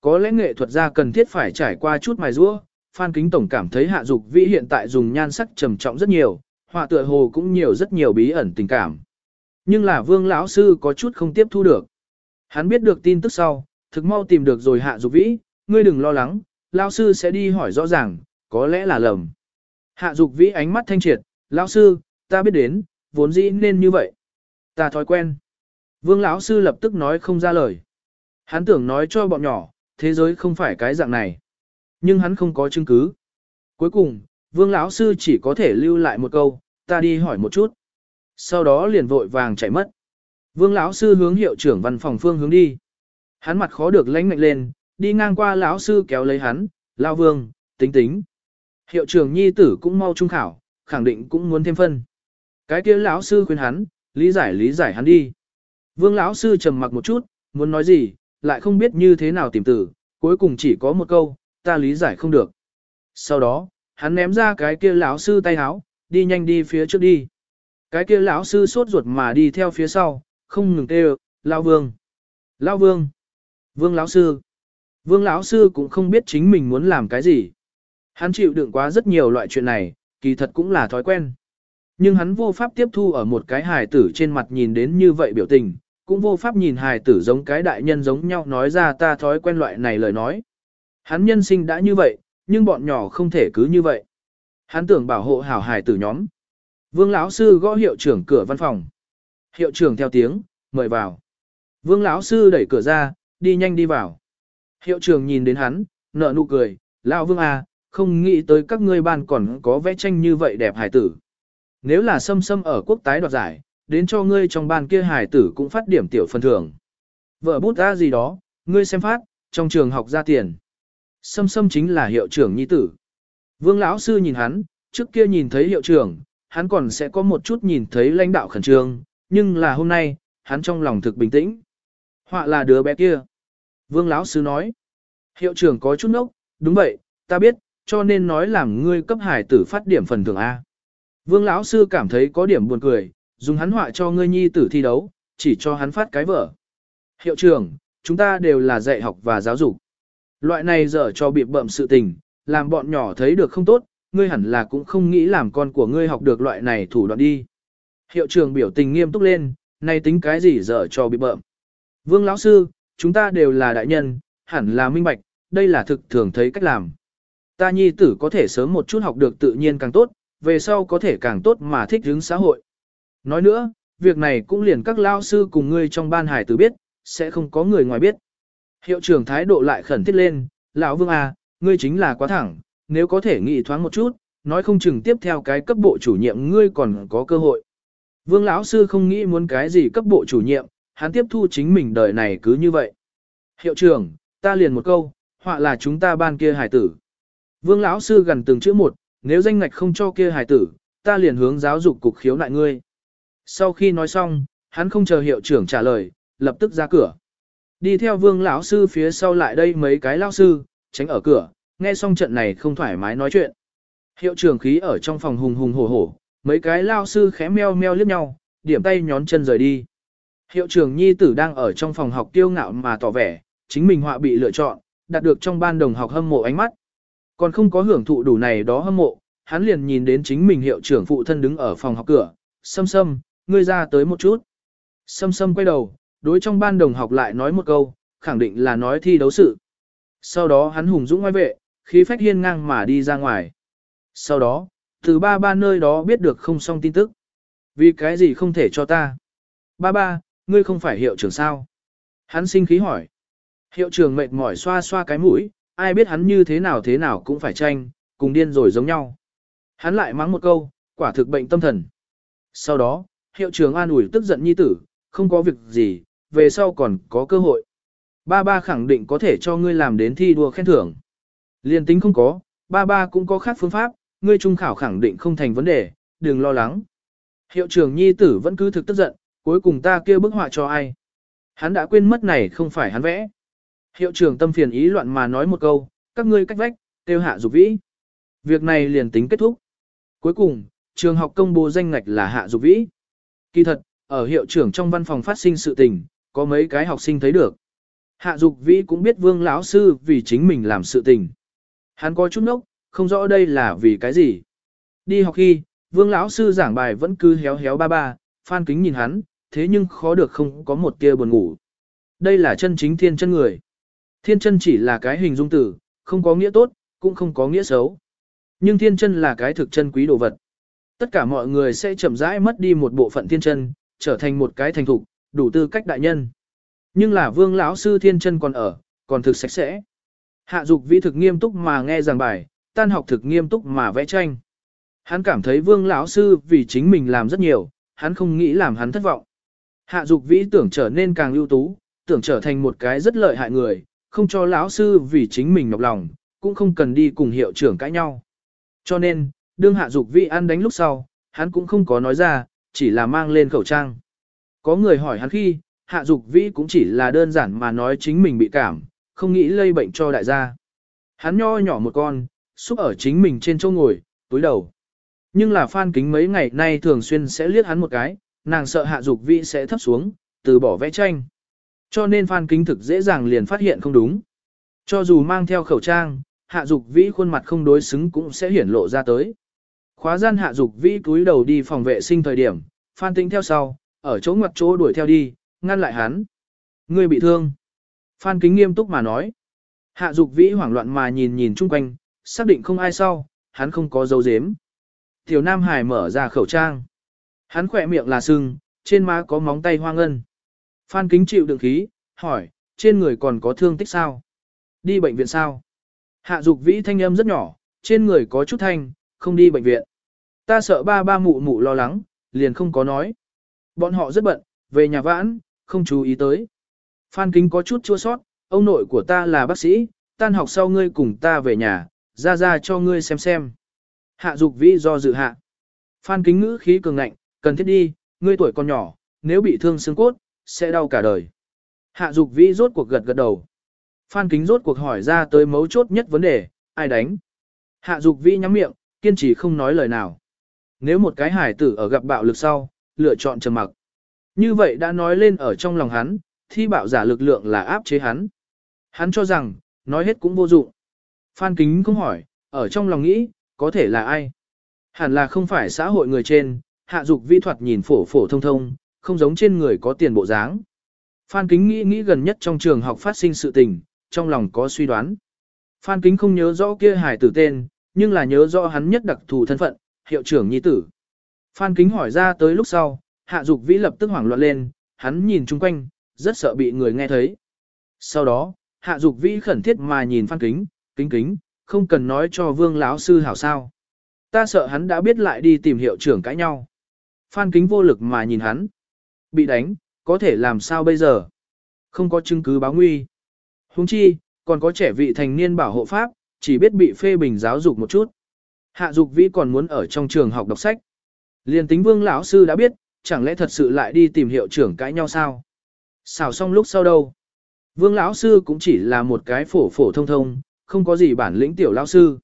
có lẽ nghệ thuật gia cần thiết phải trải qua chút mài rũa. Phan Kính Tổng cảm thấy Hạ Dục Vĩ hiện tại dùng nhan sắc trầm trọng rất nhiều, họa tựa hồ cũng nhiều rất nhiều bí ẩn tình cảm. Nhưng là Vương lão sư có chút không tiếp thu được. Hắn biết được tin tức sau, thực mau tìm được rồi Hạ Dục Vĩ, ngươi đừng lo lắng, lão sư sẽ đi hỏi rõ ràng, có lẽ là lầm. Hạ Dục Vĩ ánh mắt thanh triệt, lão sư, ta biết đến, vốn dĩ nên như vậy. Ta thói quen. Vương lão sư lập tức nói không ra lời. Hắn tưởng nói cho bọn nhỏ, thế giới không phải cái dạng này. Nhưng hắn không có chứng cứ. Cuối cùng, Vương lão sư chỉ có thể lưu lại một câu, ta đi hỏi một chút. Sau đó liền vội vàng chạy mất. Vương lão sư hướng hiệu trưởng văn phòng phương hướng đi. Hắn mặt khó được lãnh mạnh lên, đi ngang qua lão sư kéo lấy hắn, lao Vương, tính tính." Hiệu trưởng nhi tử cũng mau trung khảo, khẳng định cũng muốn thêm phân. Cái kia lão sư khuyên hắn, lý giải lý giải hắn đi. Vương lão sư trầm mặc một chút, muốn nói gì, lại không biết như thế nào tìm từ, cuối cùng chỉ có một câu, ta lý giải không được. Sau đó, hắn ném ra cái kia lão sư tay háo, đi nhanh đi phía trước đi. Cái kia lão sư sốt ruột mà đi theo phía sau, không ngừng kêu, lão vương, lão vương, vương lão sư. Vương lão sư cũng không biết chính mình muốn làm cái gì. Hắn chịu đựng quá rất nhiều loại chuyện này, kỳ thật cũng là thói quen. Nhưng hắn vô pháp tiếp thu ở một cái hài tử trên mặt nhìn đến như vậy biểu tình, cũng vô pháp nhìn hài tử giống cái đại nhân giống nhau nói ra ta thói quen loại này lời nói. Hắn nhân sinh đã như vậy, nhưng bọn nhỏ không thể cứ như vậy. Hắn tưởng bảo hộ hảo hài tử nhóm. Vương lão sư gõ hiệu trưởng cửa văn phòng. Hiệu trưởng theo tiếng, mời vào. Vương lão sư đẩy cửa ra, đi nhanh đi vào. Hiệu trưởng nhìn đến hắn, nở nụ cười, lão Vương à, không nghĩ tới các ngươi ban còn có vẽ tranh như vậy đẹp hài tử. Nếu là sâm sâm ở quốc tái đoạt giải, đến cho ngươi trong ban kia hải tử cũng phát điểm tiểu phần thưởng. Vợ bút ra gì đó, ngươi xem phát, trong trường học ra tiền. Sâm sâm chính là hiệu trưởng nhi tử. Vương lão sư nhìn hắn, trước kia nhìn thấy hiệu trưởng, hắn còn sẽ có một chút nhìn thấy lãnh đạo khẩn trương, nhưng là hôm nay, hắn trong lòng thực bình tĩnh. Họa là đứa bé kia. Vương lão sư nói. Hiệu trưởng có chút nốc, đúng vậy, ta biết, cho nên nói làm ngươi cấp hải tử phát điểm phần thưởng A. Vương lão sư cảm thấy có điểm buồn cười, dùng hắn họa cho ngươi nhi tử thi đấu, chỉ cho hắn phát cái vở. Hiệu trưởng, chúng ta đều là dạy học và giáo dục. Loại này dở cho bị bậm sự tình, làm bọn nhỏ thấy được không tốt, ngươi hẳn là cũng không nghĩ làm con của ngươi học được loại này thủ đoạn đi. Hiệu trưởng biểu tình nghiêm túc lên, này tính cái gì dở cho bị bậm. Vương lão sư, chúng ta đều là đại nhân, hẳn là minh bạch, đây là thực thường thấy cách làm. Ta nhi tử có thể sớm một chút học được tự nhiên càng tốt, về sau có thể càng tốt mà thích ứng xã hội. Nói nữa, việc này cũng liền các lao sư cùng ngươi trong ban hải tử biết, sẽ không có người ngoài biết. Hiệu trưởng thái độ lại khẩn thiết lên, lão vương à, ngươi chính là quá thẳng, nếu có thể nghĩ thoáng một chút, nói không chừng tiếp theo cái cấp bộ chủ nhiệm ngươi còn có cơ hội. Vương lão sư không nghĩ muốn cái gì cấp bộ chủ nhiệm, hắn tiếp thu chính mình đời này cứ như vậy. Hiệu trưởng, ta liền một câu, họa là chúng ta ban kia hải tử. Vương lão sư gần từng chữ một, nếu danh ngạch không cho kia hải tử, ta liền hướng giáo dục cục khiếu nại ngươi. Sau khi nói xong, hắn không chờ hiệu trưởng trả lời, lập tức ra cửa. Đi theo vương lão sư phía sau lại đây mấy cái lão sư, tránh ở cửa, nghe xong trận này không thoải mái nói chuyện. Hiệu trưởng khí ở trong phòng hùng hùng hổ hổ, mấy cái lão sư khẽ meo meo liếc nhau, điểm tay nhón chân rời đi. Hiệu trưởng nhi tử đang ở trong phòng học tiêu ngạo mà tỏ vẻ, chính mình họa bị lựa chọn, đạt được trong ban đồng học hâm mộ ánh mắt. Còn không có hưởng thụ đủ này đó hâm mộ, hắn liền nhìn đến chính mình hiệu trưởng phụ thân đứng ở phòng học cửa, xâm xâm, ngươi ra tới một chút. Sâm sâm quay đầu, đối trong ban đồng học lại nói một câu, khẳng định là nói thi đấu sự. Sau đó hắn hùng dũng ngoài vệ, khí phách hiên ngang mà đi ra ngoài. Sau đó, từ ba ba nơi đó biết được không xong tin tức. Vì cái gì không thể cho ta? Ba ba, ngươi không phải hiệu trưởng sao? Hắn sinh khí hỏi. Hiệu trưởng mệt mỏi xoa xoa cái mũi, ai biết hắn như thế nào thế nào cũng phải tranh, cùng điên rồi giống nhau. Hắn lại mắng một câu, quả thực bệnh tâm thần. Sau đó, hiệu trưởng an ủi tức giận nhi tử, không có việc gì, về sau còn có cơ hội. Ba ba khẳng định có thể cho ngươi làm đến thi đua khen thưởng. Liên tính không có, ba ba cũng có khác phương pháp, ngươi trung khảo khẳng định không thành vấn đề, đừng lo lắng. Hiệu trưởng nhi tử vẫn cứ thực tức giận, cuối cùng ta kêu bức họa cho ai. Hắn đã quên mất này không phải hắn vẽ. Hiệu trưởng tâm phiền ý loạn mà nói một câu, các ngươi cách vách, tiêu hạ dục vĩ. Việc này liền tính kết thúc. Cuối cùng, trường học công bố danh ngạch là hạ dục vĩ. Kỳ thật, ở hiệu trưởng trong văn phòng phát sinh sự tình, có mấy cái học sinh thấy được. Hạ Dục Vĩ cũng biết Vương lão sư vì chính mình làm sự tình. Hắn có chút nốc, không rõ đây là vì cái gì. Đi học khi, Vương lão sư giảng bài vẫn cứ héo héo ba ba, Phan Kính nhìn hắn, thế nhưng khó được không có một tia buồn ngủ. Đây là chân chính thiên chân người. Thiên chân chỉ là cái hình dung tử, không có nghĩa tốt, cũng không có nghĩa xấu. Nhưng thiên chân là cái thực chân quý đồ vật. Tất cả mọi người sẽ chậm rãi mất đi một bộ phận thiên chân, trở thành một cái thành thục, đủ tư cách đại nhân. Nhưng là vương lão sư thiên chân còn ở, còn thực sạch sẽ. Hạ dục vĩ thực nghiêm túc mà nghe giảng bài, tan học thực nghiêm túc mà vẽ tranh. Hắn cảm thấy vương lão sư vì chính mình làm rất nhiều, hắn không nghĩ làm hắn thất vọng. Hạ dục vĩ tưởng trở nên càng ưu tú, tưởng trở thành một cái rất lợi hại người, không cho lão sư vì chính mình nhọc lòng, cũng không cần đi cùng hiệu trưởng cãi nhau. Cho nên, đương hạ dục vĩ ăn đánh lúc sau, hắn cũng không có nói ra, chỉ là mang lên khẩu trang. Có người hỏi hắn khi, hạ dục vĩ cũng chỉ là đơn giản mà nói chính mình bị cảm, không nghĩ lây bệnh cho đại gia. Hắn nho nhỏ một con, xúc ở chính mình trên chỗ ngồi, túi đầu. Nhưng là Phan Kính mấy ngày nay thường xuyên sẽ liếc hắn một cái, nàng sợ hạ dục vĩ sẽ thấp xuống, từ bỏ vẽ tranh. Cho nên Phan Kính thực dễ dàng liền phát hiện không đúng. Cho dù mang theo khẩu trang, hạ dục vĩ khuôn mặt không đối xứng cũng sẽ hiển lộ ra tới. Khóa gian hạ dục vĩ cúi đầu đi phòng vệ sinh thời điểm, Phan Tĩnh theo sau, ở chỗ ngoặt chỗ đuổi theo đi, ngăn lại hắn. Ngươi bị thương. Phan Kính nghiêm túc mà nói. Hạ dục vĩ hoảng loạn mà nhìn nhìn chung quanh, xác định không ai sau, hắn không có dấu dếm. Tiểu Nam Hải mở ra khẩu trang. Hắn khỏe miệng là sưng, trên má có móng tay hoang ngân. Phan Kính chịu đựng khí, hỏi, trên người còn có thương tích sao? Đi bệnh viện sao? Hạ dục vĩ thanh âm rất nhỏ, trên người có chút thanh, không đi bệnh viện. Ta sợ ba ba mụ mụ lo lắng, liền không có nói. Bọn họ rất bận, về nhà vãn, không chú ý tới. Phan Kính có chút chua sót, ông nội của ta là bác sĩ, tan học sau ngươi cùng ta về nhà, ra ra cho ngươi xem xem. Hạ dục vĩ do dự hạ. Phan Kính ngữ khí cường ngạnh, cần thiết đi, ngươi tuổi còn nhỏ, nếu bị thương xương cốt, sẽ đau cả đời. Hạ dục vĩ rốt cuộc gật gật đầu. Phan Kính rốt cuộc hỏi ra tới mấu chốt nhất vấn đề, ai đánh. Hạ dục vĩ nhắm miệng, kiên trì không nói lời nào. Nếu một cái hải tử ở gặp bạo lực sau, lựa chọn trầm mặc. Như vậy đã nói lên ở trong lòng hắn, thi bạo giả lực lượng là áp chế hắn. Hắn cho rằng, nói hết cũng vô dụng. Phan Kính cũng hỏi, ở trong lòng nghĩ, có thể là ai? Hẳn là không phải xã hội người trên, hạ dục vi thuật nhìn phổ phổ thông thông, không giống trên người có tiền bộ dáng. Phan Kính nghĩ nghĩ gần nhất trong trường học phát sinh sự tình, trong lòng có suy đoán. Phan Kính không nhớ rõ kia hải tử tên, nhưng là nhớ rõ hắn nhất đặc thù thân phận, hiệu trưởng nhi tử. Phan Kính hỏi ra tới lúc sau, Hạ Dục Vĩ lập tức hoảng loạn lên, hắn nhìn chung quanh, rất sợ bị người nghe thấy. Sau đó, Hạ Dục Vĩ khẩn thiết mà nhìn Phan Kính, kính kính, không cần nói cho Vương lão sư hảo sao. Ta sợ hắn đã biết lại đi tìm hiệu trưởng cãi nhau. Phan Kính vô lực mà nhìn hắn. Bị đánh, có thể làm sao bây giờ? Không có chứng cứ báo nguy. Huống chi, còn có trẻ vị thành niên bảo hộ pháp, chỉ biết bị phê bình giáo dục một chút. Hạ Dục Vĩ còn muốn ở trong trường học đọc sách. Liên tính Vương lão sư đã biết, chẳng lẽ thật sự lại đi tìm hiệu trưởng cãi nhau sao? Xào xong lúc sau đâu? Vương lão sư cũng chỉ là một cái phổ phổ thông thông, không có gì bản lĩnh tiểu lão sư.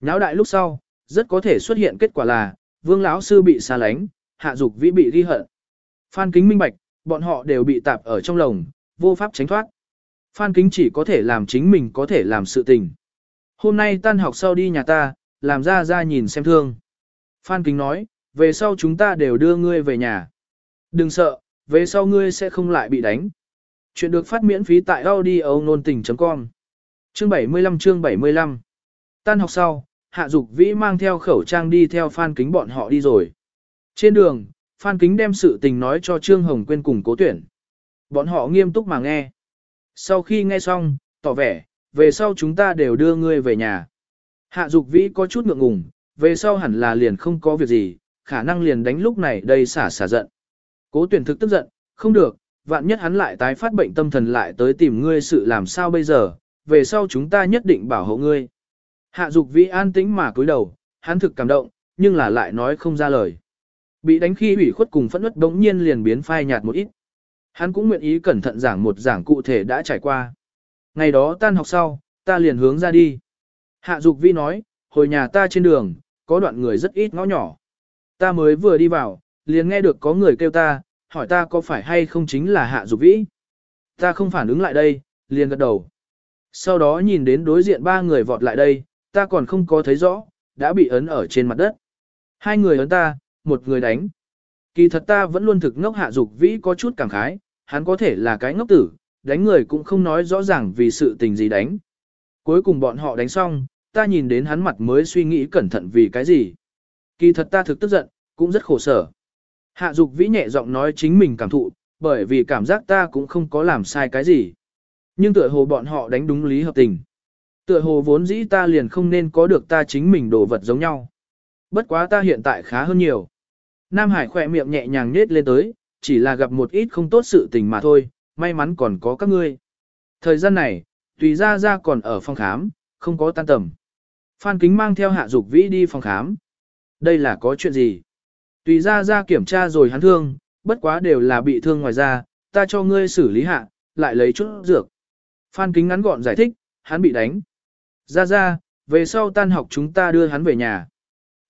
Náo đại lúc sau, rất có thể xuất hiện kết quả là, Vương lão sư bị xa lánh, Hạ Dục Vĩ bị ghi hận. Phan Kính minh bạch, bọn họ đều bị tạp ở trong lồng, vô pháp tránh thoát. Phan Kính chỉ có thể làm chính mình có thể làm sự tình. Hôm nay tan học sau đi nhà ta, làm ra ra nhìn xem thương. Phan Kính nói, về sau chúng ta đều đưa ngươi về nhà. Đừng sợ, về sau ngươi sẽ không lại bị đánh. Chuyện được phát miễn phí tại audio nôn tình.com Chương 75 chương 75 Tan học sau, Hạ Dục Vĩ mang theo khẩu trang đi theo Phan Kính bọn họ đi rồi. Trên đường, Phan Kính đem sự tình nói cho Trương Hồng Quyên cùng cố tuyển. Bọn họ nghiêm túc mà nghe. Sau khi nghe xong, tỏ vẻ, về sau chúng ta đều đưa ngươi về nhà. Hạ Dục Vĩ có chút ngượng ngùng, về sau hẳn là liền không có việc gì, khả năng liền đánh lúc này đây xả xả giận. Cố tuyển thực tức giận, không được, vạn nhất hắn lại tái phát bệnh tâm thần lại tới tìm ngươi sự làm sao bây giờ, về sau chúng ta nhất định bảo hộ ngươi. Hạ dục vĩ an tĩnh mà cúi đầu, hắn thực cảm động, nhưng là lại nói không ra lời. Bị đánh khi ủy khuất cùng phẫn nộ đống nhiên liền biến phai nhạt một ít. Hắn cũng nguyện ý cẩn thận giảng một giảng cụ thể đã trải qua. Ngày đó tan học sau, ta liền hướng ra đi. Hạ dục vi nói, hồi nhà ta trên đường, có đoạn người rất ít ngõ nhỏ. Ta mới vừa đi vào, liền nghe được có người kêu ta, hỏi ta có phải hay không chính là hạ dục vĩ. Ta không phản ứng lại đây, liền gật đầu. Sau đó nhìn đến đối diện ba người vọt lại đây, ta còn không có thấy rõ, đã bị ấn ở trên mặt đất. Hai người ấn ta, một người đánh. Kỳ thật ta vẫn luôn thực ngốc hạ dục vĩ có chút cảm khái, hắn có thể là cái ngốc tử, đánh người cũng không nói rõ ràng vì sự tình gì đánh. Cuối cùng bọn họ đánh xong, ta nhìn đến hắn mặt mới suy nghĩ cẩn thận vì cái gì. Kỳ thật ta thực tức giận, cũng rất khổ sở. Hạ dục vĩ nhẹ giọng nói chính mình cảm thụ, bởi vì cảm giác ta cũng không có làm sai cái gì. Nhưng tựa hồ bọn họ đánh đúng lý hợp tình. Tựa hồ vốn dĩ ta liền không nên có được ta chính mình đồ vật giống nhau. Bất quá ta hiện tại khá hơn nhiều. Nam Hải khỏe miệng nhẹ nhàng nết lên tới, chỉ là gặp một ít không tốt sự tình mà thôi, may mắn còn có các ngươi. Thời gian này, tùy ra ra còn ở phòng khám, không có tan tầm. Phan Kính mang theo hạ dục vĩ đi phòng khám. Đây là có chuyện gì? Tùy ra ra kiểm tra rồi hắn thương, bất quá đều là bị thương ngoài ra, ta cho ngươi xử lý hạ, lại lấy chút dược. Phan Kính ngắn gọn giải thích, hắn bị đánh. Ra ra, về sau tan học chúng ta đưa hắn về nhà.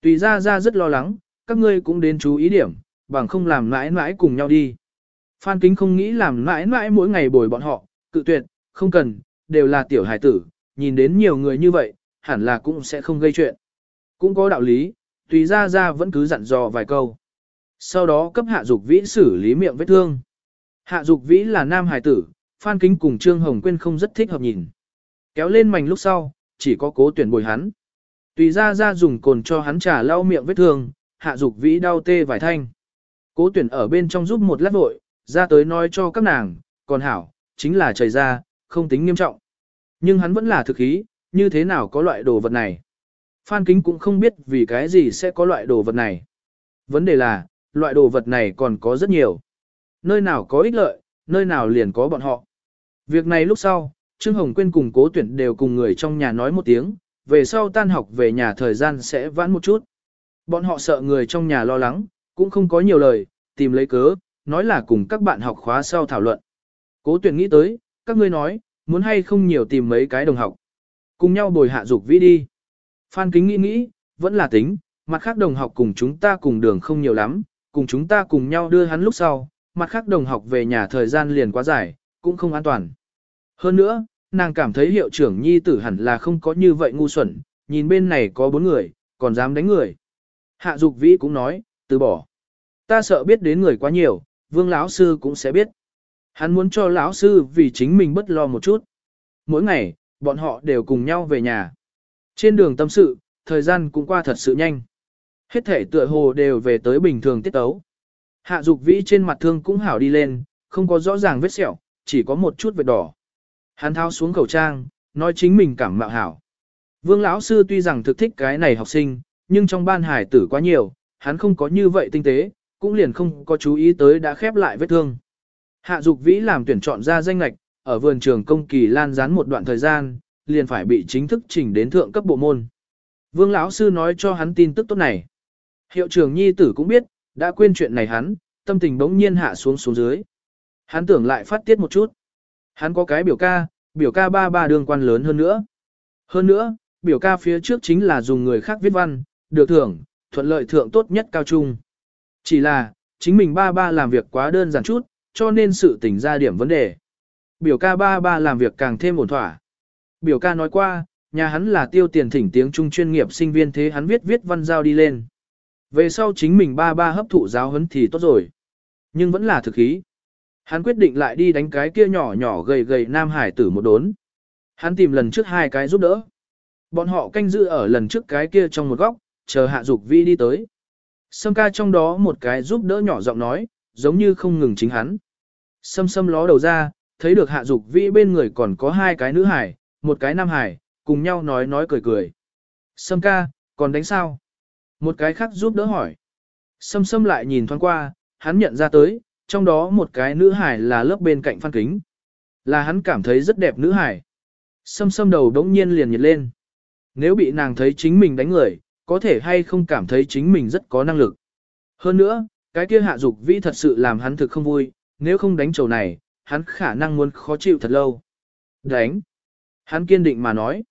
Tùy ra ra rất lo lắng, các ngươi cũng đến chú ý điểm, bằng không làm mãi mãi cùng nhau đi. Phan Kính không nghĩ làm mãi mãi mỗi ngày bồi bọn họ, cự tuyệt, không cần, đều là tiểu hài tử, nhìn đến nhiều người như vậy, hẳn là cũng sẽ không gây chuyện. Cũng có đạo lý, tùy ra ra vẫn cứ dặn dò vài câu. Sau đó cấp hạ dục vĩ xử lý miệng vết thương. Hạ dục vĩ là nam hài tử, Phan Kính cùng Trương Hồng Quyên không rất thích hợp nhìn. Kéo lên mảnh lúc sau, chỉ có cố tuyển bồi hắn. Tùy ra ra dùng cồn cho hắn trà lau miệng vết thương, hạ dục vĩ đau tê vài thanh. Cố tuyển ở bên trong giúp một lát vội, ra tới nói cho các nàng, còn hảo, chính là trời ra, không tính nghiêm trọng. Nhưng hắn vẫn là thực khí như thế nào có loại đồ vật này. Phan Kính cũng không biết vì cái gì sẽ có loại đồ vật này. Vấn đề là, loại đồ vật này còn có rất nhiều. Nơi nào có ích lợi, nơi nào liền có bọn họ. Việc này lúc sau, Trương Hồng Quyên cùng cố tuyển đều cùng người trong nhà nói một tiếng, về sau tan học về nhà thời gian sẽ vãn một chút. Bọn họ sợ người trong nhà lo lắng, cũng không có nhiều lời, tìm lấy cớ, nói là cùng các bạn học khóa sau thảo luận. Cố tuyển nghĩ tới, các ngươi nói, muốn hay không nhiều tìm mấy cái đồng học. Cùng nhau bồi hạ dục vĩ đi. Phan Kính nghĩ nghĩ, vẫn là tính, mặt khác đồng học cùng chúng ta cùng đường không nhiều lắm, cùng chúng ta cùng nhau đưa hắn lúc sau, mặt khác đồng học về nhà thời gian liền quá dài, cũng không an toàn. Hơn nữa, nàng cảm thấy hiệu trưởng nhi tử hẳn là không có như vậy ngu xuẩn, nhìn bên này có bốn người, còn dám đánh người. Hạ Dục Vĩ cũng nói, từ bỏ. Ta sợ biết đến người quá nhiều, Vương lão sư cũng sẽ biết. Hắn muốn cho lão sư vì chính mình bất lo một chút. Mỗi ngày, bọn họ đều cùng nhau về nhà. Trên đường tâm sự, thời gian cũng qua thật sự nhanh. Hết thể tựa hồ đều về tới bình thường tiết tấu. Hạ Dục Vĩ trên mặt thương cũng hảo đi lên, không có rõ ràng vết sẹo, chỉ có một chút vết đỏ. Hắn thao xuống khẩu trang, nói chính mình cảm mạo hảo. Vương lão sư tuy rằng thực thích cái này học sinh, nhưng trong ban hải tử quá nhiều, hắn không có như vậy tinh tế, cũng liền không có chú ý tới đã khép lại vết thương. Hạ Dục Vĩ làm tuyển chọn ra danh lạch, ở vườn trường công kỳ lan gián một đoạn thời gian, liền phải bị chính thức chỉnh đến thượng cấp bộ môn. Vương lão sư nói cho hắn tin tức tốt này. Hiệu trưởng nhi tử cũng biết, đã quên chuyện này hắn, tâm tình bỗng nhiên hạ xuống xuống dưới. Hắn tưởng lại phát tiết một chút. Hắn có cái biểu ca, biểu ca ba ba đương quan lớn hơn nữa. Hơn nữa, biểu ca phía trước chính là dùng người khác viết văn, được thưởng, thuận lợi thượng tốt nhất cao trung. Chỉ là, chính mình ba ba làm việc quá đơn giản chút, cho nên sự tình ra điểm vấn đề. Biểu ca ba ba làm việc càng thêm ổn thỏa. Biểu ca nói qua, nhà hắn là tiêu tiền thỉnh tiếng trung chuyên nghiệp sinh viên thế hắn viết viết văn giao đi lên. Về sau chính mình ba ba hấp thụ giáo huấn thì tốt rồi. Nhưng vẫn là thực khí. Hắn quyết định lại đi đánh cái kia nhỏ nhỏ gầy gầy nam hải tử một đốn. Hắn tìm lần trước hai cái giúp đỡ. Bọn họ canh giữ ở lần trước cái kia trong một góc, chờ hạ dục vi đi tới. Sâm ca trong đó một cái giúp đỡ nhỏ giọng nói, giống như không ngừng chính hắn. Sâm sâm ló đầu ra, thấy được hạ dục vi bên người còn có hai cái nữ hải, một cái nam hải, cùng nhau nói nói cười cười. Sâm ca, còn đánh sao? Một cái khác giúp đỡ hỏi. Sâm sâm lại nhìn thoáng qua, hắn nhận ra tới, trong đó một cái nữ hải là lớp bên cạnh phan kính. Là hắn cảm thấy rất đẹp nữ hải. Sâm sâm đầu đống nhiên liền nhiệt lên. Nếu bị nàng thấy chính mình đánh người, có thể hay không cảm thấy chính mình rất có năng lực. Hơn nữa, cái kia hạ dục vĩ thật sự làm hắn thực không vui, nếu không đánh trầu này, hắn khả năng muốn khó chịu thật lâu. Đánh. Hắn kiên định mà nói.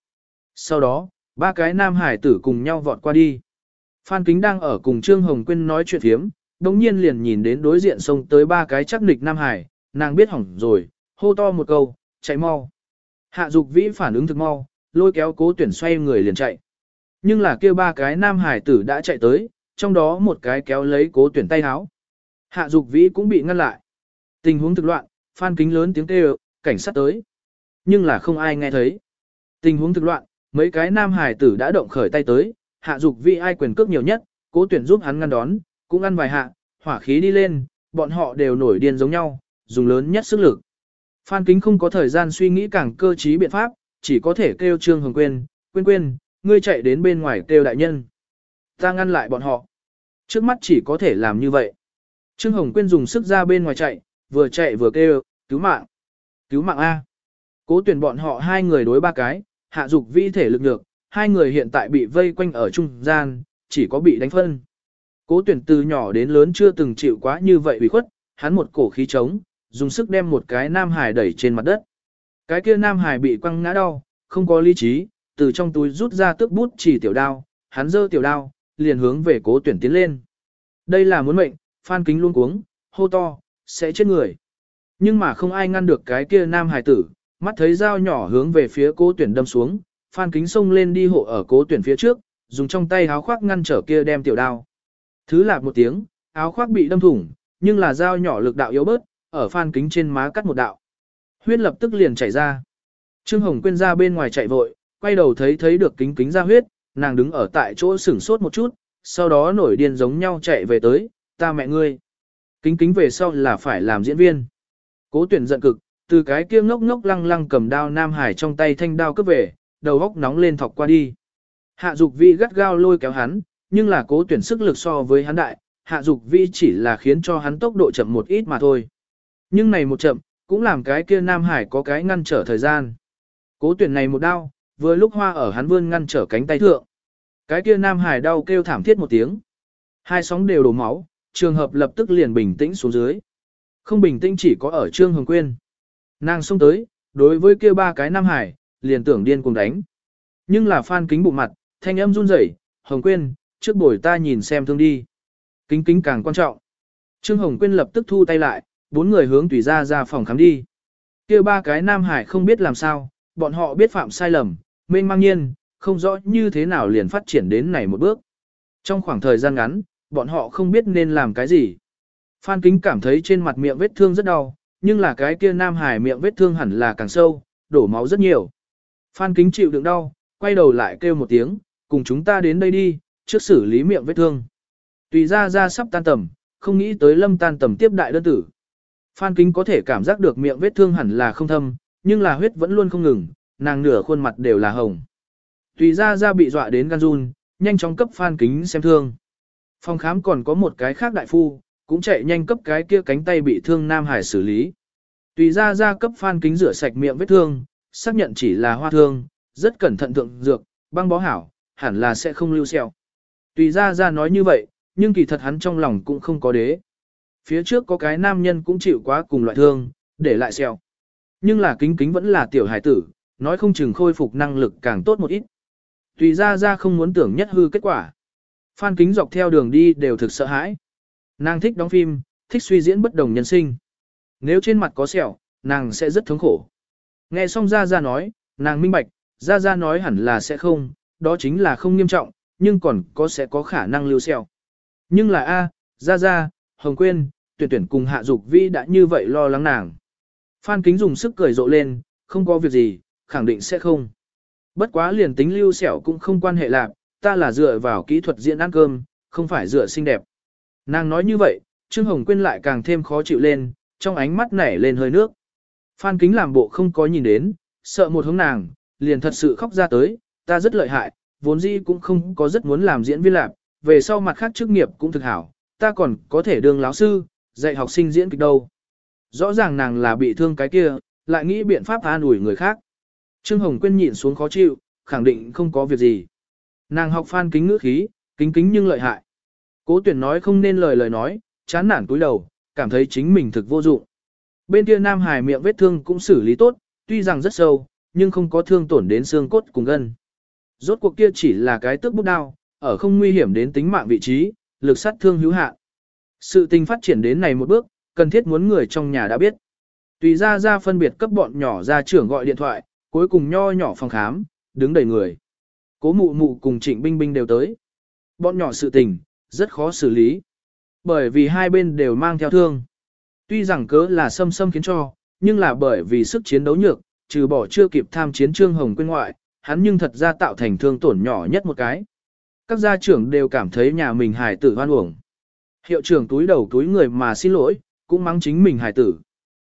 Sau đó, ba cái nam hải tử cùng nhau vọt qua đi. Phan Kính đang ở cùng Trương Hồng Quyên nói chuyện thiếm, đồng nhiên liền nhìn đến đối diện sông tới ba cái chắc nịch nam hải, nàng biết hỏng rồi, hô to một câu, chạy mau. Hạ dục vĩ phản ứng thực mau, lôi kéo cố tuyển xoay người liền chạy. Nhưng là kia ba cái nam hải tử đã chạy tới, trong đó một cái kéo lấy cố tuyển tay háo. Hạ dục vĩ cũng bị ngăn lại. Tình huống thực loạn, phan kính lớn tiếng kêu, cảnh sát tới. Nhưng là không ai nghe thấy. Tình huống thực loạn, mấy cái nam hải tử đã động khởi tay tới, hạ dục vĩ ai quyền cước nhiều nhất, cố tuyển giúp hắn ngăn đón, cũng ăn vài hạ, hỏa khí đi lên, bọn họ đều nổi điên giống nhau, dùng lớn nhất sức lực. Phan Kính không có thời gian suy nghĩ càng cơ trí biện pháp, chỉ có thể kêu Trương Hồng Quyên, quên quên, ngươi chạy đến bên ngoài kêu đại nhân. Ta ngăn lại bọn họ. Trước mắt chỉ có thể làm như vậy. Trương Hồng Quyên dùng sức ra bên ngoài chạy, vừa chạy vừa kêu, cứu mạng. Cứu mạng A. Cố tuyển bọn họ hai người đối ba cái, hạ dục vi thể lực được, hai người hiện tại bị vây quanh ở trung gian, chỉ có bị đánh phân. Cố tuyển từ nhỏ đến lớn chưa từng chịu quá như vậy ủy khuất, hắn một cổ khí trống, dùng sức đem một cái nam hải đẩy trên mặt đất. Cái kia nam hải bị quăng ngã đau, không có lý trí, từ trong túi rút ra tước bút chỉ tiểu đao, hắn giơ tiểu đao, liền hướng về cố tuyển tiến lên. Đây là muốn mệnh, phan kính luôn cuống, hô to, sẽ chết người. Nhưng mà không ai ngăn được cái kia nam hải tử, mắt thấy dao nhỏ hướng về phía cố tuyển đâm xuống, phan kính xông lên đi hộ ở cố tuyển phía trước, dùng trong tay áo khoác ngăn trở kia đem tiểu đao. Thứ lạp một tiếng, áo khoác bị đâm thủng, nhưng là dao nhỏ lực đạo yếu bớt, ở phan kính trên má cắt một đạo. Huyết lập tức liền chảy ra. Trương Hồng Quyên ra bên ngoài chạy vội, quay đầu thấy thấy được kính kính ra huyết, nàng đứng ở tại chỗ sửng sốt một chút, sau đó nổi điên giống nhau chạy về tới, ta mẹ ngươi. Kính kính về sau là phải làm diễn viên. Cố tuyển giận cực, từ cái kia ngốc ngốc lăng lăng cầm đao Nam Hải trong tay thanh đao cướp về, đầu góc nóng lên thọc qua đi. Hạ dục vi gắt gao lôi kéo hắn, nhưng là cố tuyển sức lực so với hắn đại, hạ dục vi chỉ là khiến cho hắn tốc độ chậm một ít mà thôi. Nhưng này một chậm, cũng làm cái kia Nam Hải có cái ngăn trở thời gian. Cố tuyển này một đao, vừa lúc hoa ở hắn vươn ngăn trở cánh tay thượng. Cái kia Nam Hải đau kêu thảm thiết một tiếng. Hai sóng đều đổ máu, trường hợp lập tức liền bình tĩnh xuống dưới. Không bình tĩnh chỉ có ở Trương Hồng Quyên. Nàng xông tới, đối với kia ba cái Nam Hải, liền tưởng điên cùng đánh. Nhưng là phan kính bụng mặt, thanh âm run rẩy, Hồng Quyên, trước buổi ta nhìn xem thương đi. Kính kính càng quan trọng. Trương Hồng Quyên lập tức thu tay lại, bốn người hướng tùy ra ra phòng khám đi. kia ba cái Nam Hải không biết làm sao, bọn họ biết phạm sai lầm, mênh mang nhiên, không rõ như thế nào liền phát triển đến này một bước. Trong khoảng thời gian ngắn, bọn họ không biết nên làm cái gì. Phan Kính cảm thấy trên mặt miệng vết thương rất đau, nhưng là cái kia Nam Hải miệng vết thương hẳn là càng sâu, đổ máu rất nhiều. Phan Kính chịu đựng đau, quay đầu lại kêu một tiếng, cùng chúng ta đến đây đi, trước xử lý miệng vết thương. Tùy ra ra sắp tan tầm, không nghĩ tới lâm tan tầm tiếp đại đơn tử. Phan Kính có thể cảm giác được miệng vết thương hẳn là không thâm, nhưng là huyết vẫn luôn không ngừng, nàng nửa khuôn mặt đều là hồng. Tùy ra ra bị dọa đến gan run, nhanh chóng cấp Phan Kính xem thương. Phòng khám còn có một cái khác đại phu, cũng chạy nhanh cấp cái kia cánh tay bị thương Nam Hải xử lý. Tùy ra ra cấp Phan Kính rửa sạch miệng vết thương, xác nhận chỉ là hoa thương, rất cẩn thận thượng dược, băng bó hảo, hẳn là sẽ không lưu sẹo. Tùy ra ra nói như vậy, nhưng kỳ thật hắn trong lòng cũng không có đế. Phía trước có cái nam nhân cũng chịu quá cùng loại thương, để lại sẹo. Nhưng là kính kính vẫn là tiểu hải tử, nói không chừng khôi phục năng lực càng tốt một ít. Tùy ra ra không muốn tưởng nhất hư kết quả. Phan kính dọc theo đường đi đều thực sợ hãi. Nàng thích đóng phim, thích suy diễn bất đồng nhân sinh. Nếu trên mặt có sẹo, nàng sẽ rất thống khổ. Nghe xong ra ra nói, nàng minh bạch, ra ra nói hẳn là sẽ không, đó chính là không nghiêm trọng, nhưng còn có sẽ có khả năng lưu sẹo. Nhưng là A, ra ra, Hồng Quyên, tuyển tuyển cùng hạ dục vi đã như vậy lo lắng nàng. Phan Kính dùng sức cười rộ lên, không có việc gì, khẳng định sẽ không. Bất quá liền tính lưu sẹo cũng không quan hệ lạc, ta là dựa vào kỹ thuật diễn ăn cơm, không phải dựa xinh đẹp. Nàng nói như vậy, Trương Hồng Quyên lại càng thêm khó chịu lên, trong ánh mắt nảy lên hơi nước. Phan Kính làm bộ không có nhìn đến, sợ một hướng nàng, liền thật sự khóc ra tới, ta rất lợi hại, vốn dĩ cũng không có rất muốn làm diễn viên lạc, về sau mặt khác chức nghiệp cũng thực hảo, ta còn có thể đương láo sư, dạy học sinh diễn kịch đâu. Rõ ràng nàng là bị thương cái kia, lại nghĩ biện pháp an ủi người khác. Trương Hồng Quyên nhịn xuống khó chịu, khẳng định không có việc gì. Nàng học phan kính ngữ khí, kính kính nhưng lợi hại. Cố tuyển nói không nên lời lời nói, chán nản cúi đầu, cảm thấy chính mình thực vô dụng. Bên kia Nam Hải miệng vết thương cũng xử lý tốt, tuy rằng rất sâu, nhưng không có thương tổn đến xương cốt cùng gân. Rốt cuộc kia chỉ là cái tước bút đao, ở không nguy hiểm đến tính mạng vị trí, lực sát thương hữu hạn. Sự tình phát triển đến này một bước, cần thiết muốn người trong nhà đã biết. Tùy ra ra phân biệt cấp bọn nhỏ ra trưởng gọi điện thoại, cuối cùng nho nhỏ phòng khám, đứng đầy người. Cố mụ mụ cùng trịnh binh binh đều tới. Bọn nhỏ sự tình, rất khó xử lý. Bởi vì hai bên đều mang theo thương. Tuy rằng cớ là xâm xâm khiến cho, nhưng là bởi vì sức chiến đấu nhược, trừ bỏ chưa kịp tham chiến trương hồng quên ngoại, hắn nhưng thật ra tạo thành thương tổn nhỏ nhất một cái. Các gia trưởng đều cảm thấy nhà mình hài tử hoan uổng. Hiệu trưởng túi đầu túi người mà xin lỗi, cũng mắng chính mình hài tử.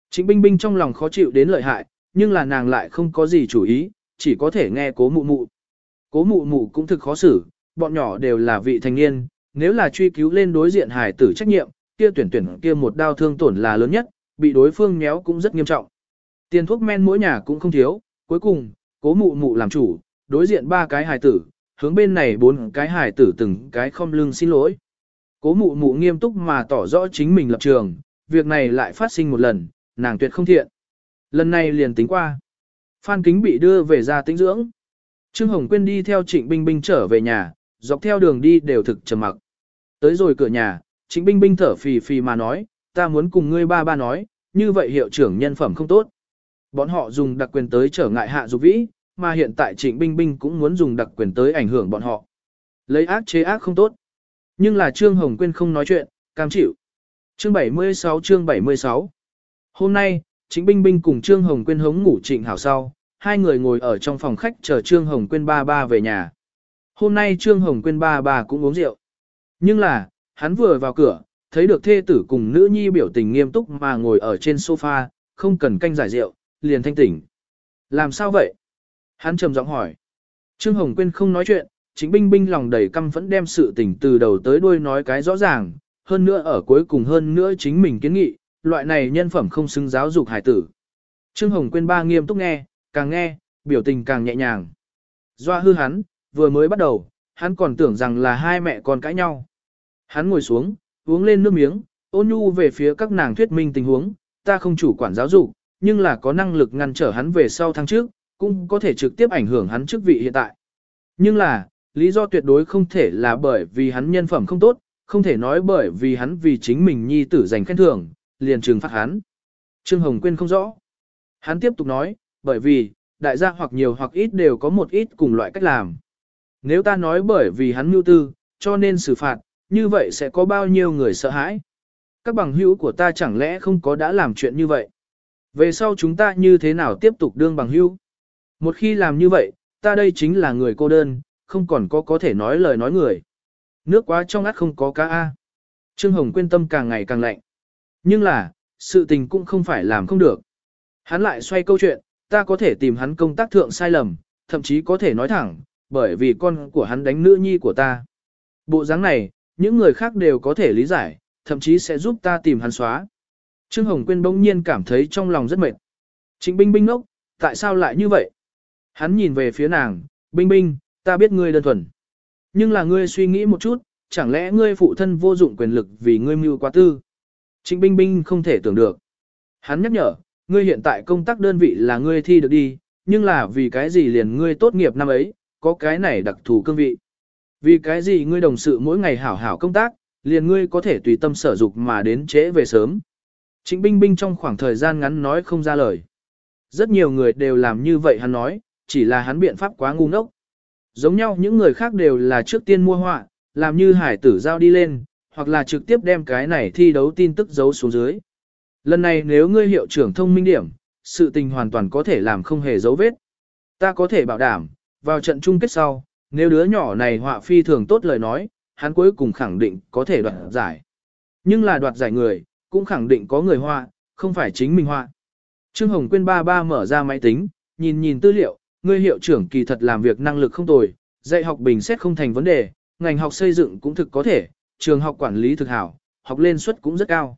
Trịnh Binh Binh trong lòng khó chịu đến lợi hại, nhưng là nàng lại không có gì chủ ý, chỉ có thể nghe cố mụ mụ. Cố mụ mụ cũng thực khó xử, bọn nhỏ đều là vị thành niên, nếu là truy cứu lên đối diện hải tử trách nhiệm, kia tuyển tuyển kia một đau thương tổn là lớn nhất, bị đối phương nhéo cũng rất nghiêm trọng. Tiền thuốc men mỗi nhà cũng không thiếu, cuối cùng, cố mụ mụ làm chủ, đối diện ba cái hải tử, hướng bên này bốn cái hải tử từng cái không lưng xin lỗi. Cố mụ mụ nghiêm túc mà tỏ rõ chính mình lập trường, việc này lại phát sinh một lần, nàng tuyệt không thiện. Lần này liền tính qua. Phan Kính bị đưa về ra tĩnh dưỡng. Trương Hồng Quyên đi theo Trịnh Binh Binh trở về nhà, dọc theo đường đi đều thực trầm mặc. Tới rồi cửa nhà, Trịnh Binh Binh thở phì phì mà nói, ta muốn cùng ngươi ba ba nói, như vậy hiệu trưởng nhân phẩm không tốt. Bọn họ dùng đặc quyền tới trở ngại hạ dục vĩ, mà hiện tại Trịnh Binh Binh cũng muốn dùng đặc quyền tới ảnh hưởng bọn họ. Lấy ác chế ác không tốt. Nhưng là Trương Hồng Quyên không nói chuyện, cam chịu. Chương 76 chương 76 Hôm nay, Trịnh Binh Binh cùng Trương Hồng Quyên hống ngủ Trịnh Hảo sau, hai người ngồi ở trong phòng khách chờ Trương Hồng Quyên ba ba về nhà. Hôm nay Trương Hồng Quyên ba ba cũng uống rượu. Nhưng là, hắn vừa vào cửa, thấy được thê tử cùng nữ nhi biểu tình nghiêm túc mà ngồi ở trên sofa, không cần canh giải rượu, liền thanh tỉnh. Làm sao vậy? Hắn trầm giọng hỏi. Trương Hồng Quyên không nói chuyện, chính binh binh lòng đầy căm vẫn đem sự tình từ đầu tới đuôi nói cái rõ ràng, hơn nữa ở cuối cùng hơn nữa chính mình kiến nghị, loại này nhân phẩm không xứng giáo dục hải tử. Trương Hồng Quyên ba nghiêm túc nghe, càng nghe, biểu tình càng nhẹ nhàng. Doa hư hắn, vừa mới bắt đầu, hắn còn tưởng rằng là hai mẹ con cãi nhau. Hắn ngồi xuống, uống lên nước miếng, ôn nhu về phía các nàng thuyết minh tình huống, ta không chủ quản giáo dục, nhưng là có năng lực ngăn trở hắn về sau tháng trước, cũng có thể trực tiếp ảnh hưởng hắn chức vị hiện tại. Nhưng là, lý do tuyệt đối không thể là bởi vì hắn nhân phẩm không tốt, không thể nói bởi vì hắn vì chính mình nhi tử giành khen thưởng, liền trừng phạt hắn. Trương Hồng Quyên không rõ. Hắn tiếp tục nói, bởi vì, đại gia hoặc nhiều hoặc ít đều có một ít cùng loại cách làm. Nếu ta nói bởi vì hắn mưu tư, cho nên xử phạt, như vậy sẽ có bao nhiêu người sợ hãi. Các bằng hữu của ta chẳng lẽ không có đã làm chuyện như vậy. Về sau chúng ta như thế nào tiếp tục đương bằng hữu? Một khi làm như vậy, ta đây chính là người cô đơn, không còn có có thể nói lời nói người. Nước quá trong át không có cá A. Trương Hồng quyên tâm càng ngày càng lạnh. Nhưng là, sự tình cũng không phải làm không được. Hắn lại xoay câu chuyện, ta có thể tìm hắn công tác thượng sai lầm, thậm chí có thể nói thẳng, bởi vì con của hắn đánh nữ nhi của ta. Bộ dáng này, những người khác đều có thể lý giải, thậm chí sẽ giúp ta tìm hắn xóa. Trương Hồng Quyên bỗng nhiên cảm thấy trong lòng rất mệt. Trịnh Binh Binh ngốc, tại sao lại như vậy? Hắn nhìn về phía nàng, Binh Binh, ta biết ngươi đơn thuần. Nhưng là ngươi suy nghĩ một chút, chẳng lẽ ngươi phụ thân vô dụng quyền lực vì ngươi mưu quá tư? Trịnh Binh Binh không thể tưởng được. Hắn nhắc nhở, ngươi hiện tại công tác đơn vị là ngươi thi được đi, nhưng là vì cái gì liền ngươi tốt nghiệp năm ấy, có cái này đặc thù cương vị. Vì cái gì ngươi đồng sự mỗi ngày hảo hảo công tác, liền ngươi có thể tùy tâm sở dục mà đến trễ về sớm. Trịnh Binh Binh trong khoảng thời gian ngắn nói không ra lời. Rất nhiều người đều làm như vậy hắn nói, chỉ là hắn biện pháp quá ngu ngốc. Giống nhau những người khác đều là trước tiên mua họa, làm như hải tử giao đi lên, hoặc là trực tiếp đem cái này thi đấu tin tức giấu xuống dưới. Lần này nếu ngươi hiệu trưởng thông minh điểm, sự tình hoàn toàn có thể làm không hề dấu vết. Ta có thể bảo đảm, vào trận chung kết sau, nếu đứa nhỏ này họa phi thường tốt lời nói, hắn cuối cùng khẳng định có thể đoạt giải. Nhưng là đoạt giải người, cũng khẳng định có người họa, không phải chính mình họa. Trương Hồng Quyên ba ba mở ra máy tính, nhìn nhìn tư liệu, ngươi hiệu trưởng kỳ thật làm việc năng lực không tồi, dạy học bình xét không thành vấn đề, ngành học xây dựng cũng thực có thể, trường học quản lý thực hảo, học lên suất cũng rất cao.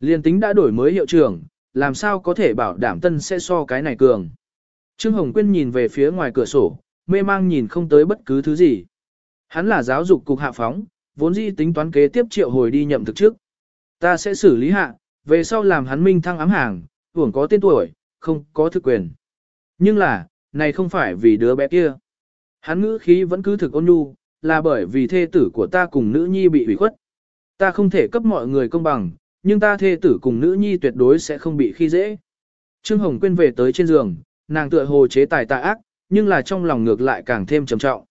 Liên tính đã đổi mới hiệu trưởng, làm sao có thể bảo đảm tân sẽ so cái này cường. Trương Hồng Quyên nhìn về phía ngoài cửa sổ, mê mang nhìn không tới bất cứ thứ gì. Hắn là giáo dục cục hạ phóng, vốn dĩ tính toán kế tiếp triệu hồi đi nhậm thực trước. Ta sẽ xử lý hạ, về sau làm hắn minh thăng ám hàng, hưởng có tên tuổi, không có thực quyền. Nhưng là, này không phải vì đứa bé kia. Hắn ngữ khí vẫn cứ thực ôn nhu, là bởi vì thê tử của ta cùng nữ nhi bị ủy khuất. Ta không thể cấp mọi người công bằng, nhưng ta thê tử cùng nữ nhi tuyệt đối sẽ không bị khi dễ. Trương Hồng Quyên về tới trên giường, nàng tựa hồ chế tài tà ác, nhưng là trong lòng ngược lại càng thêm trầm trọng.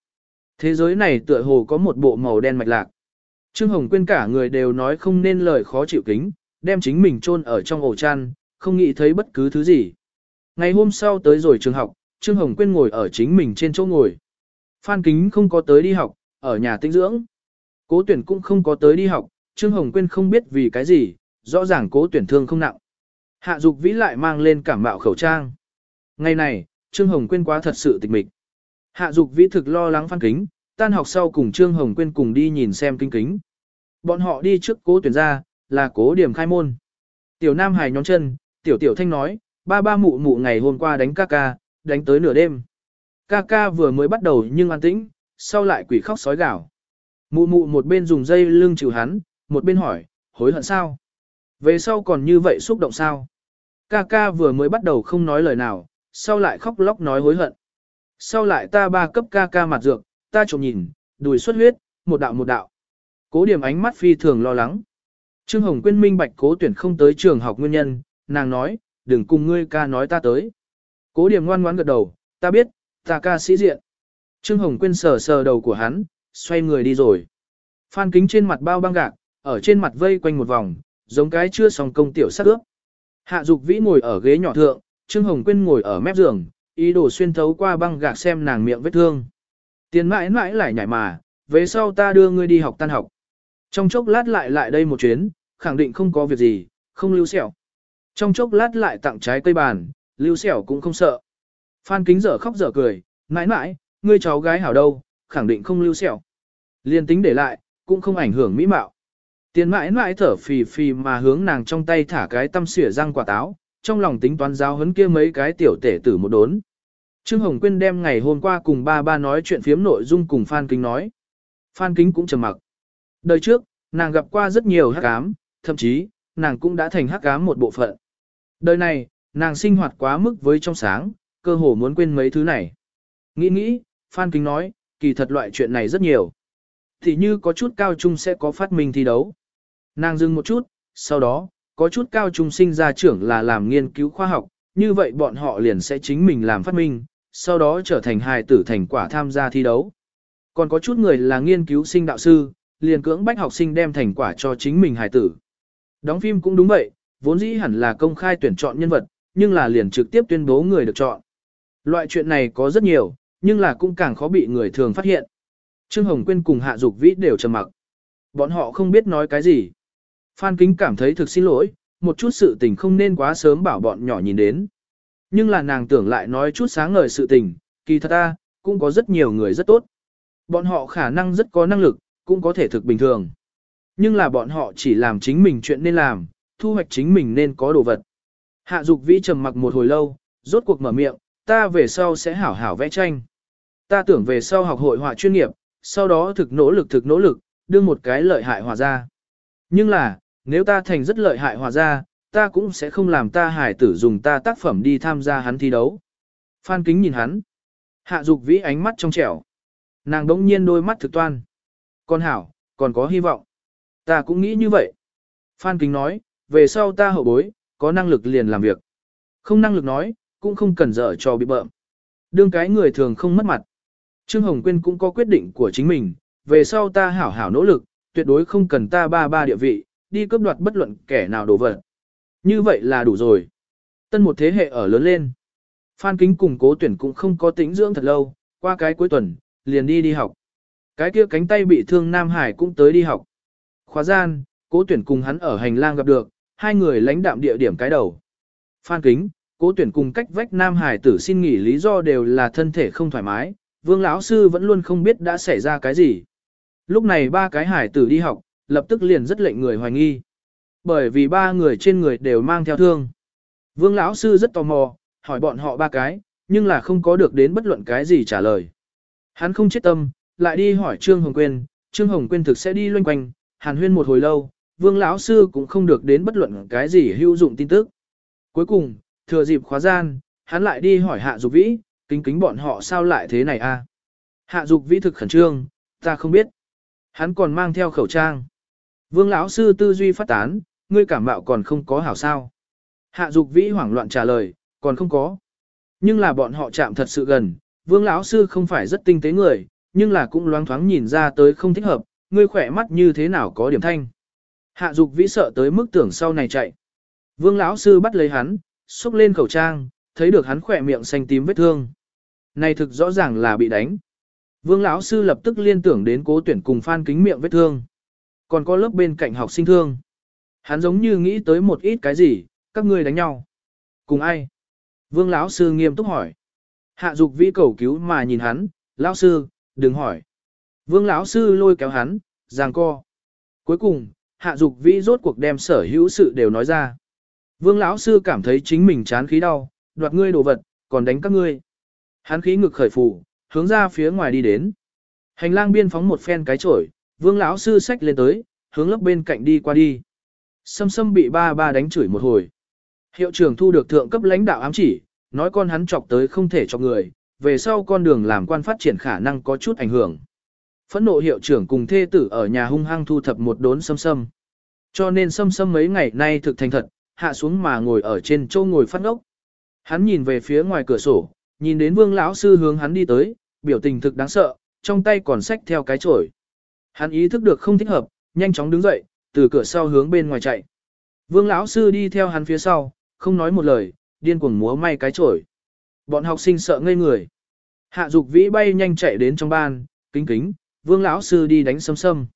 Thế giới này tựa hồ có một bộ màu đen mạch lạc. Trương Hồng Quyên cả người đều nói không nên lời khó chịu kính, đem chính mình chôn ở trong ổ chăn, không nghĩ thấy bất cứ thứ gì. Ngày hôm sau tới rồi trường học, Trương Hồng Quyên ngồi ở chính mình trên chỗ ngồi. Phan Kính không có tới đi học, ở nhà tinh dưỡng. Cố tuyển cũng không có tới đi học, Trương Hồng Quyên không biết vì cái gì, rõ ràng cố tuyển thương không nặng. Hạ Dục Vĩ lại mang lên cảm mạo khẩu trang. Ngày này, Trương Hồng Quyên quá thật sự tịch mịch. Hạ Dục Vĩ thực lo lắng Phan Kính, tan học sau cùng Trương Hồng Quyên cùng đi nhìn xem kinh kính. Bọn họ đi trước cố tuyển ra, là cố điểm khai môn. Tiểu Nam Hải nhón chân, Tiểu Tiểu Thanh nói, ba ba mụ mụ ngày hôm qua đánh ca ca, đánh tới nửa đêm. Ca ca vừa mới bắt đầu nhưng an tĩnh, sau lại quỷ khóc sói gào. Mụ mụ một bên dùng dây lưng chịu hắn, một bên hỏi, hối hận sao? Về sau còn như vậy xúc động sao? Ca ca vừa mới bắt đầu không nói lời nào, sau lại khóc lóc nói hối hận. Sau lại ta ba cấp ca ca mặt dược, ta trộm nhìn, đùi xuất huyết, một đạo một đạo. Cố điểm ánh mắt phi thường lo lắng. Trương Hồng Quyên minh bạch cố tuyển không tới trường học nguyên nhân, nàng nói, đừng cùng ngươi ca nói ta tới. Cố điểm ngoan ngoãn gật đầu, ta biết, ta ca sĩ diện. Trương Hồng Quyên sờ sờ đầu của hắn, xoay người đi rồi. Phan kính trên mặt bao băng gạc, ở trên mặt vây quanh một vòng, giống cái chưa xong công tiểu sắc ướp. Hạ Dục Vĩ ngồi ở ghế nhỏ thượng, Trương Hồng Quyên ngồi ở mép giường, ý đồ xuyên thấu qua băng gạc xem nàng miệng vết thương. Tiền mãi mãi lại nhảy mà, về sau ta đưa ngươi đi học tan học. Trong chốc lát lại lại đây một chuyến, khẳng định không có việc gì, không lưu sẹo. Trong chốc lát lại tặng trái cây bàn, lưu sẹo cũng không sợ. Phan kính dở khóc dở cười, mãi mãi, ngươi cháu gái hảo đâu, khẳng định không lưu sẹo. Liên tính để lại, cũng không ảnh hưởng mỹ mạo. Tiền mãi mãi thở phì phì mà hướng nàng trong tay thả cái tâm xỉa răng quả táo, trong lòng tính toán giáo hấn kia mấy cái tiểu tể tử một đốn. Trương Hồng Quyên đem ngày hôm qua cùng ba ba nói chuyện phiếm nội dung cùng Phan Kính nói. Phan Kính cũng trầm mặc. Đời trước, nàng gặp qua rất nhiều hắc ám, thậm chí, nàng cũng đã thành hắc ám một bộ phận. Đời này, nàng sinh hoạt quá mức với trong sáng, cơ hồ muốn quên mấy thứ này. Nghĩ nghĩ, Phan Kính nói, kỳ thật loại chuyện này rất nhiều. Thì như có chút cao trung sẽ có phát minh thi đấu. Nàng dừng một chút, sau đó, có chút cao trung sinh ra trưởng là làm nghiên cứu khoa học, như vậy bọn họ liền sẽ chính mình làm phát minh, sau đó trở thành hài tử thành quả tham gia thi đấu. Còn có chút người là nghiên cứu sinh đạo sư, liền cưỡng bách học sinh đem thành quả cho chính mình hài tử. Đóng phim cũng đúng vậy, vốn dĩ hẳn là công khai tuyển chọn nhân vật, nhưng là liền trực tiếp tuyên bố người được chọn. Loại chuyện này có rất nhiều, nhưng là cũng càng khó bị người thường phát hiện. Trương Hồng Quyên cùng Hạ Dục Vĩ đều trầm mặc. Bọn họ không biết nói cái gì. Phan Kính cảm thấy thực xin lỗi, một chút sự tình không nên quá sớm bảo bọn nhỏ nhìn đến. Nhưng là nàng tưởng lại nói chút sáng ngời sự tình, kỳ thật ta, cũng có rất nhiều người rất tốt. Bọn họ khả năng rất có năng lực, cũng có thể thực bình thường. Nhưng là bọn họ chỉ làm chính mình chuyện nên làm, thu hoạch chính mình nên có đồ vật. Hạ Dục Vĩ trầm mặc một hồi lâu, rốt cuộc mở miệng, ta về sau sẽ hảo hảo vẽ tranh. Ta tưởng về sau học hội họa chuyên nghiệp, sau đó thực nỗ lực thực nỗ lực, đưa một cái lợi hại hòa ra. Nhưng là, nếu ta thành rất lợi hại hòa ra, ta cũng sẽ không làm ta hải tử dùng ta tác phẩm đi tham gia hắn thi đấu. Phan kính nhìn hắn. Hạ dục vĩ ánh mắt trong trẻo. Nàng đống nhiên đôi mắt thực toan. Con hảo, còn có hy vọng. Ta cũng nghĩ như vậy. Phan kính nói, về sau ta hậu bối, có năng lực liền làm việc. Không năng lực nói, cũng không cần dở cho bị bợm. Đương cái người thường không mất mặt. Trương Hồng Quyên cũng có quyết định của chính mình, về sau ta hảo hảo nỗ lực, tuyệt đối không cần ta ba ba địa vị, đi cướp đoạt bất luận kẻ nào đổ vật. Như vậy là đủ rồi. Tân một thế hệ ở lớn lên. Phan Kính cùng cố tuyển cũng không có tính dưỡng thật lâu, qua cái cuối tuần, liền đi đi học. Cái kia cánh tay bị thương Nam Hải cũng tới đi học. Khóa gian, cố tuyển cùng hắn ở hành lang gặp được, hai người lãnh đạm địa điểm cái đầu. Phan Kính, cố tuyển cùng cách vách Nam Hải tử xin nghỉ lý do đều là thân thể không thoải mái, vương lão sư vẫn luôn không biết đã xảy ra cái gì. Lúc này ba cái hải tử đi học, lập tức liền rất lệnh người hoài nghi. Bởi vì ba người trên người đều mang theo thương. Vương lão sư rất tò mò, hỏi bọn họ ba cái, nhưng là không có được đến bất luận cái gì trả lời. Hắn không chết tâm, lại đi hỏi Trương Hồng Quyên, Trương Hồng Quyên thực sẽ đi loanh quanh, hàn huyên một hồi lâu, Vương lão sư cũng không được đến bất luận cái gì hữu dụng tin tức. Cuối cùng, thừa dịp khóa gian, hắn lại đi hỏi Hạ Dục Vĩ, kính kính bọn họ sao lại thế này a? Hạ Dục Vĩ thực khẩn trương, ta không biết. Hắn còn mang theo khẩu trang. Vương lão sư tư duy phát tán, ngươi cảm mạo còn không có hảo sao. Hạ Dục Vĩ hoảng loạn trả lời, còn không có. Nhưng là bọn họ chạm thật sự gần, vương lão sư không phải rất tinh tế người, nhưng là cũng loáng thoáng nhìn ra tới không thích hợp, ngươi khỏe mắt như thế nào có điểm thanh. Hạ dục vĩ sợ tới mức tưởng sau này chạy. Vương lão sư bắt lấy hắn, xúc lên khẩu trang, thấy được hắn khỏe miệng xanh tím vết thương. Này thực rõ ràng là bị đánh. Vương lão sư lập tức liên tưởng đến cố tuyển cùng phan kính miệng vết thương. Còn có lớp bên cạnh học sinh thương. Hắn giống như nghĩ tới một ít cái gì, các ngươi đánh nhau. Cùng ai? Vương lão sư nghiêm túc hỏi. Hạ dục vĩ cầu cứu mà nhìn hắn, lão sư, đừng hỏi. Vương lão sư lôi kéo hắn, giằng co. Cuối cùng, hạ dục vĩ rốt cuộc đem sở hữu sự đều nói ra. Vương lão sư cảm thấy chính mình chán khí đau, đoạt ngươi đồ vật, còn đánh các ngươi. Hắn khí ngực khởi phủ, hướng ra phía ngoài đi đến. Hành lang biên phóng một phen cái chổi, vương lão sư sách lên tới, hướng lớp bên cạnh đi qua đi. Sâm sâm bị ba ba đánh chửi một hồi. Hiệu trưởng thu được thượng cấp lãnh đạo ám chỉ, nói con hắn chọc tới không thể chọc người, về sau con đường làm quan phát triển khả năng có chút ảnh hưởng. Phẫn nộ hiệu trưởng cùng thê tử ở nhà hung hăng thu thập một đốn sâm sâm. Cho nên sâm sâm mấy ngày nay thực thành thật, hạ xuống mà ngồi ở trên châu ngồi phát ngốc. Hắn nhìn về phía ngoài cửa sổ, nhìn đến vương lão sư hướng hắn đi tới, biểu tình thực đáng sợ, trong tay còn xách theo cái chổi. Hắn ý thức được không thích hợp, nhanh chóng đứng dậy, từ cửa sau hướng bên ngoài chạy. Vương lão sư đi theo hắn phía sau, không nói một lời, điên cuồng múa may cái chổi. Bọn học sinh sợ ngây người. Hạ Dục Vĩ bay nhanh chạy đến trong ban, kính kính, Vương lão sư đi đánh sâm sâm.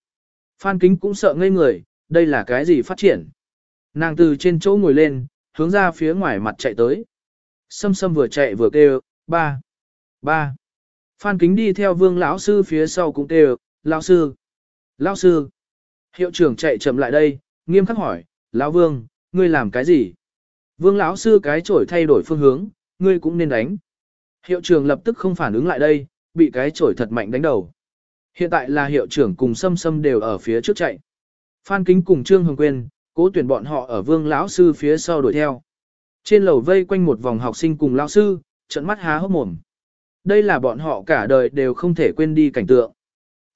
Phan Kính cũng sợ ngây người, đây là cái gì phát triển? Nàng từ trên chỗ ngồi lên, hướng ra phía ngoài mặt chạy tới. Sâm sâm vừa chạy vừa kêu, ba, ba. Phan Kính đi theo Vương lão sư phía sau cũng kêu, lão sư, lão sư. Hiệu trưởng chạy chậm lại đây, nghiêm khắc hỏi, lão Vương, ngươi làm cái gì? Vương lão sư cái chổi thay đổi phương hướng, ngươi cũng nên đánh. Hiệu trưởng lập tức không phản ứng lại đây, bị cái chổi thật mạnh đánh đầu. Hiện tại là hiệu trưởng cùng Sâm Sâm đều ở phía trước chạy. Phan Kính cùng Trương Hồng Quyên, cố tuyển bọn họ ở Vương lão sư phía sau đuổi theo. Trên lầu vây quanh một vòng học sinh cùng lão sư, trận mắt há hốc mồm. Đây là bọn họ cả đời đều không thể quên đi cảnh tượng.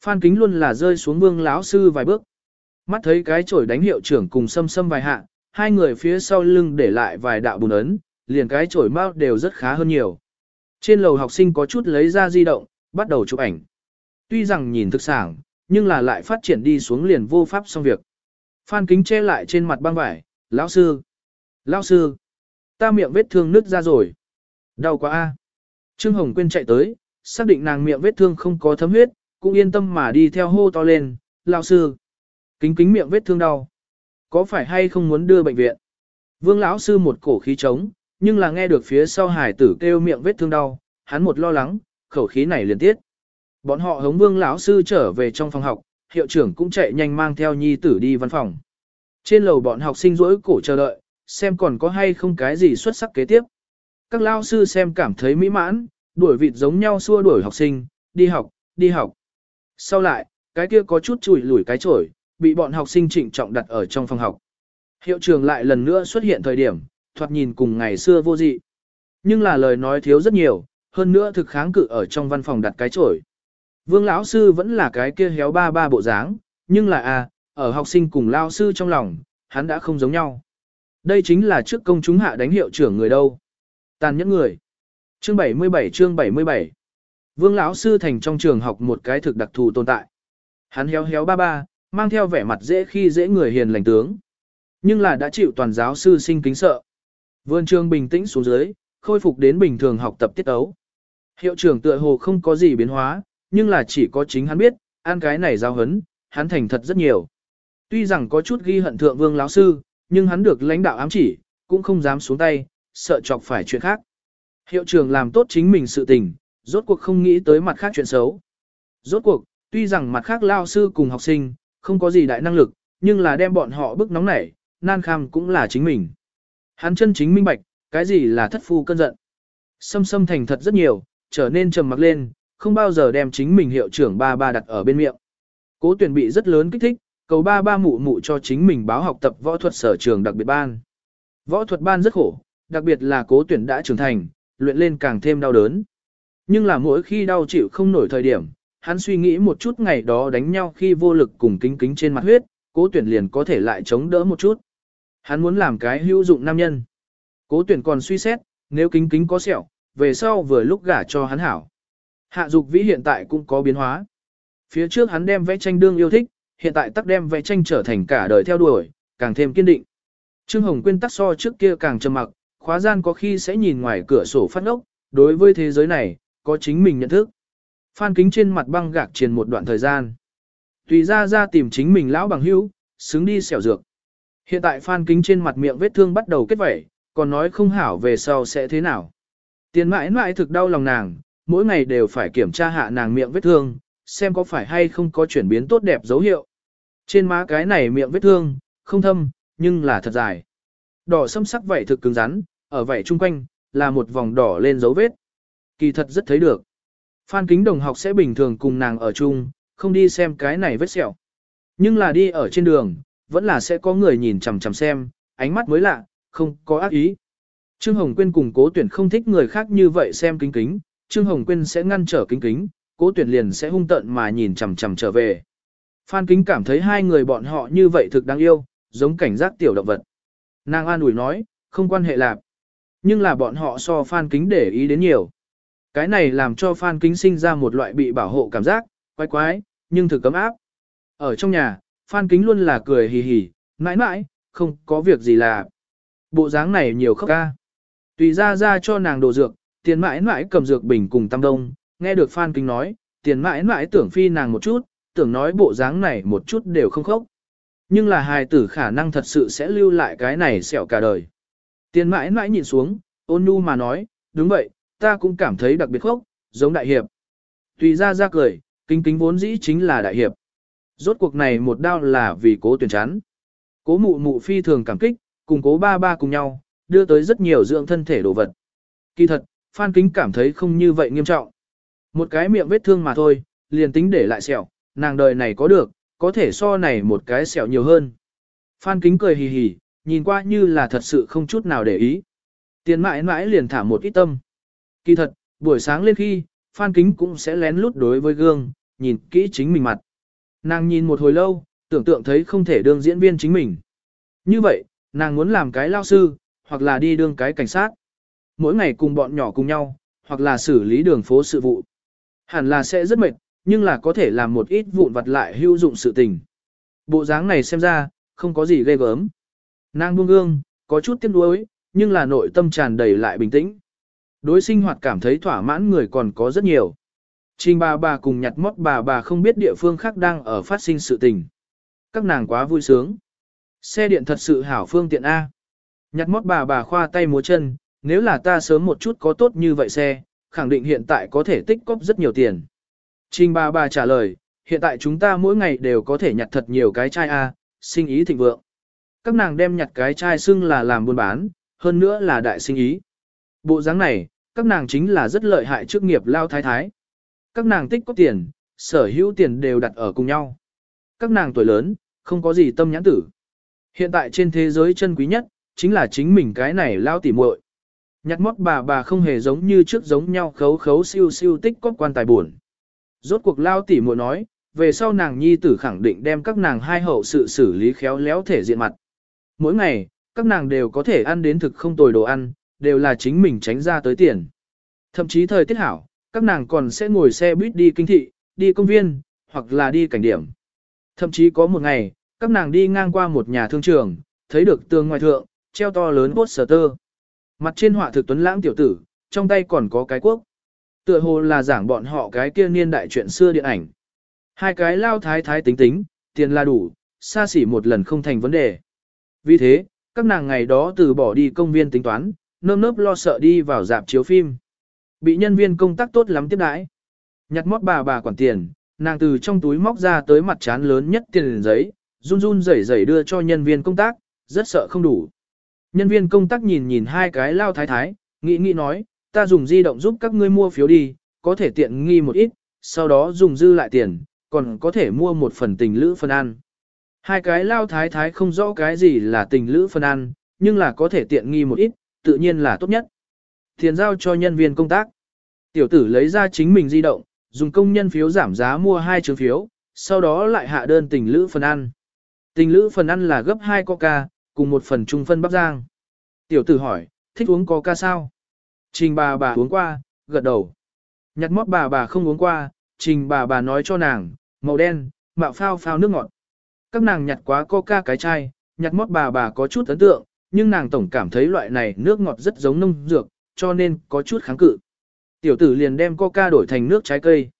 Phan Kính luôn là rơi xuống Vương lão sư vài bước. Mắt thấy cái chổi đánh hiệu trưởng cùng Sâm Sâm vài hạ, hai người phía sau lưng để lại vài đạo bùn ấn, liền cái chổi mau đều rất khá hơn nhiều. Trên lầu học sinh có chút lấy ra di động, bắt đầu chụp ảnh. Tuy rằng nhìn thực sảng, nhưng là lại phát triển đi xuống liền vô pháp xong việc. Phan kính che lại trên mặt băng vải, lão sư, lão sư, ta miệng vết thương nứt ra rồi. Đau quá a. Trương Hồng Quyên chạy tới, xác định nàng miệng vết thương không có thấm huyết, cũng yên tâm mà đi theo hô to lên, lão sư. Kính kính miệng vết thương đau. Có phải hay không muốn đưa bệnh viện? Vương lão sư một cổ khí trống, nhưng là nghe được phía sau hải tử kêu miệng vết thương đau, hắn một lo lắng, khẩu khí này liền tiết. Bọn họ hống vương lão sư trở về trong phòng học, hiệu trưởng cũng chạy nhanh mang theo nhi tử đi văn phòng. Trên lầu bọn học sinh rỗi cổ chờ đợi, xem còn có hay không cái gì xuất sắc kế tiếp. Các lao sư xem cảm thấy mỹ mãn, đuổi vịt giống nhau xua đuổi học sinh, đi học, đi học. Sau lại, cái kia có chút chùi lủi cái chổi, bị bọn học sinh trịnh trọng đặt ở trong phòng học. Hiệu trường lại lần nữa xuất hiện thời điểm, thoạt nhìn cùng ngày xưa vô dị. Nhưng là lời nói thiếu rất nhiều, hơn nữa thực kháng cự ở trong văn phòng đặt cái chổi. Vương lão sư vẫn là cái kia héo ba ba bộ dáng, nhưng là a, à, ở học sinh cùng lao sư trong lòng, hắn đã không giống nhau. Đây chính là trước công chúng hạ đánh hiệu trưởng người đâu. Tàn nhẫn người. Chương 77 chương 77 Vương lão sư thành trong trường học một cái thực đặc thù tồn tại. Hắn héo héo ba ba, mang theo vẻ mặt dễ khi dễ người hiền lành tướng. Nhưng là đã chịu toàn giáo sư sinh kính sợ. Vườn trường bình tĩnh xuống dưới, khôi phục đến bình thường học tập tiết ấu. Hiệu trưởng tựa hồ không có gì biến hóa, nhưng là chỉ có chính hắn biết, ăn cái này giao hấn, hắn thành thật rất nhiều. Tuy rằng có chút ghi hận thượng vương lão sư, nhưng hắn được lãnh đạo ám chỉ, cũng không dám xuống tay, sợ chọc phải chuyện khác. Hiệu trưởng làm tốt chính mình sự tình, rốt cuộc không nghĩ tới mặt khác chuyện xấu. Rốt cuộc, tuy rằng mặt khác lao sư cùng học sinh, không có gì đại năng lực, nhưng là đem bọn họ bức nóng nảy, nan kham cũng là chính mình. Hắn chân chính minh bạch, cái gì là thất phu cơn giận. Sâm sâm thành thật rất nhiều, trở nên trầm mặc lên, không bao giờ đem chính mình hiệu trưởng ba ba đặt ở bên miệng. Cố tuyển bị rất lớn kích thích, cầu ba ba mụ mụ cho chính mình báo học tập võ thuật sở trường đặc biệt ban. Võ thuật ban rất khổ, đặc biệt là cố tuyển đã trưởng thành, luyện lên càng thêm đau đớn. Nhưng là mỗi khi đau chịu không nổi thời điểm, hắn suy nghĩ một chút ngày đó đánh nhau khi vô lực cùng kính kính trên mặt huyết, cố tuyển liền có thể lại chống đỡ một chút. Hắn muốn làm cái hữu dụng nam nhân. Cố tuyển còn suy xét, nếu kính kính có sẹo, về sau vừa lúc gả cho hắn hảo. Hạ dục vĩ hiện tại cũng có biến hóa. Phía trước hắn đem vẽ tranh đương yêu thích, hiện tại tắc đem vẽ tranh trở thành cả đời theo đuổi, càng thêm kiên định. Trương Hồng Quyên tắc so trước kia càng trầm mặc, khóa gian có khi sẽ nhìn ngoài cửa sổ phát ốc, đối với thế giới này, có chính mình nhận thức. Phan kính trên mặt băng gạc truyền một đoạn thời gian. Tùy ra ra tìm chính mình lão bằng hữu, xứng đi xẻo dược. Hiện tại phan kính trên mặt miệng vết thương bắt đầu kết vẩy, còn nói không hảo về sau sẽ thế nào. Tiền mãi mãi thực đau lòng nàng, mỗi ngày đều phải kiểm tra hạ nàng miệng vết thương, xem có phải hay không có chuyển biến tốt đẹp dấu hiệu. Trên má cái này miệng vết thương, không thâm, nhưng là thật dài. Đỏ sâm sắc vảy thực cứng rắn, ở vảy chung quanh, là một vòng đỏ lên dấu vết. Kỳ thật rất thấy được. Phan kính đồng học sẽ bình thường cùng nàng ở chung, không đi xem cái này vết sẹo. Nhưng là đi ở trên đường, vẫn là sẽ có người nhìn chằm chằm xem, ánh mắt mới lạ, không có ác ý. Trương Hồng Quyên cùng cố tuyển không thích người khác như vậy xem kính kính, Trương Hồng Quyên sẽ ngăn trở kính kính, cố tuyển liền sẽ hung tận mà nhìn chằm chằm trở về. Phan kính cảm thấy hai người bọn họ như vậy thực đáng yêu, giống cảnh giác tiểu động vật. Nàng an ủi nói, không quan hệ lạc. Nhưng là bọn họ so Phan kính để ý đến nhiều. Cái này làm cho Phan kính sinh ra một loại bị bảo hộ cảm giác, quái quái, nhưng thực cấm áp. Ở trong nhà, Phan kính luôn là cười hì hì, mãi mãi, không có việc gì là. Bộ dáng này nhiều khóc ca. Tùy ra ra cho nàng đồ dược, tiền mãi mãi cầm dược bình cùng tam đông, nghe được Phan Kính nói, tiền mãi mãi tưởng phi nàng một chút, tưởng nói bộ dáng này một chút đều không khóc. Nhưng là hài tử khả năng thật sự sẽ lưu lại cái này sẹo cả đời. Tiền mãi mãi nhìn xuống, ôn nhu mà nói, đúng vậy, ta cũng cảm thấy đặc biệt khóc, giống đại hiệp. Tùy ra ra cười, kính kính vốn dĩ chính là đại hiệp. Rốt cuộc này một đao là vì cố tuyển chán. Cố mụ mụ phi thường cảm kích, cùng cố ba ba cùng nhau, đưa tới rất nhiều dưỡng thân thể đồ vật. Kỳ thật, Phan Kính cảm thấy không như vậy nghiêm trọng. Một cái miệng vết thương mà thôi, liền tính để lại sẹo, nàng đời này có được, có thể so này một cái sẹo nhiều hơn. Phan Kính cười hì hì, nhìn qua như là thật sự không chút nào để ý. Tiền mãi mãi liền thả một ít tâm. Kỳ thật, buổi sáng lên khi, Phan Kính cũng sẽ lén lút đối với gương, nhìn kỹ chính mình mặt. Nàng nhìn một hồi lâu, tưởng tượng thấy không thể đương diễn viên chính mình. Như vậy, nàng muốn làm cái lao sư, hoặc là đi đương cái cảnh sát. Mỗi ngày cùng bọn nhỏ cùng nhau, hoặc là xử lý đường phố sự vụ. Hẳn là sẽ rất mệt, nhưng là có thể làm một ít vụn vặt lại hữu dụng sự tình. Bộ dáng này xem ra, không có gì ghê gớm. Nàng buông gương, có chút tiếc nuối, nhưng là nội tâm tràn đầy lại bình tĩnh. Đối sinh hoạt cảm thấy thỏa mãn người còn có rất nhiều. Trình bà bà cùng nhặt mót bà bà không biết địa phương khác đang ở phát sinh sự tình. Các nàng quá vui sướng. Xe điện thật sự hảo phương tiện A. Nhặt mót bà bà khoa tay múa chân, nếu là ta sớm một chút có tốt như vậy xe, khẳng định hiện tại có thể tích cóp rất nhiều tiền. Trình bà bà trả lời, hiện tại chúng ta mỗi ngày đều có thể nhặt thật nhiều cái chai A, sinh ý thịnh vượng. Các nàng đem nhặt cái chai xưng là làm buôn bán, hơn nữa là đại sinh ý. Bộ dáng này, các nàng chính là rất lợi hại trước nghiệp lao thái thái. Các nàng tích có tiền, sở hữu tiền đều đặt ở cùng nhau. Các nàng tuổi lớn, không có gì tâm nhãn tử. Hiện tại trên thế giới chân quý nhất, chính là chính mình cái này lao tỉ muội. Nhặt mót bà bà không hề giống như trước giống nhau khấu khấu siêu siêu tích có quan tài buồn. Rốt cuộc lao tỉ muội nói, về sau nàng nhi tử khẳng định đem các nàng hai hậu sự xử lý khéo léo thể diện mặt. Mỗi ngày, các nàng đều có thể ăn đến thực không tồi đồ ăn, đều là chính mình tránh ra tới tiền. Thậm chí thời tiết hảo, các nàng còn sẽ ngồi xe buýt đi kinh thị, đi công viên, hoặc là đi cảnh điểm. Thậm chí có một ngày, các nàng đi ngang qua một nhà thương trường, thấy được tường ngoài thượng, treo to lớn poster. Mặt trên họa thực tuấn lãng tiểu tử, trong tay còn có cái quốc. Tựa hồ là giảng bọn họ cái kia niên đại chuyện xưa điện ảnh. Hai cái lao thái thái tính tính, tiền là đủ, xa xỉ một lần không thành vấn đề. Vì thế, các nàng ngày đó từ bỏ đi công viên tính toán, nơm nớp lo sợ đi vào dạp chiếu phim. Bị nhân viên công tác tốt lắm tiếp đãi. Nhặt mót bà bà quản tiền, nàng từ trong túi móc ra tới mặt chán lớn nhất tiền giấy, run run rẩy rẩy đưa cho nhân viên công tác, rất sợ không đủ. Nhân viên công tác nhìn nhìn hai cái lao thái thái, nghĩ nghĩ nói, ta dùng di động giúp các ngươi mua phiếu đi, có thể tiện nghi một ít, sau đó dùng dư lại tiền, còn có thể mua một phần tình lữ phân ăn. Hai cái lao thái thái không rõ cái gì là tình lữ phân ăn, nhưng là có thể tiện nghi một ít, tự nhiên là tốt nhất. Tiền giao cho nhân viên công tác. Tiểu tử lấy ra chính mình di động, dùng công nhân phiếu giảm giá mua hai trường phiếu, sau đó lại hạ đơn tình lữ phần ăn. Tình lữ phần ăn là gấp 2 coca, cùng một phần trung phân bắp giang. Tiểu tử hỏi, thích uống coca sao? Trình bà bà uống qua, gật đầu. Nhặt mót bà bà không uống qua, trình bà bà nói cho nàng, màu đen, mạo phao phao nước ngọt. Các nàng nhặt quá coca cái chai, nhặt mót bà bà có chút ấn tượng, nhưng nàng tổng cảm thấy loại này nước ngọt rất giống nông dược, cho nên có chút kháng cự. Tiểu tử liền đem coca đổi thành nước trái cây.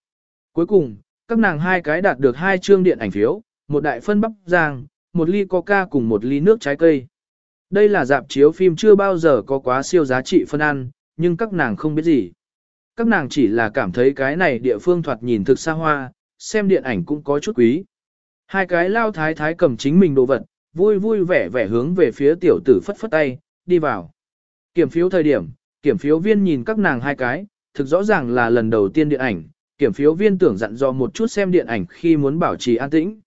Cuối cùng, các nàng hai cái đạt được hai chương điện ảnh phiếu, một đại phân bắp giang, một ly coca cùng một ly nước trái cây. Đây là dạp chiếu phim chưa bao giờ có quá siêu giá trị phân ăn, nhưng các nàng không biết gì. Các nàng chỉ là cảm thấy cái này địa phương thoạt nhìn thực xa hoa, xem điện ảnh cũng có chút quý. Hai cái lao thái thái cầm chính mình đồ vật, vui vui vẻ vẻ hướng về phía tiểu tử phất phất tay, đi vào. Kiểm phiếu thời điểm, kiểm phiếu viên nhìn các nàng hai cái, thực rõ ràng là lần đầu tiên điện ảnh, kiểm phiếu viên tưởng dặn dò một chút xem điện ảnh khi muốn bảo trì an tĩnh.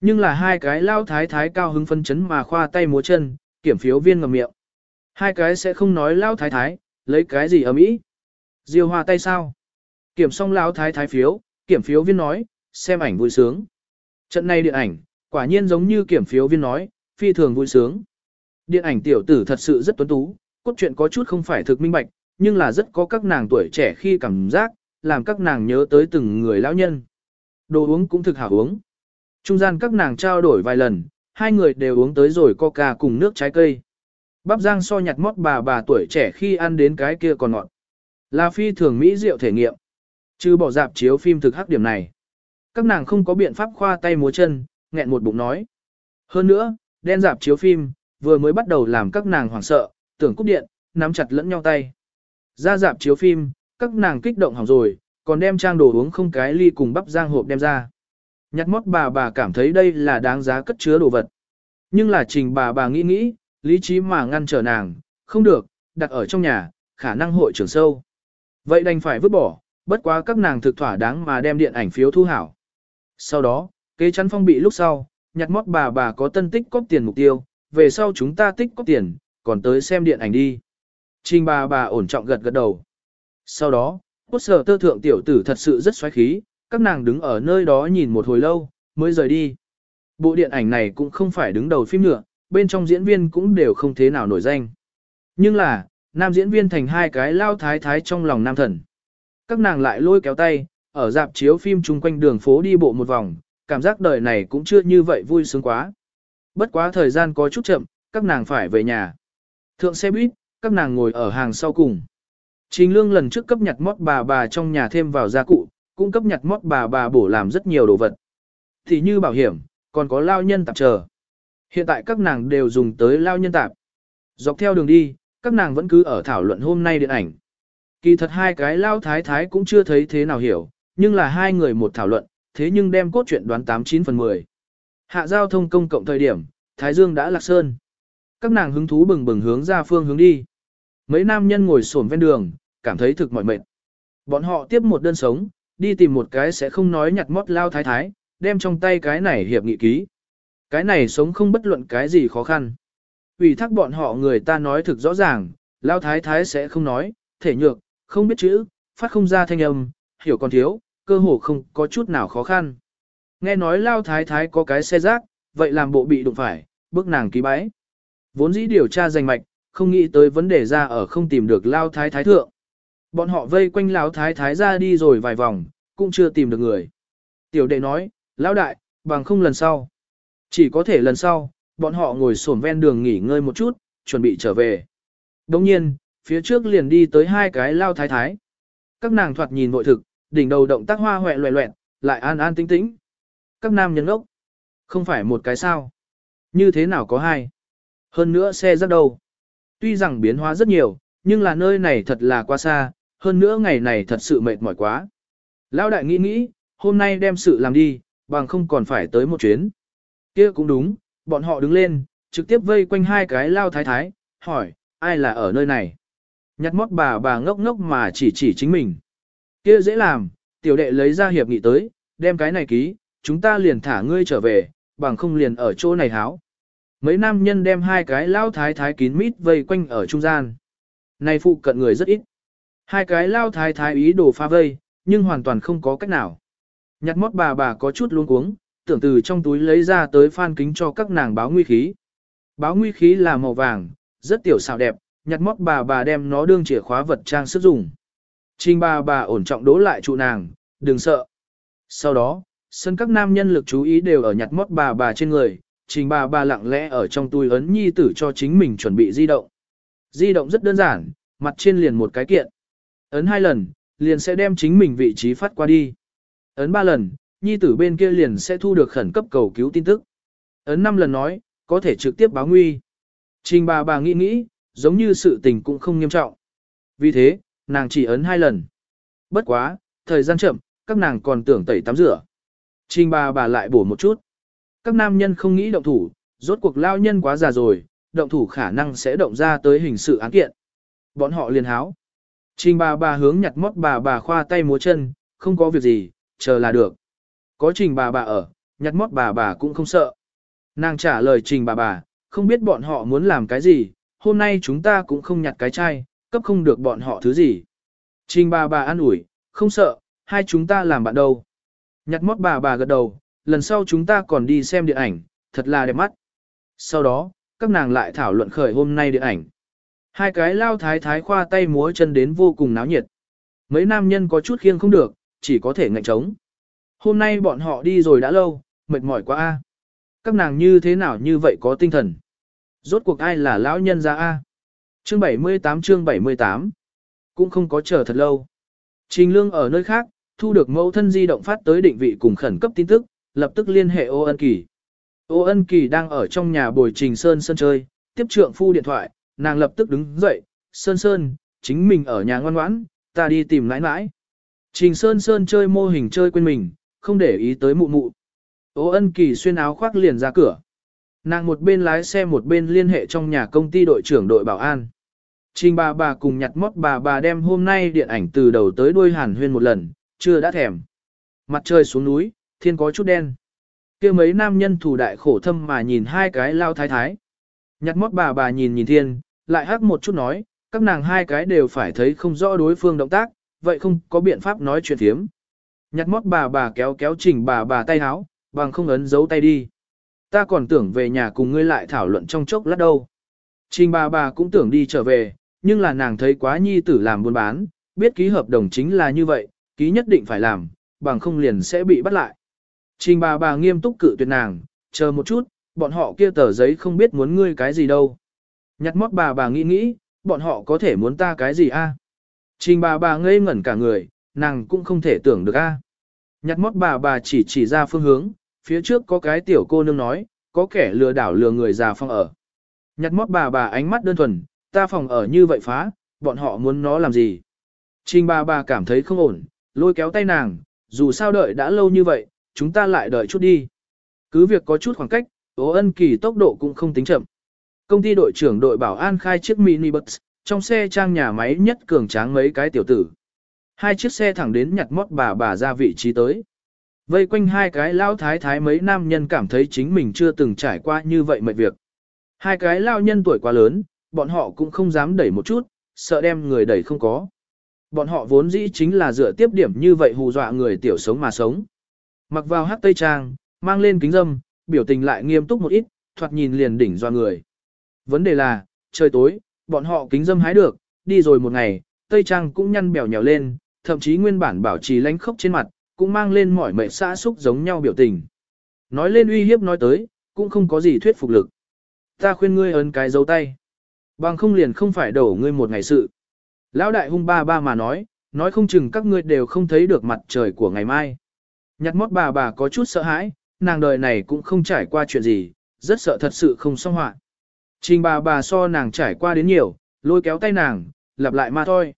Nhưng là hai cái lao thái thái cao hứng phân chấn mà khoa tay múa chân, kiểm phiếu viên ngầm miệng. Hai cái sẽ không nói lao thái thái, lấy cái gì ở mỹ. Diêu hoa tay sao? Kiểm xong lão thái thái phiếu, kiểm phiếu viên nói, xem ảnh vui sướng. Trận này điện ảnh, quả nhiên giống như kiểm phiếu viên nói, phi thường vui sướng. Điện ảnh tiểu tử thật sự rất tuấn tú, cốt truyện có chút không phải thực minh bạch, nhưng là rất có các nàng tuổi trẻ khi cảm giác, làm các nàng nhớ tới từng người lão nhân. Đồ uống cũng thực hảo uống. Trung gian các nàng trao đổi vài lần, hai người đều uống tới rồi coca cùng nước trái cây. Bắp giang so nhặt mót bà bà tuổi trẻ khi ăn đến cái kia còn ngọt. Là phi thường mỹ rượu thể nghiệm. Chứ bỏ dạp chiếu phim thực hắc điểm này. Các nàng không có biện pháp khoa tay múa chân, nghẹn một bụng nói. Hơn nữa, đen dạp chiếu phim, vừa mới bắt đầu làm các nàng hoảng sợ, tưởng cúp điện, nắm chặt lẫn nhau tay. Ra dạp chiếu phim, các nàng kích động hỏng rồi, còn đem trang đồ uống không cái ly cùng bắp giang hộp đem ra. Nhặt mót bà bà cảm thấy đây là đáng giá cất chứa đồ vật. Nhưng là trình bà bà nghĩ nghĩ, lý trí mà ngăn trở nàng, không được, đặt ở trong nhà, khả năng hội trưởng sâu. Vậy đành phải vứt bỏ, bất quá các nàng thực thỏa đáng mà đem điện ảnh phiếu thu hảo. Sau đó, kế chắn phong bị lúc sau, nhặt mót bà bà có tân tích cóp tiền mục tiêu, về sau chúng ta tích cóp tiền, còn tới xem điện ảnh đi. Trình bà bà ổn trọng gật gật đầu. Sau đó, quốc sở tơ thượng tiểu tử thật sự rất xoáy khí, các nàng đứng ở nơi đó nhìn một hồi lâu, mới rời đi. Bộ điện ảnh này cũng không phải đứng đầu phim nữa, bên trong diễn viên cũng đều không thế nào nổi danh. Nhưng là, nam diễn viên thành hai cái lao thái thái trong lòng nam thần. Các nàng lại lôi kéo tay, ở dạp chiếu phim chung quanh đường phố đi bộ một vòng, cảm giác đời này cũng chưa như vậy vui sướng quá. Bất quá thời gian có chút chậm, các nàng phải về nhà. Thượng xe buýt, các nàng ngồi ở hàng sau cùng. Trình lương lần trước cấp nhặt mót bà bà trong nhà thêm vào gia cụ, cũng cấp nhặt mót bà bà bổ làm rất nhiều đồ vật. Thì như bảo hiểm, còn có lao nhân tạp chờ. Hiện tại các nàng đều dùng tới lao nhân tạp. Dọc theo đường đi, các nàng vẫn cứ ở thảo luận hôm nay điện ảnh. Kỳ thật hai cái lao thái thái cũng chưa thấy thế nào hiểu, nhưng là hai người một thảo luận, thế nhưng đem cốt truyện đoán 89 phần 10. Hạ giao thông công cộng thời điểm, Thái Dương đã lạc sơn. Các nàng hứng thú bừng bừng hướng ra phương hướng đi. Mấy nam nhân ngồi xổm ven đường, cảm thấy thực mỏi mệt. Bọn họ tiếp một đơn sống, đi tìm một cái sẽ không nói nhặt mót lao thái thái, đem trong tay cái này hiệp nghị ký. Cái này sống không bất luận cái gì khó khăn. Vì thắc bọn họ người ta nói thực rõ ràng, lao thái thái sẽ không nói, thể nhược, không biết chữ, phát không ra thanh âm, hiểu còn thiếu, cơ hồ không có chút nào khó khăn. Nghe nói lao thái thái có cái xe rác, vậy làm bộ bị đụng phải, bước nàng ký bái. Vốn dĩ điều tra danh mạch, không nghĩ tới vấn đề ra ở không tìm được lao thái thái thượng. Bọn họ vây quanh lão thái thái ra đi rồi vài vòng, cũng chưa tìm được người. Tiểu đệ nói, lão đại, bằng không lần sau. Chỉ có thể lần sau, bọn họ ngồi sổm ven đường nghỉ ngơi một chút, chuẩn bị trở về. Đồng nhiên, phía trước liền đi tới hai cái lao thái thái. Các nàng thoạt nhìn vội thực, đỉnh đầu động tác hoa hoẹ loẹ loẹt lại an an tĩnh tĩnh. Các nam nhân ốc. Không phải một cái sao. Như thế nào có hai. Hơn nữa xe rất đâu. Tuy rằng biến hóa rất nhiều, nhưng là nơi này thật là quá xa, hơn nữa ngày này thật sự mệt mỏi quá. Lão đại nghĩ nghĩ, hôm nay đem sự làm đi, bằng không còn phải tới một chuyến kia cũng đúng, bọn họ đứng lên, trực tiếp vây quanh hai cái lao thái thái, hỏi, ai là ở nơi này? Nhặt mót bà bà ngốc ngốc mà chỉ chỉ chính mình. kia dễ làm, tiểu đệ lấy ra hiệp nghị tới, đem cái này ký, chúng ta liền thả ngươi trở về, bằng không liền ở chỗ này háo. Mấy nam nhân đem hai cái lao thái thái kín mít vây quanh ở trung gian. Này phụ cận người rất ít. Hai cái lao thái thái ý đồ phá vây, nhưng hoàn toàn không có cách nào. Nhặt mót bà bà có chút luống cuống, tưởng từ trong túi lấy ra tới phan kính cho các nàng báo nguy khí. Báo nguy khí là màu vàng, rất tiểu xảo đẹp, nhặt móc bà bà đem nó đương chìa khóa vật trang sức dùng. Trình bà bà ổn trọng đố lại trụ nàng, đừng sợ. Sau đó, sân các nam nhân lực chú ý đều ở nhặt móc bà bà trên người, trình bà bà lặng lẽ ở trong túi ấn nhi tử cho chính mình chuẩn bị di động. Di động rất đơn giản, mặt trên liền một cái kiện. Ấn hai lần, liền sẽ đem chính mình vị trí phát qua đi. Ấn ba lần, nhi tử bên kia liền sẽ thu được khẩn cấp cầu cứu tin tức. Ấn năm lần nói, có thể trực tiếp báo nguy. Trình bà bà nghĩ nghĩ, giống như sự tình cũng không nghiêm trọng. Vì thế, nàng chỉ ấn hai lần. Bất quá, thời gian chậm, các nàng còn tưởng tẩy tắm rửa. Trình bà bà lại bổ một chút. Các nam nhân không nghĩ động thủ, rốt cuộc lao nhân quá già rồi, động thủ khả năng sẽ động ra tới hình sự án kiện. Bọn họ liền háo. Trình bà bà hướng nhặt mót bà bà khoa tay múa chân, không có việc gì, chờ là được. Có trình bà bà ở, nhặt mót bà bà cũng không sợ. Nàng trả lời trình bà bà, không biết bọn họ muốn làm cái gì, hôm nay chúng ta cũng không nhặt cái chai, cấp không được bọn họ thứ gì. Trình bà bà an ủi, không sợ, hai chúng ta làm bạn đâu. Nhặt mót bà bà gật đầu, lần sau chúng ta còn đi xem điện ảnh, thật là đẹp mắt. Sau đó, các nàng lại thảo luận khởi hôm nay điện ảnh. Hai cái lao thái thái khoa tay múa chân đến vô cùng náo nhiệt. Mấy nam nhân có chút khiêng không được, chỉ có thể ngạnh trống. Hôm nay bọn họ đi rồi đã lâu, mệt mỏi quá a. Các nàng như thế nào như vậy có tinh thần. Rốt cuộc ai là lão nhân ra a? Chương 78 chương 78 Cũng không có chờ thật lâu. Trình lương ở nơi khác, thu được mẫu thân di động phát tới định vị cùng khẩn cấp tin tức, lập tức liên hệ ô ân kỳ. Ô ân kỳ đang ở trong nhà bồi trình sơn sơn chơi, tiếp trượng phu điện thoại, nàng lập tức đứng dậy, sơn sơn, chính mình ở nhà ngoan ngoãn, ta đi tìm nãi nãi. Trình sơn sơn chơi mô hình chơi quên mình, không để ý tới mụ mụ. Ô ân kỳ xuyên áo khoác liền ra cửa. Nàng một bên lái xe một bên liên hệ trong nhà công ty đội trưởng đội bảo an. Trình bà bà cùng nhặt mót bà bà đem hôm nay điện ảnh từ đầu tới đuôi hàn huyên một lần, chưa đã thèm. Mặt trời xuống núi, thiên có chút đen. kia mấy nam nhân thủ đại khổ thâm mà nhìn hai cái lao thái thái. Nhặt mót bà bà nhìn nhìn thiên, lại hắc một chút nói, các nàng hai cái đều phải thấy không rõ đối phương động tác, vậy không có biện pháp nói chuyện thiếm. Nhặt mót bà bà kéo kéo chỉnh bà bà tay háo, bằng không ấn giấu tay đi. Ta còn tưởng về nhà cùng ngươi lại thảo luận trong chốc lát đâu. Trình bà bà cũng tưởng đi trở về, nhưng là nàng thấy quá nhi tử làm buôn bán, biết ký hợp đồng chính là như vậy, ký nhất định phải làm, bằng không liền sẽ bị bắt lại. Trình bà bà nghiêm túc cự tuyệt nàng, chờ một chút, bọn họ kia tờ giấy không biết muốn ngươi cái gì đâu. Nhặt mót bà bà nghĩ nghĩ, bọn họ có thể muốn ta cái gì a? Trình bà bà ngây ngẩn cả người, nàng cũng không thể tưởng được a. Nhặt mót bà bà chỉ chỉ ra phương hướng, phía trước có cái tiểu cô nương nói, có kẻ lừa đảo lừa người già phòng ở. Nhặt mót bà bà ánh mắt đơn thuần, ta phòng ở như vậy phá, bọn họ muốn nó làm gì? Trình bà bà cảm thấy không ổn, lôi kéo tay nàng, dù sao đợi đã lâu như vậy, chúng ta lại đợi chút đi. Cứ việc có chút khoảng cách, Ô Ân Kỳ tốc độ cũng không tính chậm. Công ty đội trưởng đội bảo an khai chiếc mini bus, trong xe trang nhà máy nhất cường tráng mấy cái tiểu tử. Hai chiếc xe thẳng đến nhặt mót bà bà ra vị trí tới. Vây quanh hai cái lao thái thái mấy nam nhân cảm thấy chính mình chưa từng trải qua như vậy mệt việc. Hai cái lao nhân tuổi quá lớn, bọn họ cũng không dám đẩy một chút, sợ đem người đẩy không có. Bọn họ vốn dĩ chính là dựa tiếp điểm như vậy hù dọa người tiểu sống mà sống. Mặc vào hát tây trang, mang lên kính dâm, biểu tình lại nghiêm túc một ít, thoạt nhìn liền đỉnh doa người. Vấn đề là, trời tối, bọn họ kính dâm hái được, đi rồi một ngày, tây trang cũng nhăn bèo nhèo lên, thậm chí nguyên bản bảo trì lánh khốc trên mặt, cũng mang lên mỏi mệt xã xúc giống nhau biểu tình. Nói lên uy hiếp nói tới, cũng không có gì thuyết phục lực. Ta khuyên ngươi ấn cái dấu tay. Bằng không liền không phải đổ ngươi một ngày sự. Lão đại hung ba ba mà nói, nói không chừng các ngươi đều không thấy được mặt trời của ngày mai. Nhặt mót bà bà có chút sợ hãi, nàng đời này cũng không trải qua chuyện gì, rất sợ thật sự không xong họa. Trình bà bà so nàng trải qua đến nhiều, lôi kéo tay nàng, lặp lại mà thôi.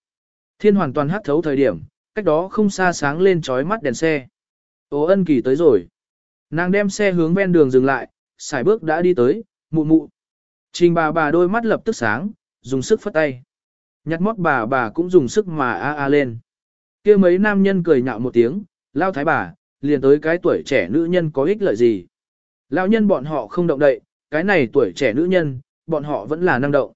Thiên hoàn toàn hắt thấu thời điểm, cách đó không xa sáng lên trói mắt đèn xe. Ô ân kỳ tới rồi. Nàng đem xe hướng ven đường dừng lại, xài bước đã đi tới, mụ mụ. Trình bà bà đôi mắt lập tức sáng, dùng sức phất tay. Nhặt mót bà bà cũng dùng sức mà a a lên. kia mấy nam nhân cười nhạo một tiếng, lao thái bà, liền tới cái tuổi trẻ nữ nhân có ích lợi gì. Lão nhân bọn họ không động đậy, cái này tuổi trẻ nữ nhân, bọn họ vẫn là năng động.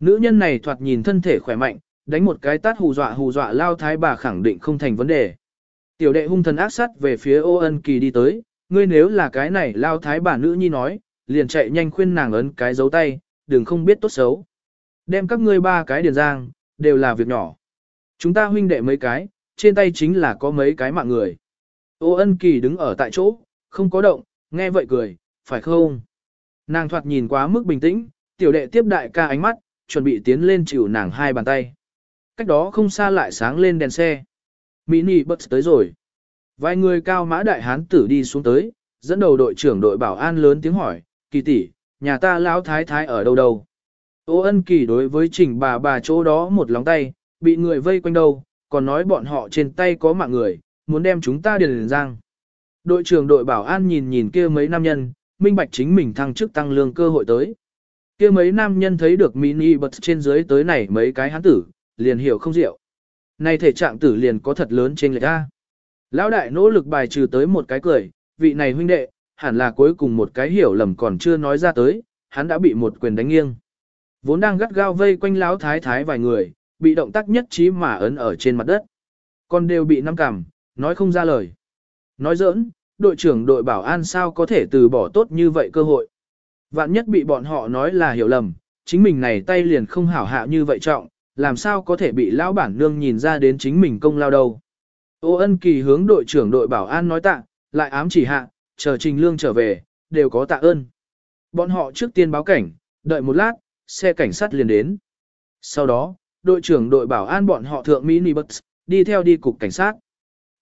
Nữ nhân này thoạt nhìn thân thể khỏe mạnh, đánh một cái tát hù dọa hù dọa lao thái bà khẳng định không thành vấn đề. Tiểu đệ hung thần ác sát về phía ô ân kỳ đi tới, ngươi nếu là cái này lao thái bà nữ nhi nói, liền chạy nhanh khuyên nàng ấn cái dấu tay, đừng không biết tốt xấu. Đem các ngươi ba cái điền giang, đều là việc nhỏ. Chúng ta huynh đệ mấy cái, trên tay chính là có mấy cái mạng người. Ô ân kỳ đứng ở tại chỗ, không có động, nghe vậy cười, phải không? Nàng thoạt nhìn quá mức bình tĩnh, tiểu đệ tiếp đại ca ánh mắt, chuẩn bị tiến lên chịu nàng hai bàn tay. Cách đó không xa lại sáng lên đèn xe. Mini bật tới rồi. Vài người cao mã đại hán tử đi xuống tới, dẫn đầu đội trưởng đội bảo an lớn tiếng hỏi, kỳ tỷ, nhà ta lão thái thái ở đâu đâu? Ô ân kỳ đối với trình bà bà chỗ đó một lóng tay, bị người vây quanh đâu, còn nói bọn họ trên tay có mạng người, muốn đem chúng ta điền liền giang. Đội trưởng đội bảo an nhìn nhìn kia mấy nam nhân, minh bạch chính mình thăng chức tăng lương cơ hội tới. Kia mấy nam nhân thấy được mini bật trên dưới tới này mấy cái hán tử, liền hiểu không rượu. nay thể trạng tử liền có thật lớn trên lệch ra. Lão đại nỗ lực bài trừ tới một cái cười, vị này huynh đệ, hẳn là cuối cùng một cái hiểu lầm còn chưa nói ra tới, hắn đã bị một quyền đánh nghiêng. Vốn đang gắt gao vây quanh lão thái thái vài người, bị động tác nhất trí mà ấn ở trên mặt đất. Còn đều bị nắm cằm, nói không ra lời. Nói giỡn, đội trưởng đội bảo an sao có thể từ bỏ tốt như vậy cơ hội. Vạn nhất bị bọn họ nói là hiểu lầm, chính mình này tay liền không hảo hạ như vậy trọng, làm sao có thể bị lão bản nương nhìn ra đến chính mình công lao đâu. Ô ân kỳ hướng đội trưởng đội bảo an nói tạ, lại ám chỉ hạ, chờ trình lương trở về, đều có tạ ơn. Bọn họ trước tiên báo cảnh, đợi một lát, xe cảnh sát liền đến. Sau đó, đội trưởng đội bảo an bọn họ thượng mini bus, đi theo đi cục cảnh sát.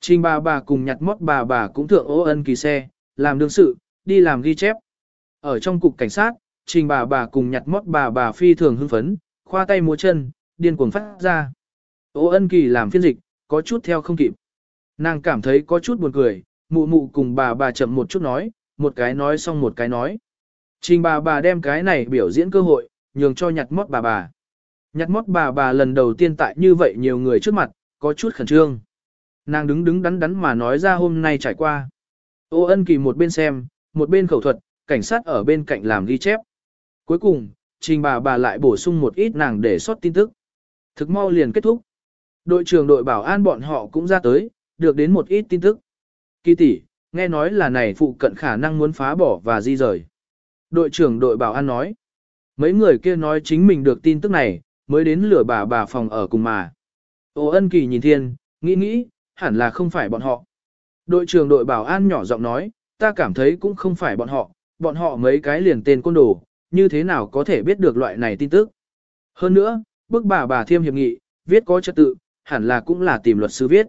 Trình bà bà cùng nhặt mót bà bà cũng thượng ô ân kỳ xe, làm đương sự, đi làm ghi chép. Ở trong cục cảnh sát, trình bà bà cùng nhặt mót bà bà phi thường hưng phấn, khoa tay múa chân, điên cuồng phát ra. Ô ân kỳ làm phiên dịch, có chút theo không kịp. Nàng cảm thấy có chút buồn cười, mụ mụ cùng bà bà chậm một chút nói, một cái nói xong một cái nói. Trình bà bà đem cái này biểu diễn cơ hội, nhường cho nhặt mót bà bà. Nhặt mót bà bà lần đầu tiên tại như vậy nhiều người trước mặt, có chút khẩn trương. Nàng đứng đứng đắn đắn mà nói ra hôm nay trải qua. Ô ân kỳ một bên xem, một bên khẩu thuật, cảnh sát ở bên cạnh làm ghi chép. Cuối cùng, trình bà bà lại bổ sung một ít nàng để sót tin tức. Thực mau liền kết thúc. Đội trưởng đội bảo an bọn họ cũng ra tới, được đến một ít tin tức. Kỳ tỷ, nghe nói là này phụ cận khả năng muốn phá bỏ và di rời. Đội trưởng đội bảo an nói. Mấy người kia nói chính mình được tin tức này, mới đến lửa bà bà phòng ở cùng mà. Ô ân kỳ nhìn thiên, nghĩ nghĩ, hẳn là không phải bọn họ. Đội trưởng đội bảo an nhỏ giọng nói, ta cảm thấy cũng không phải bọn họ, bọn họ mấy cái liền tên côn đồ, như thế nào có thể biết được loại này tin tức. Hơn nữa, bức bà bà thiêm hiệp nghị, viết có trật tự, hẳn là cũng là tìm luật sư viết.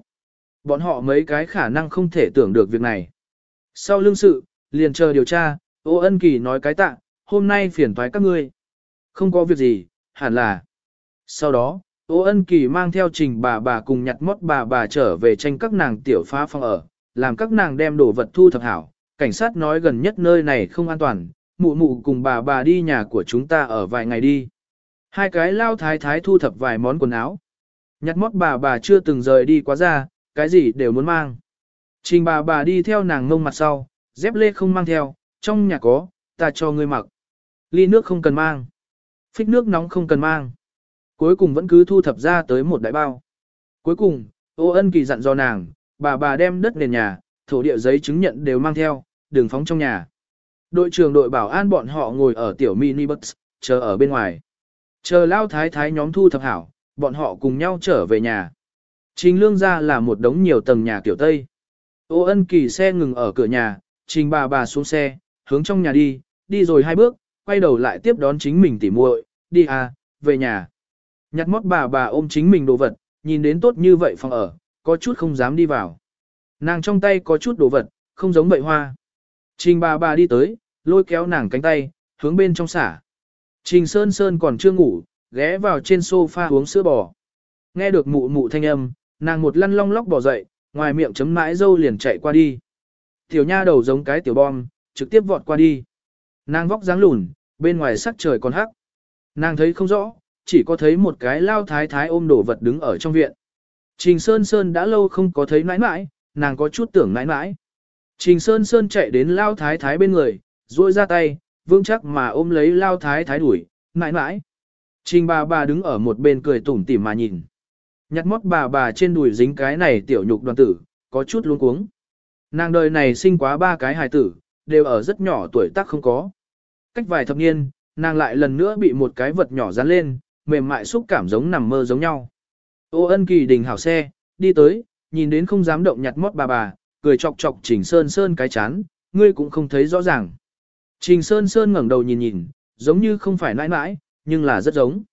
Bọn họ mấy cái khả năng không thể tưởng được việc này. Sau lương sự, liền chờ điều tra, ô ân kỳ nói cái tạ, hôm nay phiền toái các ngươi. Không có việc gì, hẳn là. Sau đó, ô ân kỳ mang theo trình bà bà cùng nhặt mót bà bà trở về tranh các nàng tiểu phá phòng ở, làm các nàng đem đồ vật thu thập hảo. Cảnh sát nói gần nhất nơi này không an toàn, mụ mụ cùng bà bà đi nhà của chúng ta ở vài ngày đi. Hai cái lao thái thái thu thập vài món quần áo. Nhặt mót bà bà chưa từng rời đi quá ra, cái gì đều muốn mang. Trình bà bà đi theo nàng ngông mặt sau, dép lê không mang theo, trong nhà có, ta cho ngươi mặc. Ly nước không cần mang. Phích nước nóng không cần mang. Cuối cùng vẫn cứ thu thập ra tới một đại bao. Cuối cùng, ô ân kỳ dặn do nàng, bà bà đem đất nền nhà, thổ địa giấy chứng nhận đều mang theo, đường phóng trong nhà. Đội trưởng đội bảo an bọn họ ngồi ở tiểu mini bus, chờ ở bên ngoài. Chờ lao thái thái nhóm thu thập hảo, bọn họ cùng nhau trở về nhà. Trình lương ra là một đống nhiều tầng nhà kiểu Tây. Ô ân kỳ xe ngừng ở cửa nhà, trình bà bà xuống xe, hướng trong nhà đi, đi rồi hai bước, quay đầu lại tiếp đón chính mình tỉ muội, đi à, về nhà. Nhặt mót bà bà ôm chính mình đồ vật, nhìn đến tốt như vậy phòng ở, có chút không dám đi vào. Nàng trong tay có chút đồ vật, không giống bậy hoa. Trình bà bà đi tới, lôi kéo nàng cánh tay, hướng bên trong xả. Trình Sơn Sơn còn chưa ngủ, ghé vào trên sofa uống sữa bò. Nghe được mụ mụ thanh âm, nàng một lăn long lóc bỏ dậy, ngoài miệng chấm mãi dâu liền chạy qua đi. Tiểu nha đầu giống cái tiểu bom, trực tiếp vọt qua đi. Nàng vóc dáng lùn, bên ngoài sắc trời còn hắc. Nàng thấy không rõ, chỉ có thấy một cái lao thái thái ôm đổ vật đứng ở trong viện. Trình Sơn Sơn đã lâu không có thấy nãi nãi, nàng có chút tưởng nãi nãi. Trình Sơn Sơn chạy đến lao thái thái bên người, duỗi ra tay, vững chắc mà ôm lấy lao thái thái đuổi, mãi mãi Trình bà bà đứng ở một bên cười tủm tỉm mà nhìn. Nhặt mót bà bà trên đùi dính cái này tiểu nhục đoàn tử, có chút luống cuống. Nàng đời này sinh quá ba cái hài tử, đều ở rất nhỏ tuổi tác không có. Cách vài thập niên, nàng lại lần nữa bị một cái vật nhỏ dán lên, mềm mại xúc cảm giống nằm mơ giống nhau. Ô ân kỳ đình hảo xe, đi tới, nhìn đến không dám động nhặt mót bà bà, cười chọc chọc chỉnh Sơn Sơn cái chán, ngươi cũng không thấy rõ ràng. Trình Sơn Sơn ngẩng đầu nhìn nhìn, giống như không phải nãi nãi, nhưng là rất giống.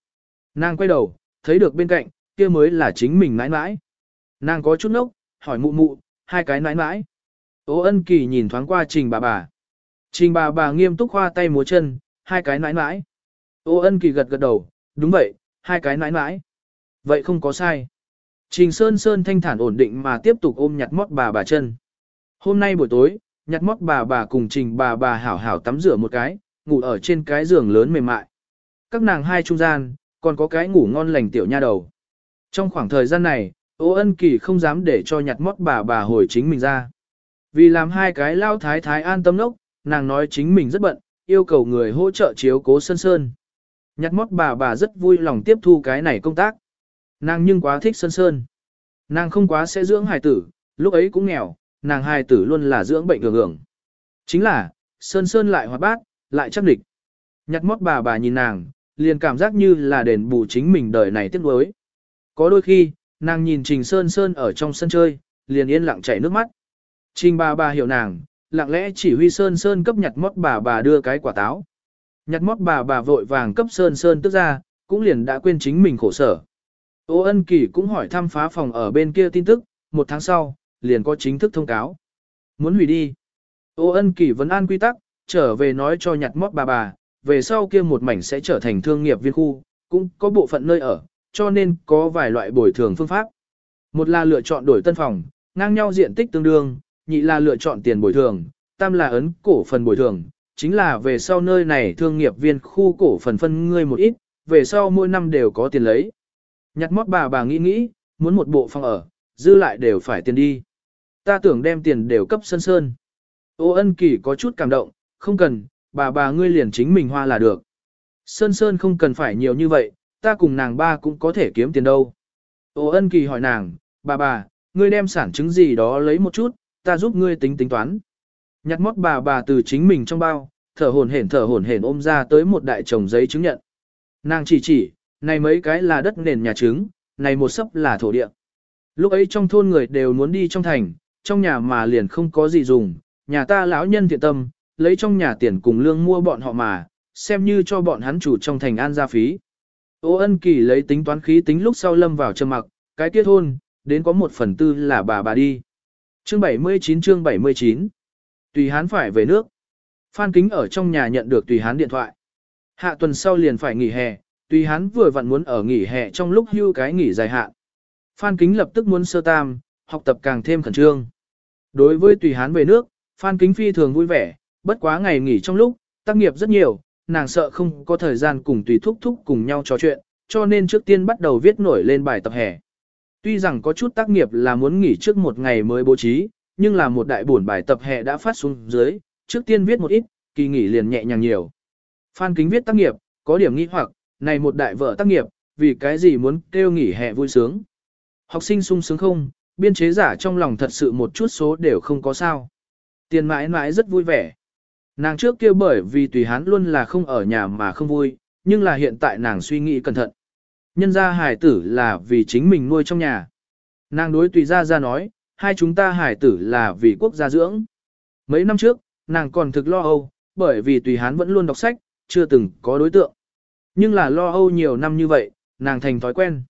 Nàng quay đầu, thấy được bên cạnh, kia mới là chính mình nãi nãi. Nàng có chút nốc, hỏi mụ mụ, hai cái nãi nãi. Ô ân kỳ nhìn thoáng qua trình bà bà. Trình bà bà nghiêm túc khoa tay múa chân, hai cái nãi nãi. Ô ân kỳ gật gật đầu, đúng vậy, hai cái nãi nãi. Vậy không có sai. Trình Sơn Sơn thanh thản ổn định mà tiếp tục ôm nhặt mót bà bà chân. Hôm nay buổi tối, nhặt móc bà bà cùng trình bà bà hảo hảo tắm rửa một cái, ngủ ở trên cái giường lớn mềm mại. Các nàng hai trung gian, còn có cái ngủ ngon lành tiểu nha đầu. Trong khoảng thời gian này, Ô ân kỳ không dám để cho nhặt Móc bà bà hồi chính mình ra. Vì làm hai cái lao thái thái an tâm nốc, nàng nói chính mình rất bận, yêu cầu người hỗ trợ chiếu cố sơn sơn. Nhặt Móc bà bà rất vui lòng tiếp thu cái này công tác. Nàng nhưng quá thích sơn sơn. Nàng không quá sẽ dưỡng hài tử, lúc ấy cũng nghèo, nàng hài tử luôn là dưỡng bệnh hưởng hưởng. Chính là, sơn sơn lại hoạt bát, lại chắc địch. Nhặt mót bà bà nhìn nàng, liền cảm giác như là đền bù chính mình đời này tiếc nuối. Có đôi khi, nàng nhìn Trình Sơn Sơn ở trong sân chơi, liền yên lặng chảy nước mắt. Trình bà bà hiểu nàng, lặng lẽ chỉ huy Sơn Sơn cấp nhặt mót bà bà đưa cái quả táo. Nhặt mót bà bà vội vàng cấp Sơn Sơn tức ra, cũng liền đã quên chính mình khổ sở. Ô ân kỳ cũng hỏi thăm phá phòng ở bên kia tin tức, một tháng sau, liền có chính thức thông cáo. Muốn hủy đi. Ô ân kỳ vẫn an quy tắc, trở về nói cho nhặt mót bà bà, về sau kia một mảnh sẽ trở thành thương nghiệp viên khu, cũng có bộ phận nơi ở, cho nên có vài loại bồi thường phương pháp. Một là lựa chọn đổi tân phòng, ngang nhau diện tích tương đương, nhị là lựa chọn tiền bồi thường, tam là ấn cổ phần bồi thường, chính là về sau nơi này thương nghiệp viên khu cổ phần phân ngươi một ít, về sau mỗi năm đều có tiền lấy. Nhặt mót bà bà nghĩ nghĩ, muốn một bộ phòng ở, dư lại đều phải tiền đi. Ta tưởng đem tiền đều cấp sơn sơn. Ô ân kỳ có chút cảm động, không cần, bà bà ngươi liền chính mình hoa là được. Sơn sơn không cần phải nhiều như vậy, ta cùng nàng ba cũng có thể kiếm tiền đâu. Ô ân kỳ hỏi nàng, bà bà, ngươi đem sản chứng gì đó lấy một chút, ta giúp ngươi tính tính toán. Nhặt mót bà bà từ chính mình trong bao, thở hổn hển thở hổn hển ôm ra tới một đại chồng giấy chứng nhận. Nàng chỉ chỉ, này mấy cái là đất nền nhà trứng, này một sấp là thổ địa. Lúc ấy trong thôn người đều muốn đi trong thành, trong nhà mà liền không có gì dùng, nhà ta lão nhân thiện tâm, lấy trong nhà tiền cùng lương mua bọn họ mà, xem như cho bọn hắn chủ trong thành an gia phí. Ô ân kỳ lấy tính toán khí tính lúc sau lâm vào trầm mặc, cái tiết hôn, đến có một phần tư là bà bà đi. Chương 79 chương 79 Tùy hán phải về nước. Phan Kính ở trong nhà nhận được tùy hán điện thoại. Hạ tuần sau liền phải nghỉ hè, tùy hán vừa vặn muốn ở nghỉ hè trong lúc hưu cái nghỉ dài hạn. Phan Kính lập tức muốn sơ tam, học tập càng thêm khẩn trương. Đối với tùy hán về nước, Phan Kính phi thường vui vẻ, bất quá ngày nghỉ trong lúc, tác nghiệp rất nhiều, nàng sợ không có thời gian cùng tùy thúc thúc cùng nhau trò chuyện, cho nên trước tiên bắt đầu viết nổi lên bài tập hè. Tuy rằng có chút tác nghiệp là muốn nghỉ trước một ngày mới bố trí, nhưng là một đại buồn bài tập hè đã phát xuống dưới, trước tiên viết một ít, kỳ nghỉ liền nhẹ nhàng nhiều. Phan Kính viết tác nghiệp, có điểm nghi hoặc, này một đại vợ tác nghiệp, vì cái gì muốn kêu nghỉ hè vui sướng. Học sinh sung sướng không, biên chế giả trong lòng thật sự một chút số đều không có sao. Tiền mãi mãi rất vui vẻ. Nàng trước kia bởi vì tùy hán luôn là không ở nhà mà không vui, nhưng là hiện tại nàng suy nghĩ cẩn thận. Nhân gia hải tử là vì chính mình nuôi trong nhà. Nàng đối tùy gia ra nói, hai chúng ta hải tử là vì quốc gia dưỡng. Mấy năm trước, nàng còn thực lo âu, bởi vì tùy hán vẫn luôn đọc sách, chưa từng có đối tượng. Nhưng là lo âu nhiều năm như vậy, nàng thành thói quen.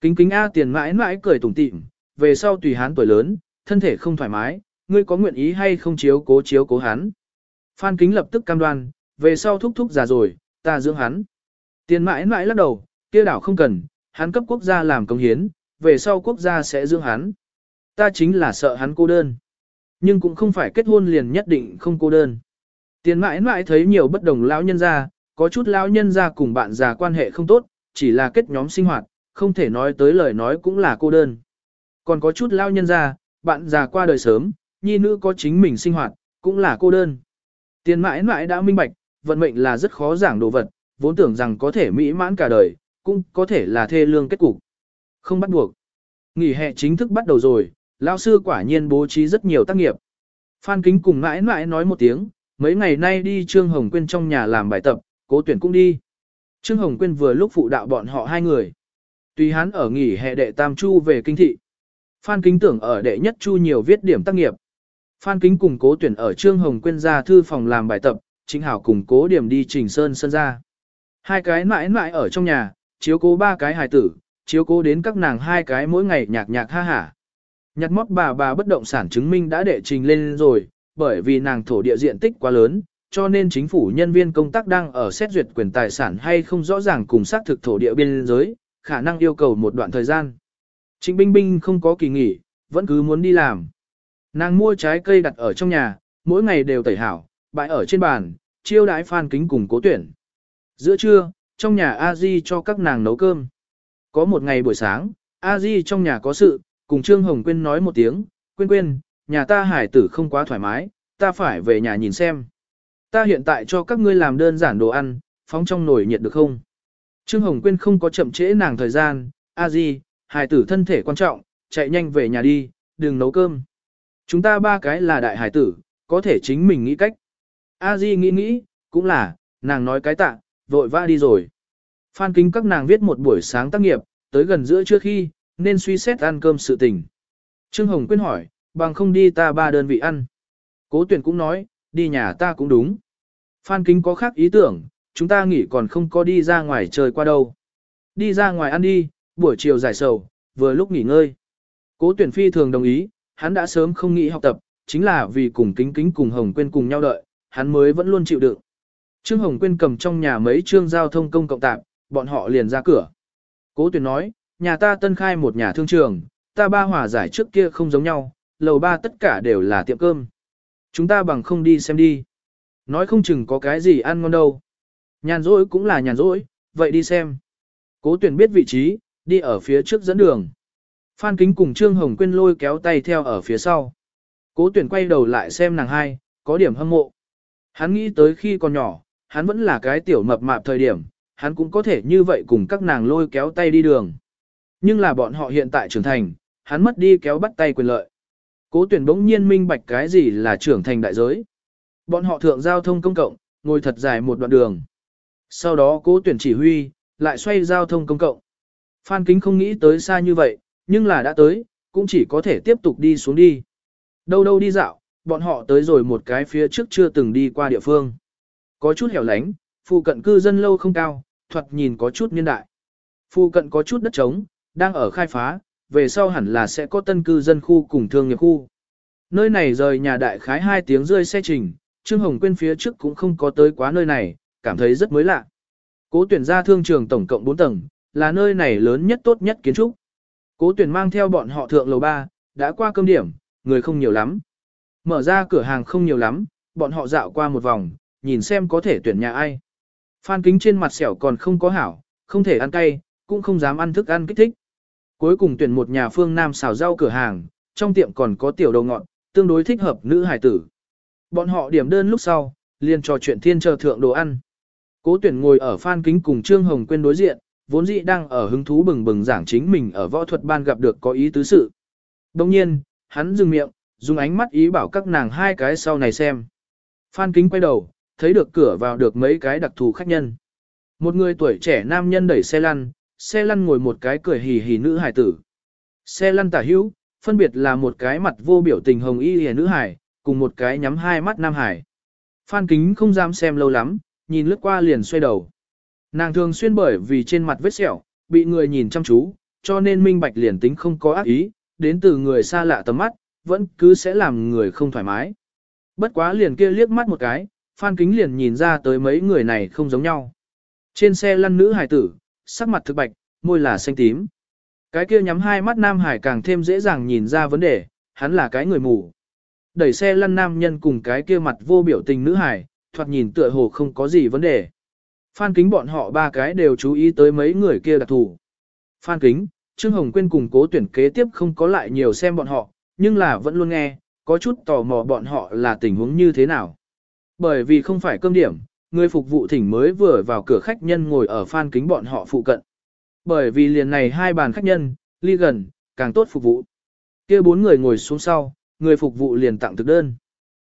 Kính kính A tiền mãi mãi cười tủm tỉm, về sau tùy hắn tuổi lớn, thân thể không thoải mái, ngươi có nguyện ý hay không chiếu cố chiếu cố hắn. Phan Kính lập tức cam đoan, về sau thúc thúc già rồi, ta dưỡng hắn. Tiền mãi mãi lắc đầu, kia đảo không cần, hắn cấp quốc gia làm công hiến, về sau quốc gia sẽ dưỡng hắn. Ta chính là sợ hắn cô đơn. Nhưng cũng không phải kết hôn liền nhất định không cô đơn. Tiền mãi mãi thấy nhiều bất đồng lão nhân gia, có chút lão nhân gia cùng bạn già quan hệ không tốt, chỉ là kết nhóm sinh hoạt, không thể nói tới lời nói cũng là cô đơn. Còn có chút lão nhân già, bạn già qua đời sớm, nhi nữ có chính mình sinh hoạt, cũng là cô đơn. Tiền mãi mãi đã minh bạch, vận mệnh là rất khó giảng đồ vật, vốn tưởng rằng có thể mỹ mãn cả đời, cũng có thể là thê lương kết cục. Không bắt buộc. Nghỉ hè chính thức bắt đầu rồi, lão sư quả nhiên bố trí rất nhiều tác nghiệp. Phan Kính cùng mãi mãi nói một tiếng, mấy ngày nay đi Trương Hồng Quyên trong nhà làm bài tập, cố tuyển cũng đi. Trương Hồng Quyên vừa lúc phụ đạo bọn họ hai người. Tùy hắn ở nghỉ hè đệ tam chu về kinh thị. Phan Kính tưởng ở đệ nhất chu nhiều viết điểm tác nghiệp. Phan Kính cùng cố tuyển ở Trương Hồng Quyên ra thư phòng làm bài tập, chính hảo cùng cố điểm đi trình sơn sân ra. Hai cái mãi mãi ở trong nhà, chiếu cố ba cái hài tử, chiếu cố đến các nàng hai cái mỗi ngày nhạc nhạc ha hả. Nhặt mót bà bà bất động sản chứng minh đã đệ trình lên rồi, bởi vì nàng thổ địa diện tích quá lớn, cho nên chính phủ nhân viên công tác đang ở xét duyệt quyền tài sản hay không rõ ràng cùng xác thực thổ địa biên giới, khả năng yêu cầu một đoạn thời gian. Trịnh Binh Binh không có kỳ nghỉ, vẫn cứ muốn đi làm. Nàng mua trái cây đặt ở trong nhà, mỗi ngày đều tẩy hảo, bãi ở trên bàn, chiêu đãi phan kính cùng cố tuyển. Giữa trưa, trong nhà a di cho các nàng nấu cơm. Có một ngày buổi sáng, a di trong nhà có sự, cùng Trương Hồng Quyên nói một tiếng, Quyên Quyên, nhà ta hải tử không quá thoải mái, ta phải về nhà nhìn xem. Ta hiện tại cho các ngươi làm đơn giản đồ ăn, phóng trong nồi nhiệt được không? Trương Hồng Quyên không có chậm trễ nàng thời gian, a di, hải tử thân thể quan trọng, chạy nhanh về nhà đi, đừng nấu cơm. Chúng ta ba cái là đại hải tử, có thể chính mình nghĩ cách. A Di nghĩ nghĩ, cũng là, nàng nói cái tạ, vội vã đi rồi. Phan kính các nàng viết một buổi sáng tác nghiệp, tới gần giữa trước khi, nên suy xét ăn cơm sự tình. Trương Hồng Quyên hỏi, bằng không đi ta ba đơn vị ăn. Cố tuyển cũng nói, đi nhà ta cũng đúng. Phan kính có khác ý tưởng, chúng ta nghỉ còn không có đi ra ngoài trời qua đâu. Đi ra ngoài ăn đi, buổi chiều giải sầu, vừa lúc nghỉ ngơi. Cố tuyển phi thường đồng ý, hắn đã sớm không nghĩ học tập, chính là vì cùng kính kính cùng Hồng Quyên cùng nhau đợi, hắn mới vẫn luôn chịu đựng. Trương Hồng Quyên cầm trong nhà mấy trương giao thông công cộng tạm, bọn họ liền ra cửa. Cố tuyển nói, nhà ta tân khai một nhà thương trường, ta ba hòa giải trước kia không giống nhau, lầu ba tất cả đều là tiệm cơm. Chúng ta bằng không đi xem đi. Nói không chừng có cái gì ăn ngon đâu. Nhàn rỗi cũng là nhàn rỗi, vậy đi xem. Cố tuyển biết vị trí, đi ở phía trước dẫn đường. Phan Kính cùng Trương Hồng Quyên lôi kéo tay theo ở phía sau. Cố tuyển quay đầu lại xem nàng hai, có điểm hâm mộ. Hắn nghĩ tới khi còn nhỏ, hắn vẫn là cái tiểu mập mạp thời điểm, hắn cũng có thể như vậy cùng các nàng lôi kéo tay đi đường. Nhưng là bọn họ hiện tại trưởng thành, hắn mất đi kéo bắt tay quyền lợi. Cố tuyển bỗng nhiên minh bạch cái gì là trưởng thành đại giới. Bọn họ thượng giao thông công cộng, ngồi thật dài một đoạn đường. Sau đó cố tuyển chỉ huy, lại xoay giao thông công cộng. Phan Kính không nghĩ tới xa như vậy, nhưng là đã tới, cũng chỉ có thể tiếp tục đi xuống đi. Đâu đâu đi dạo, bọn họ tới rồi một cái phía trước chưa từng đi qua địa phương. Có chút hẻo lánh, phụ cận cư dân lâu không cao, thoạt nhìn có chút niên đại. Phụ cận có chút đất trống, đang ở khai phá, về sau hẳn là sẽ có tân cư dân khu cùng thương nghiệp khu. Nơi này rời nhà đại khái 2 tiếng rơi xe trình, Trương Hồng Quyên phía trước cũng không có tới quá nơi này, cảm thấy rất mới lạ. Cố tuyển ra thương trường tổng cộng 4 tầng, là nơi này lớn nhất tốt nhất kiến trúc. Cố tuyển mang theo bọn họ thượng lầu 3, đã qua cơm điểm, người không nhiều lắm. Mở ra cửa hàng không nhiều lắm, bọn họ dạo qua một vòng, nhìn xem có thể tuyển nhà ai. Phan kính trên mặt sẹo còn không có hảo, không thể ăn cay, cũng không dám ăn thức ăn kích thích. Cuối cùng tuyển một nhà phương Nam xào rau cửa hàng, trong tiệm còn có tiểu đầu ngọn, tương đối thích hợp nữ hải tử. Bọn họ điểm đơn lúc sau, liền trò chuyện thiên chờ thượng đồ ăn. Cố tuyển ngồi ở phan kính cùng Trương Hồng Quyên đối diện, vốn dĩ đang ở hứng thú bừng bừng giảng chính mình ở võ thuật ban gặp được có ý tứ sự. Đồng nhiên, hắn dừng miệng, dùng ánh mắt ý bảo các nàng hai cái sau này xem. Phan kính quay đầu, thấy được cửa vào được mấy cái đặc thù khách nhân. Một người tuổi trẻ nam nhân đẩy xe lăn, xe lăn ngồi một cái cười hì hì nữ hài tử. Xe lăn tả hữu, phân biệt là một cái mặt vô biểu tình hồng y hề nữ hải, cùng một cái nhắm hai mắt nam hải. Phan kính không dám xem lâu lắm, nhìn lướt qua liền xoay đầu. Nàng thường xuyên bởi vì trên mặt vết sẹo, bị người nhìn chăm chú, cho nên minh bạch liền tính không có ác ý, đến từ người xa lạ tầm mắt, vẫn cứ sẽ làm người không thoải mái. Bất quá liền kia liếc mắt một cái, Phan Kính liền nhìn ra tới mấy người này không giống nhau. Trên xe lăn nữ hải tử, sắc mặt thực bạch, môi là xanh tím. Cái kia nhắm hai mắt nam hải càng thêm dễ dàng nhìn ra vấn đề, hắn là cái người mù. Đẩy xe lăn nam nhân cùng cái kia mặt vô biểu tình nữ hải, thoạt nhìn tựa hồ không có gì vấn đề. Phan kính bọn họ ba cái đều chú ý tới mấy người kia đặc thù. Phan kính, Trương Hồng Quyên cùng cố tuyển kế tiếp không có lại nhiều xem bọn họ, nhưng là vẫn luôn nghe, có chút tò mò bọn họ là tình huống như thế nào. Bởi vì không phải cơm điểm, người phục vụ thỉnh mới vừa vào cửa khách nhân ngồi ở phan kính bọn họ phụ cận. Bởi vì liền này hai bàn khách nhân, ly gần, càng tốt phục vụ. kia bốn người ngồi xuống sau, người phục vụ liền tặng thực đơn.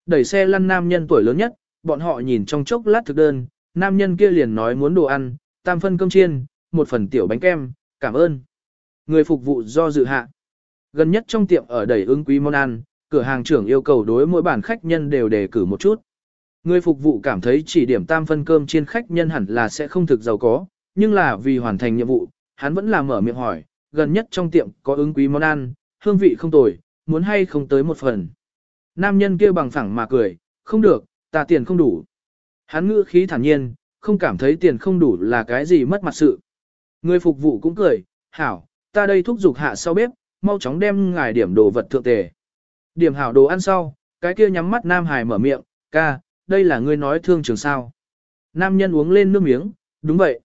Đẩy xe lăn nam nhân tuổi lớn nhất, bọn họ nhìn trong chốc lát thực đơn, nam nhân kia liền nói muốn đồ ăn, tam phân cơm chiên, một phần tiểu bánh kem, cảm ơn. Người phục vụ do dự hạ. Gần nhất trong tiệm ở đầy ứng quý món ăn, cửa hàng trưởng yêu cầu đối mỗi bản khách nhân đều đề cử một chút. Người phục vụ cảm thấy chỉ điểm tam phân cơm chiên khách nhân hẳn là sẽ không thực giàu có, nhưng là vì hoàn thành nhiệm vụ, hắn vẫn là mở miệng hỏi, gần nhất trong tiệm có ứng quý món ăn, hương vị không tồi, muốn hay không tới một phần. Nam nhân kia bằng phẳng mà cười, không được, ta tiền không đủ. Hắn ngữ khí thản nhiên, không cảm thấy tiền không đủ là cái gì mất mặt sự. Người phục vụ cũng cười, hảo, ta đây thúc giục hạ sau bếp, mau chóng đem ngài điểm đồ vật thượng tề. Điểm hảo đồ ăn sau, cái kia nhắm mắt Nam Hải mở miệng, ca, đây là ngươi nói thương trường sao. Nam nhân uống lên nước miếng, đúng vậy.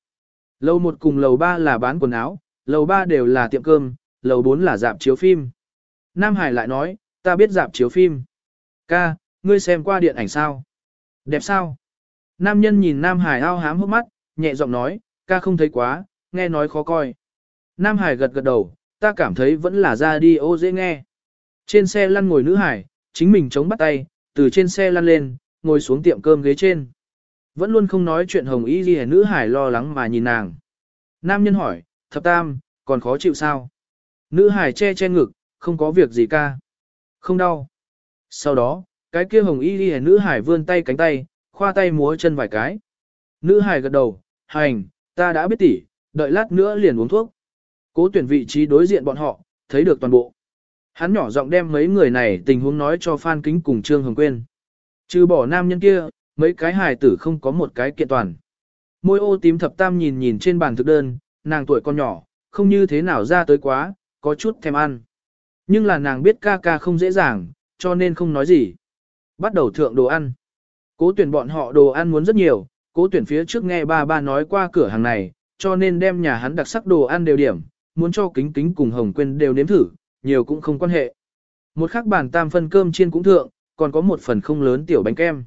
Lầu một cùng lầu ba là bán quần áo, lầu ba đều là tiệm cơm, lầu bốn là dạp chiếu phim. Nam Hải lại nói, ta biết dạp chiếu phim. Ca, ngươi xem qua điện ảnh sao? Đẹp sao? Nam nhân nhìn Nam Hải ao hám hốc mắt, nhẹ giọng nói, ca không thấy quá, nghe nói khó coi. Nam Hải gật gật đầu, ta cảm thấy vẫn là ra đi ô dễ nghe. Trên xe lăn ngồi nữ hải, chính mình chống bắt tay, từ trên xe lăn lên, ngồi xuống tiệm cơm ghế trên. Vẫn luôn không nói chuyện hồng y gì nữ hải lo lắng mà nhìn nàng. Nam nhân hỏi, thập tam, còn khó chịu sao? Nữ hải che che ngực, không có việc gì ca. Không đau. Sau đó, cái kia hồng y đi nữ hải vươn tay cánh tay, khoa tay múa chân vài cái. Nữ hài gật đầu, hành, ta đã biết tỉ, đợi lát nữa liền uống thuốc. Cố tuyển vị trí đối diện bọn họ, thấy được toàn bộ. Hắn nhỏ giọng đem mấy người này tình huống nói cho Phan Kính cùng Trương Hồng Quyên. Trừ bỏ nam nhân kia, mấy cái hài tử không có một cái kiện toàn. Môi ô tím thập tam nhìn nhìn trên bàn thực đơn, nàng tuổi con nhỏ, không như thế nào ra tới quá, có chút thèm ăn. Nhưng là nàng biết ca ca không dễ dàng, cho nên không nói gì. Bắt đầu thượng đồ ăn. Cố tuyển bọn họ đồ ăn muốn rất nhiều, cố tuyển phía trước nghe ba ba nói qua cửa hàng này, cho nên đem nhà hắn đặc sắc đồ ăn đều điểm, muốn cho kính kính cùng Hồng Quyên đều nếm thử, nhiều cũng không quan hệ. Một khắc bàn tam phân cơm chiên cũng thượng, còn có một phần không lớn tiểu bánh kem.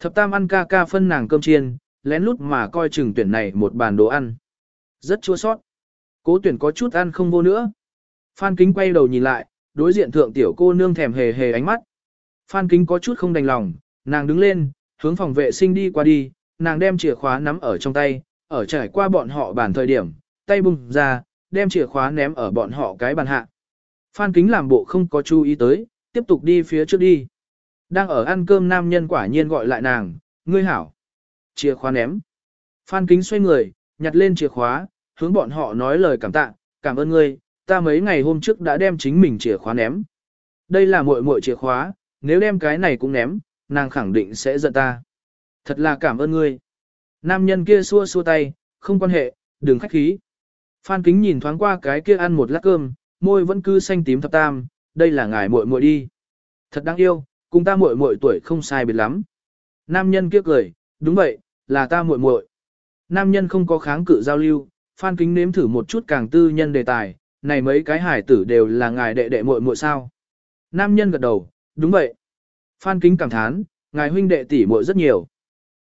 Thập tam ăn ca ca phân nàng cơm chiên, lén lút mà coi chừng tuyển này một bàn đồ ăn. Rất chua sót. Cố tuyển có chút ăn không vô nữa. Phan kính quay đầu nhìn lại, đối diện thượng tiểu cô nương thèm hề hề ánh mắt. Phan kính có chút không đành lòng, nàng đứng lên, hướng phòng vệ sinh đi qua đi, nàng đem chìa khóa nắm ở trong tay, ở trải qua bọn họ bàn thời điểm, tay bung ra, đem chìa khóa ném ở bọn họ cái bàn hạ. Phan kính làm bộ không có chú ý tới, tiếp tục đi phía trước đi. Đang ở ăn cơm nam nhân quả nhiên gọi lại nàng, ngươi hảo. Chìa khóa ném. Phan kính xoay người, nhặt lên chìa khóa, hướng bọn họ nói lời cảm tạ, cảm ơn ngươi, ta mấy ngày hôm trước đã đem chính mình chìa khóa ném. Đây là muội muội chìa khóa, nếu đem cái này cũng ném, nàng khẳng định sẽ giận ta. Thật là cảm ơn ngươi. Nam nhân kia xua xua tay, không quan hệ, đừng khách khí. Phan kính nhìn thoáng qua cái kia ăn một lát cơm, môi vẫn cứ xanh tím thập tam, đây là ngài muội muội đi. Thật đáng yêu, cùng ta muội muội tuổi không sai biệt lắm. Nam nhân kia cười, đúng vậy, là ta muội muội. Nam nhân không có kháng cự giao lưu, Phan Kính nếm thử một chút càng tư nhân đề tài, này mấy cái hải tử đều là ngài đệ đệ muội muội sao? Nam nhân gật đầu, đúng vậy. Phan Kính cảm thán, ngài huynh đệ tỷ muội rất nhiều.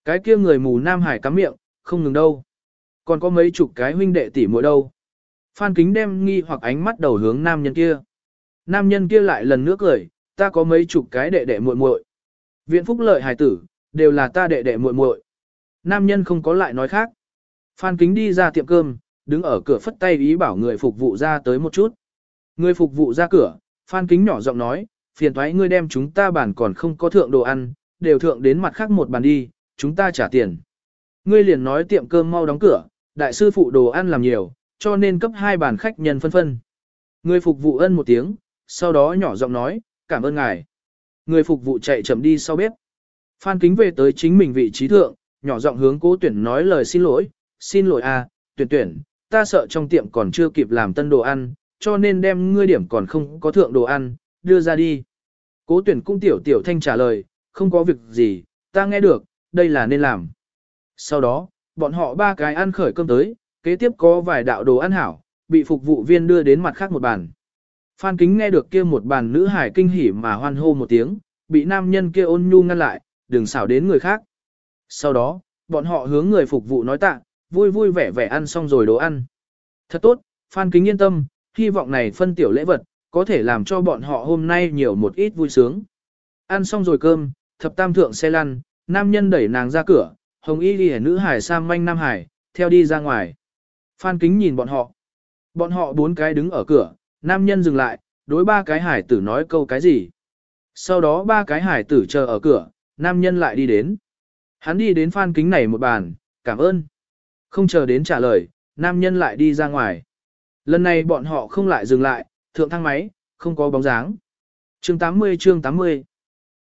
Cái kia người mù Nam Hải cắm miệng, không ngừng đâu. Còn có mấy chục cái huynh đệ tỷ muội đâu. Phan Kính đem nghi hoặc ánh mắt đầu hướng nam nhân kia. Nam nhân kia lại lần nữa cười, ta có mấy chục cái đệ đệ muội muội. Viện phúc lợi hài tử, đều là ta đệ đệ muội muội. Nam nhân không có lại nói khác. Phan Kính đi ra tiệm cơm, đứng ở cửa phất tay ý bảo người phục vụ ra tới một chút. Người phục vụ ra cửa, Phan Kính nhỏ giọng nói, phiền thoái ngươi đem chúng ta bản còn không có thượng đồ ăn, đều thượng đến mặt khác một bàn đi, chúng ta trả tiền. Ngươi liền nói tiệm cơm mau đóng cửa, đại sư phụ đồ ăn làm nhiều, cho nên cấp hai bàn khách nhân phân phân. Người phục vụ ân một tiếng, sau đó nhỏ giọng nói, cảm ơn ngài. Người phục vụ chạy chậm đi sau bếp. Phan Kính về tới chính mình vị trí thượng, nhỏ giọng hướng cố tuyển nói lời xin lỗi, xin lỗi à, tuyển tuyển, ta sợ trong tiệm còn chưa kịp làm tân đồ ăn, cho nên đem ngươi điểm còn không có thượng đồ ăn, đưa ra đi. Cố tuyển cung tiểu tiểu thanh trả lời, không có việc gì, ta nghe được, đây là nên làm. Sau đó, bọn họ ba cái ăn khởi cơm tới, kế tiếp có vài đạo đồ ăn hảo, bị phục vụ viên đưa đến mặt khác một bàn. Phan Kính nghe được kia một bàn nữ hải kinh hỉ mà hoan hô một tiếng, bị nam nhân kia ôn nhu ngăn lại, đừng xảo đến người khác. Sau đó, bọn họ hướng người phục vụ nói tạ, vui vui vẻ vẻ ăn xong rồi đồ ăn. Thật tốt, Phan Kính yên tâm, hy vọng này phân tiểu lễ vật, có thể làm cho bọn họ hôm nay nhiều một ít vui sướng. Ăn xong rồi cơm, thập tam thượng xe lăn, nam nhân đẩy nàng ra cửa, hồng y ghi nữ hải sam manh nam hải, theo đi ra ngoài. Phan Kính nhìn bọn họ. Bọn họ bốn cái đứng ở cửa, nam nhân dừng lại, đối ba cái hải tử nói câu cái gì. Sau đó ba cái hải tử chờ ở cửa, nam nhân lại đi đến. Hắn đi đến Phan Kính này một bàn, cảm ơn. Không chờ đến trả lời, nam nhân lại đi ra ngoài. Lần này bọn họ không lại dừng lại, thượng thang máy, không có bóng dáng. Chương 80 chương 80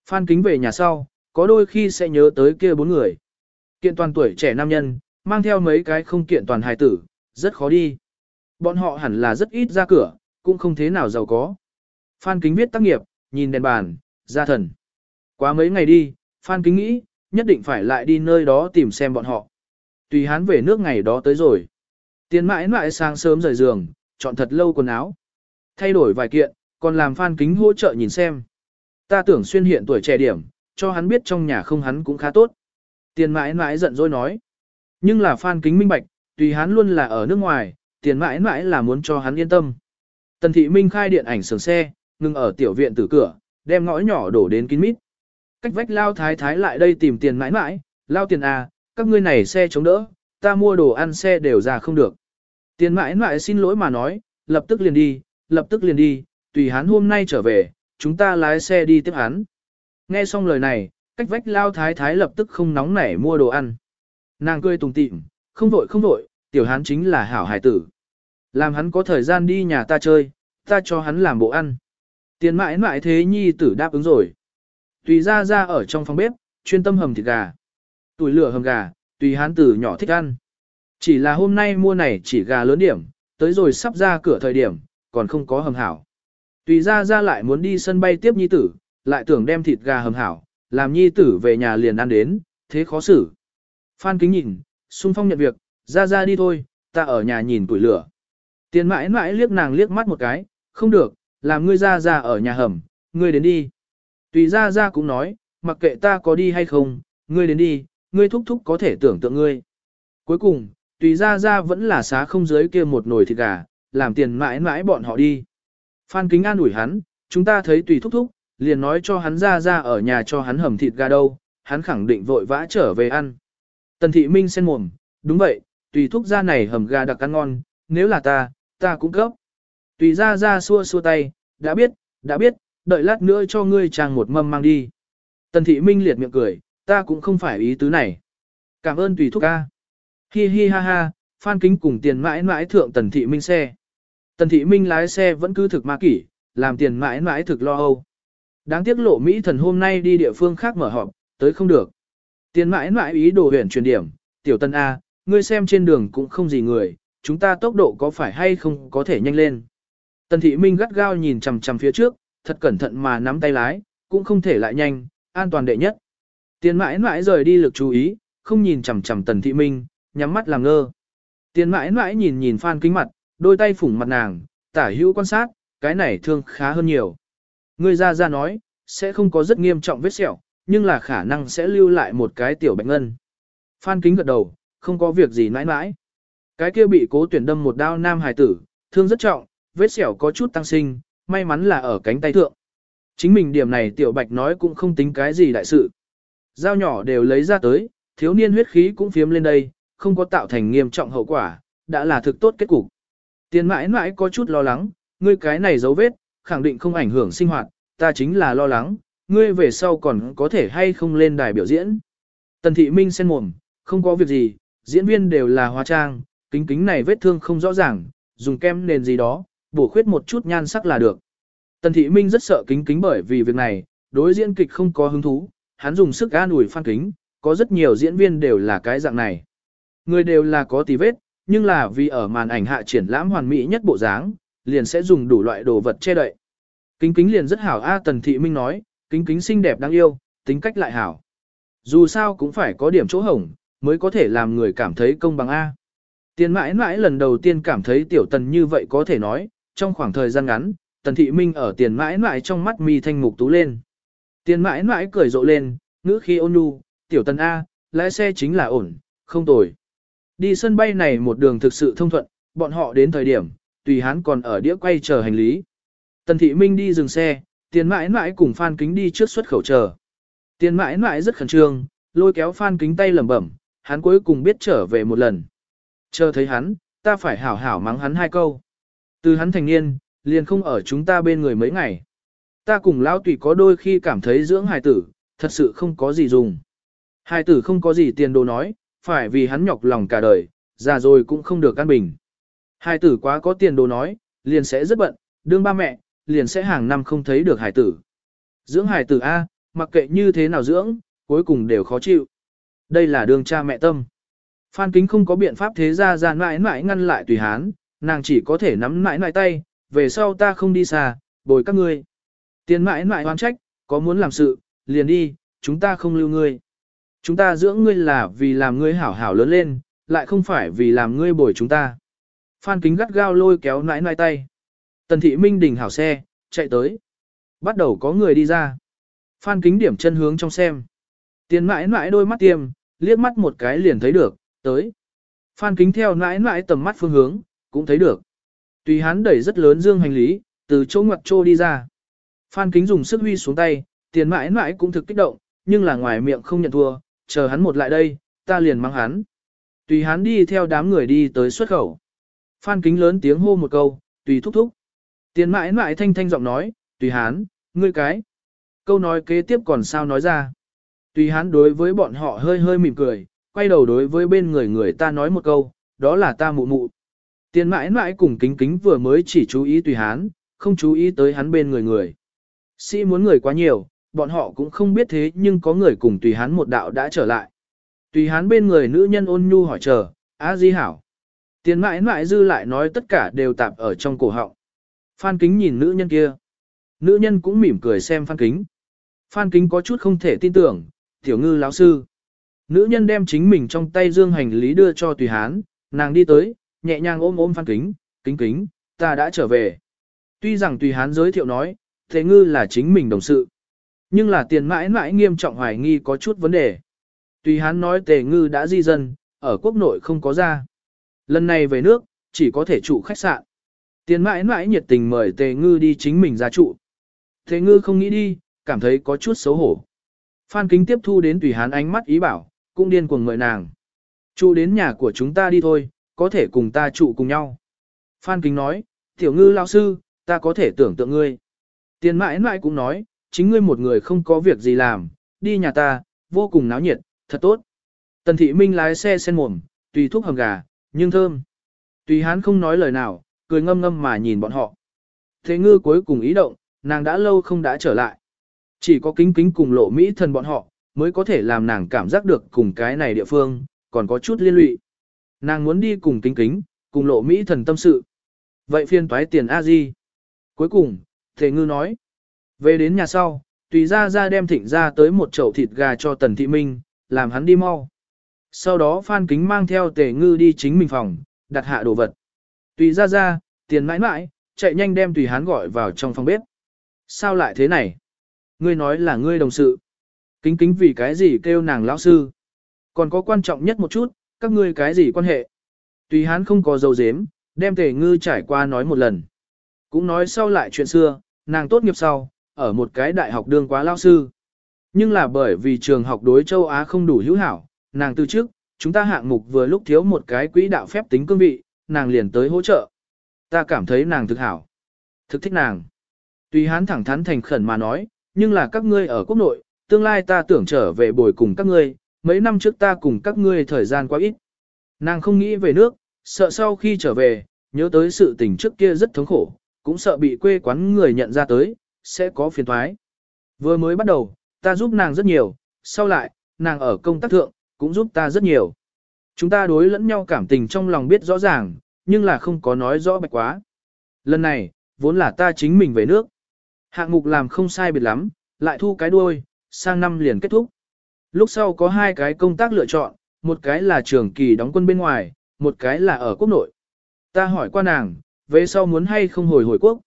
Phan Kính về nhà sau, có đôi khi sẽ nhớ tới kia bốn người. Kiện toàn tuổi trẻ nam nhân, mang theo mấy cái không kiện toàn hài tử, rất khó đi. Bọn họ hẳn là rất ít ra cửa, cũng không thế nào giàu có. Phan Kính viết tác nghiệp, nhìn đèn bàn, ra thần. Quá mấy ngày đi, Phan Kính nghĩ, nhất định phải lại đi nơi đó tìm xem bọn họ. Tùy hắn về nước ngày đó tới rồi. Tiền mãi mãi sáng sớm rời giường, chọn thật lâu quần áo. Thay đổi vài kiện, còn làm Phan Kính hỗ trợ nhìn xem. Ta tưởng xuyên hiện tuổi trẻ điểm, cho hắn biết trong nhà không hắn cũng khá tốt. Tiền mãi mãi giận dỗi nói. Nhưng là Phan Kính minh bạch, tùy hắn luôn là ở nước ngoài, tiền mãi mãi là muốn cho hắn yên tâm. Tần thị minh khai điện ảnh sườn xe, ngừng ở tiểu viện tử cửa, đem ngõ nhỏ đổ đến kín mít. Cách vách lao thái thái lại đây tìm tiền mãi mãi, lao tiền à, các ngươi này xe chống đỡ, ta mua đồ ăn xe đều ra không được. Tiền mãi mãi xin lỗi mà nói, lập tức liền đi, lập tức liền đi, tùy hắn hôm nay trở về, chúng ta lái xe đi tiếp hắn. Nghe xong lời này, cách vách lao thái thái lập tức không nóng nảy mua đồ ăn. Nàng cười tùng tịm, không vội không vội, tiểu hắn chính là hảo hải tử. Làm hắn có thời gian đi nhà ta chơi, ta cho hắn làm bộ ăn. Tiền mãi mãi thế nhi tử đáp ứng rồi. Tùy ra ra ở trong phòng bếp, chuyên tâm hầm thịt gà. Tuổi lửa hầm gà, tùy hắn tử nhỏ thích ăn. Chỉ là hôm nay mua này chỉ gà lớn điểm, tới rồi sắp ra cửa thời điểm, còn không có hầm hảo. Tùy ra ra lại muốn đi sân bay tiếp nhi tử, lại tưởng đem thịt gà hầm hảo, làm nhi tử về nhà liền ăn đến, thế khó xử. Phan kính nhìn, sung phong nhận việc, ra ra đi thôi, ta ở nhà nhìn tuổi lửa. Tiền mãi mãi liếc nàng liếc mắt một cái, không được, làm ngươi ra ra ở nhà hầm, ngươi đến đi. Tùy ra ra cũng nói, mặc kệ ta có đi hay không, ngươi đến đi, ngươi thúc thúc có thể tưởng tượng ngươi. Cuối cùng, tùy ra ra vẫn là xá không dưới kia một nồi thịt gà, làm tiền mãi mãi bọn họ đi. Phan kính an ủi hắn, chúng ta thấy tùy thúc thúc, liền nói cho hắn ra ra ở nhà cho hắn hầm thịt gà đâu, hắn khẳng định vội vã trở về ăn. Tần thị minh sen mồm, đúng vậy, tùy thúc ra này hầm gà đặc ăn ngon, nếu là ta, ta cũng cấp. Tùy ra ra xua xua tay, đã biết, đã biết, đợi lát nữa cho ngươi chàng một mâm mang đi. Tần thị minh liệt miệng cười, ta cũng không phải ý tứ này. Cảm ơn tùy thúc ca. Hi hi ha ha, phan kính cùng tiền mãi mãi thượng tần thị minh xe. Tần thị minh lái xe vẫn cứ thực ma kỷ, làm tiền mãi mãi thực lo âu. Đáng tiếc lộ Mỹ thần hôm nay đi địa phương khác mở họp, tới không được. Tiền mãi mãi ý đồ huyền truyền điểm, tiểu tân A, à, ngươi xem trên đường cũng không gì người, chúng ta tốc độ có phải hay không có thể nhanh lên. Tần thị minh gắt gao nhìn chằm chằm phía trước, thật cẩn thận mà nắm tay lái, cũng không thể lại nhanh, an toàn đệ nhất. Tiền mãi mãi rời đi lực chú ý, không nhìn chằm chằm tần thị minh, nhắm mắt làm ngơ. Tiền mãi mãi nhìn nhìn phan kính mặt, đôi tay phủng mặt nàng, tả hữu quan sát, cái này thương khá hơn nhiều. Người ra ra nói, sẽ không có rất nghiêm trọng vết sẹo, nhưng là khả năng sẽ lưu lại một cái tiểu bệnh ngân. Phan kính gật đầu, không có việc gì mãi mãi. Cái kia bị cố tuyển đâm một đao nam hài tử, thương rất trọng, vết sẹo có chút tăng sinh, may mắn là ở cánh tay thượng. Chính mình điểm này tiểu bạch nói cũng không tính cái gì đại sự. Dao nhỏ đều lấy ra tới, thiếu niên huyết khí cũng phiếm lên đây, không có tạo thành nghiêm trọng hậu quả, đã là thực tốt kết cục. Tiền mãi mãi có chút lo lắng, ngươi cái này dấu vết, khẳng định không ảnh hưởng sinh hoạt, ta chính là lo lắng, ngươi về sau còn có thể hay không lên đài biểu diễn. Tần thị minh sen mồm, không có việc gì, diễn viên đều là hóa trang, kính kính này vết thương không rõ ràng, dùng kem nền gì đó, bổ khuyết một chút nhan sắc là được. Tần thị minh rất sợ kính kính bởi vì việc này, đối diễn kịch không có hứng thú, hắn dùng sức an ủi phan kính, có rất nhiều diễn viên đều là cái dạng này. Người đều là có tí vết, nhưng là vì ở màn ảnh hạ triển lãm hoàn mỹ nhất bộ dáng, liền sẽ dùng đủ loại đồ vật che đậy. Kính kính liền rất hảo A Tần Thị Minh nói, kính kính xinh đẹp đáng yêu, tính cách lại hảo. Dù sao cũng phải có điểm chỗ hổng, mới có thể làm người cảm thấy công bằng A. Tiền mãi mãi lần đầu tiên cảm thấy tiểu tần như vậy có thể nói, trong khoảng thời gian ngắn, Tần Thị Minh ở tiền mãi mãi trong mắt mi thanh mục tú lên. Tiền mãi mãi cười rộ lên, ngữ khi ôn nhu, tiểu tần A, lái xe chính là ổn, không tồi. Đi sân bay này một đường thực sự thông thuận, bọn họ đến thời điểm, tùy hắn còn ở đĩa quay chờ hành lý. Tần thị minh đi dừng xe, tiền mãi mãi cùng Phan Kính đi trước xuất khẩu chờ. Tiền mãi mãi rất khẩn trương, lôi kéo Phan Kính tay lẩm bẩm, hắn cuối cùng biết trở về một lần. Chờ thấy hắn, ta phải hảo hảo mắng hắn hai câu. Từ hắn thành niên, liền không ở chúng ta bên người mấy ngày. Ta cùng lão tùy có đôi khi cảm thấy dưỡng hài tử, thật sự không có gì dùng. Hài tử không có gì tiền đồ nói, phải vì hắn nhọc lòng cả đời, già rồi cũng không được căn bình. Hai tử quá có tiền đồ nói, liền sẽ rất bận, đương ba mẹ, liền sẽ hàng năm không thấy được Hải tử. Dưỡng Hải tử A, mặc kệ như thế nào dưỡng, cuối cùng đều khó chịu. Đây là đường cha mẹ tâm. Phan Kính không có biện pháp thế ra ra mãi mãi ngăn lại tùy hán, nàng chỉ có thể nắm mãi mãi tay, về sau ta không đi xa, bồi các ngươi. Tiền mãi mãi hoan trách, có muốn làm sự, liền đi, chúng ta không lưu ngươi. Chúng ta dưỡng ngươi là vì làm ngươi hảo hảo lớn lên, lại không phải vì làm ngươi bồi chúng ta. Phan Kính gắt gao lôi kéo nãi nãi tay. Tần thị minh đình hảo xe, chạy tới. Bắt đầu có người đi ra. Phan Kính điểm chân hướng trong xem. Tiền mãi mãi đôi mắt tiêm, liếc mắt một cái liền thấy được, tới. Phan Kính theo nãi nãi tầm mắt phương hướng, cũng thấy được. Tùy hắn đẩy rất lớn dương hành lý, từ chỗ ngoặt trô đi ra. Phan Kính dùng sức huy xuống tay, tiền mãi mãi cũng thực kích động, nhưng là ngoài miệng không nhận thua, chờ hắn một lại đây, ta liền mang hắn. Tùy hắn đi theo đám người đi tới xuất khẩu. Phan Kính lớn tiếng hô một câu, tùy thúc thúc. Tiền mãi mãi thanh thanh giọng nói, tùy hán, ngươi cái. Câu nói kế tiếp còn sao nói ra. Tùy hán đối với bọn họ hơi hơi mỉm cười, quay đầu đối với bên người người ta nói một câu, đó là ta mụ mụ. Tiền mãi mãi cùng kính kính vừa mới chỉ chú ý tùy hán, không chú ý tới hắn bên người người. Sĩ muốn người quá nhiều, bọn họ cũng không biết thế nhưng có người cùng tùy hán một đạo đã trở lại. Tùy hán bên người nữ nhân ôn nhu hỏi chờ, á di hảo. Tiền mãi mãi dư lại nói tất cả đều tạp ở trong cổ họng. Phan kính nhìn nữ nhân kia. Nữ nhân cũng mỉm cười xem phan kính. Phan kính có chút không thể tin tưởng, tiểu ngư lão sư. Nữ nhân đem chính mình trong tay dương hành lý đưa cho tùy hán, nàng đi tới, nhẹ nhàng ôm ôm phan kính, kính kính, ta đã trở về. Tuy rằng tùy hán giới thiệu nói, thế ngư là chính mình đồng sự. Nhưng là tiền mãi mãi nghiêm trọng hoài nghi có chút vấn đề. Tùy hắn nói tề ngư đã di dân, ở quốc nội không có ra. Lần này về nước, chỉ có thể trụ khách sạn. Tiền mãi mãi nhiệt tình mời tề ngư đi chính mình ra trụ. Tề ngư không nghĩ đi, cảm thấy có chút xấu hổ. Phan kính tiếp thu đến tùy hán ánh mắt ý bảo, cũng điên cuồng mời nàng. Trụ đến nhà của chúng ta đi thôi, có thể cùng ta trụ cùng nhau. Phan kính nói, tiểu ngư lão sư, ta có thể tưởng tượng ngươi. Tiền mãi mãi cũng nói, chính ngươi một người không có việc gì làm, đi nhà ta, vô cùng náo nhiệt, thật tốt. Tần thị minh lái xe sen mồm, tùy thuốc hầm gà, nhưng thơm. Tùy hán không nói lời nào, cười ngâm ngâm mà nhìn bọn họ. Thế ngư cuối cùng ý động, nàng đã lâu không đã trở lại. Chỉ có kính kính cùng lộ Mỹ thần bọn họ, mới có thể làm nàng cảm giác được cùng cái này địa phương, còn có chút liên lụy. Nàng muốn đi cùng kính kính, cùng lộ Mỹ thần tâm sự. Vậy phiên toái tiền a di. Cuối cùng, Thế ngư nói. Về đến nhà sau, tùy ra ra đem thịnh ra tới một chậu thịt gà cho tần thị minh, làm hắn đi mau. Sau đó Phan Kính mang theo tề ngư đi chính mình phòng, đặt hạ đồ vật. Tùy ra ra, tiền mãi mãi, chạy nhanh đem tùy hán gọi vào trong phòng bếp. Sao lại thế này? Ngươi nói là ngươi đồng sự. Kính kính vì cái gì kêu nàng lão sư. Còn có quan trọng nhất một chút, các ngươi cái gì quan hệ. Tùy hán không có dấu dếm, đem tề ngư trải qua nói một lần. Cũng nói sau lại chuyện xưa, nàng tốt nghiệp sau, ở một cái đại học đương quá lao sư. Nhưng là bởi vì trường học đối châu Á không đủ hữu hảo, nàng từ trước, chúng ta hạng mục vừa lúc thiếu một cái quỹ đạo phép tính cương vị, nàng liền tới hỗ trợ. Ta cảm thấy nàng thực hảo. Thực thích nàng. tuy hán thẳng thắn thành khẩn mà nói, nhưng là các ngươi ở quốc nội, tương lai ta tưởng trở về bồi cùng các ngươi, mấy năm trước ta cùng các ngươi thời gian quá ít. Nàng không nghĩ về nước, sợ sau khi trở về, nhớ tới sự tình trước kia rất thống khổ, cũng sợ bị quê quán người nhận ra tới, sẽ có phiền thoái. Vừa mới bắt đầu, ta giúp nàng rất nhiều, sau lại, nàng ở công tác thượng, cũng giúp ta rất nhiều. Chúng ta đối lẫn nhau cảm tình trong lòng biết rõ ràng, nhưng là không có nói rõ bạch quá. Lần này, vốn là ta chính mình về nước. Hạng mục làm không sai biệt lắm, lại thu cái đuôi, sang năm liền kết thúc. Lúc sau có hai cái công tác lựa chọn, một cái là trường kỳ đóng quân bên ngoài, một cái là ở quốc nội. Ta hỏi qua nàng, về sau muốn hay không hồi hồi quốc.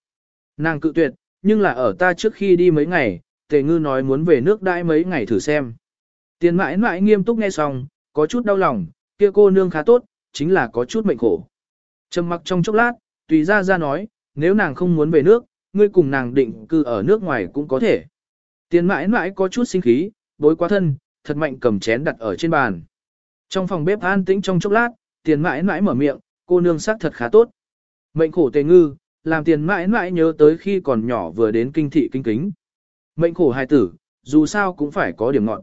Nàng cự tuyệt, nhưng là ở ta trước khi đi mấy ngày, tề ngư nói muốn về nước đãi mấy ngày thử xem. Tiền mãi mãi nghiêm túc nghe xong, có chút đau lòng, kia cô nương khá tốt, chính là có chút mệnh khổ. Trầm mặc trong chốc lát, tùy ra ra nói, nếu nàng không muốn về nước, ngươi cùng nàng định cư ở nước ngoài cũng có thể. Tiền mãi mãi có chút sinh khí, bối quá thân, thật mạnh cầm chén đặt ở trên bàn. Trong phòng bếp an tĩnh trong chốc lát, tiền mãi mãi mở miệng, cô nương sắc thật khá tốt. Mệnh khổ tề ngư, làm tiền mãi mãi nhớ tới khi còn nhỏ vừa đến kinh thị kinh kính. Mệnh khổ hài tử, dù sao cũng phải có điểm ngọn.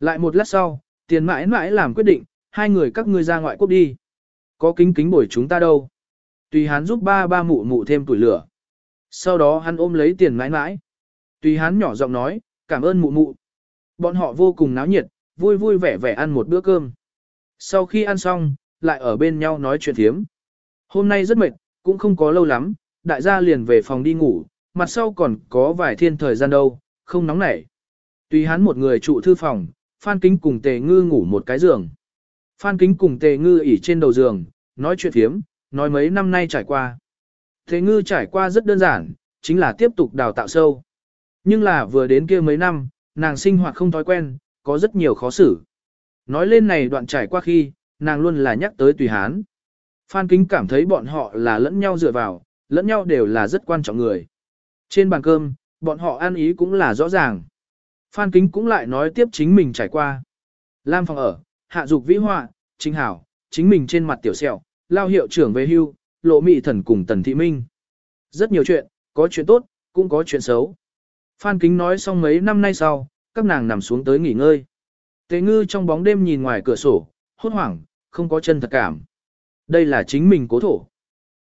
Lại một lát sau, tiền mãi mãi làm quyết định, hai người các ngươi ra ngoại quốc đi. Có kính kính bồi chúng ta đâu. Tùy hắn giúp ba ba mụ mụ thêm tuổi lửa. Sau đó hắn ôm lấy tiền mãi mãi. Tùy hắn nhỏ giọng nói, cảm ơn mụ mụ. Bọn họ vô cùng náo nhiệt, vui vui vẻ vẻ ăn một bữa cơm. Sau khi ăn xong, lại ở bên nhau nói chuyện thiếm. Hôm nay rất mệt, cũng không có lâu lắm, đại gia liền về phòng đi ngủ, mặt sau còn có vài thiên thời gian đâu, không nóng nảy. Tùy hắn một người trụ thư phòng, Phan Kính cùng Tề Ngư ngủ một cái giường. Phan Kính cùng Tề Ngư ỉ trên đầu giường, nói chuyện thiếm, nói mấy năm nay trải qua. Tề Ngư trải qua rất đơn giản, chính là tiếp tục đào tạo sâu. Nhưng là vừa đến kia mấy năm, nàng sinh hoạt không thói quen, có rất nhiều khó xử. Nói lên này đoạn trải qua khi, nàng luôn là nhắc tới tùy hán. Phan Kính cảm thấy bọn họ là lẫn nhau dựa vào, lẫn nhau đều là rất quan trọng người. Trên bàn cơm, bọn họ ăn ý cũng là rõ ràng. Phan Kính cũng lại nói tiếp chính mình trải qua. Lam phòng ở, hạ dục vĩ họa, chính hảo, chính mình trên mặt tiểu sẹo, lao hiệu trưởng về hưu, lộ mị thần cùng tần thị minh. Rất nhiều chuyện, có chuyện tốt, cũng có chuyện xấu. Phan Kính nói xong mấy năm nay sau, các nàng nằm xuống tới nghỉ ngơi. Tế ngư trong bóng đêm nhìn ngoài cửa sổ, hốt hoảng, không có chân thật cảm. Đây là chính mình cố thổ.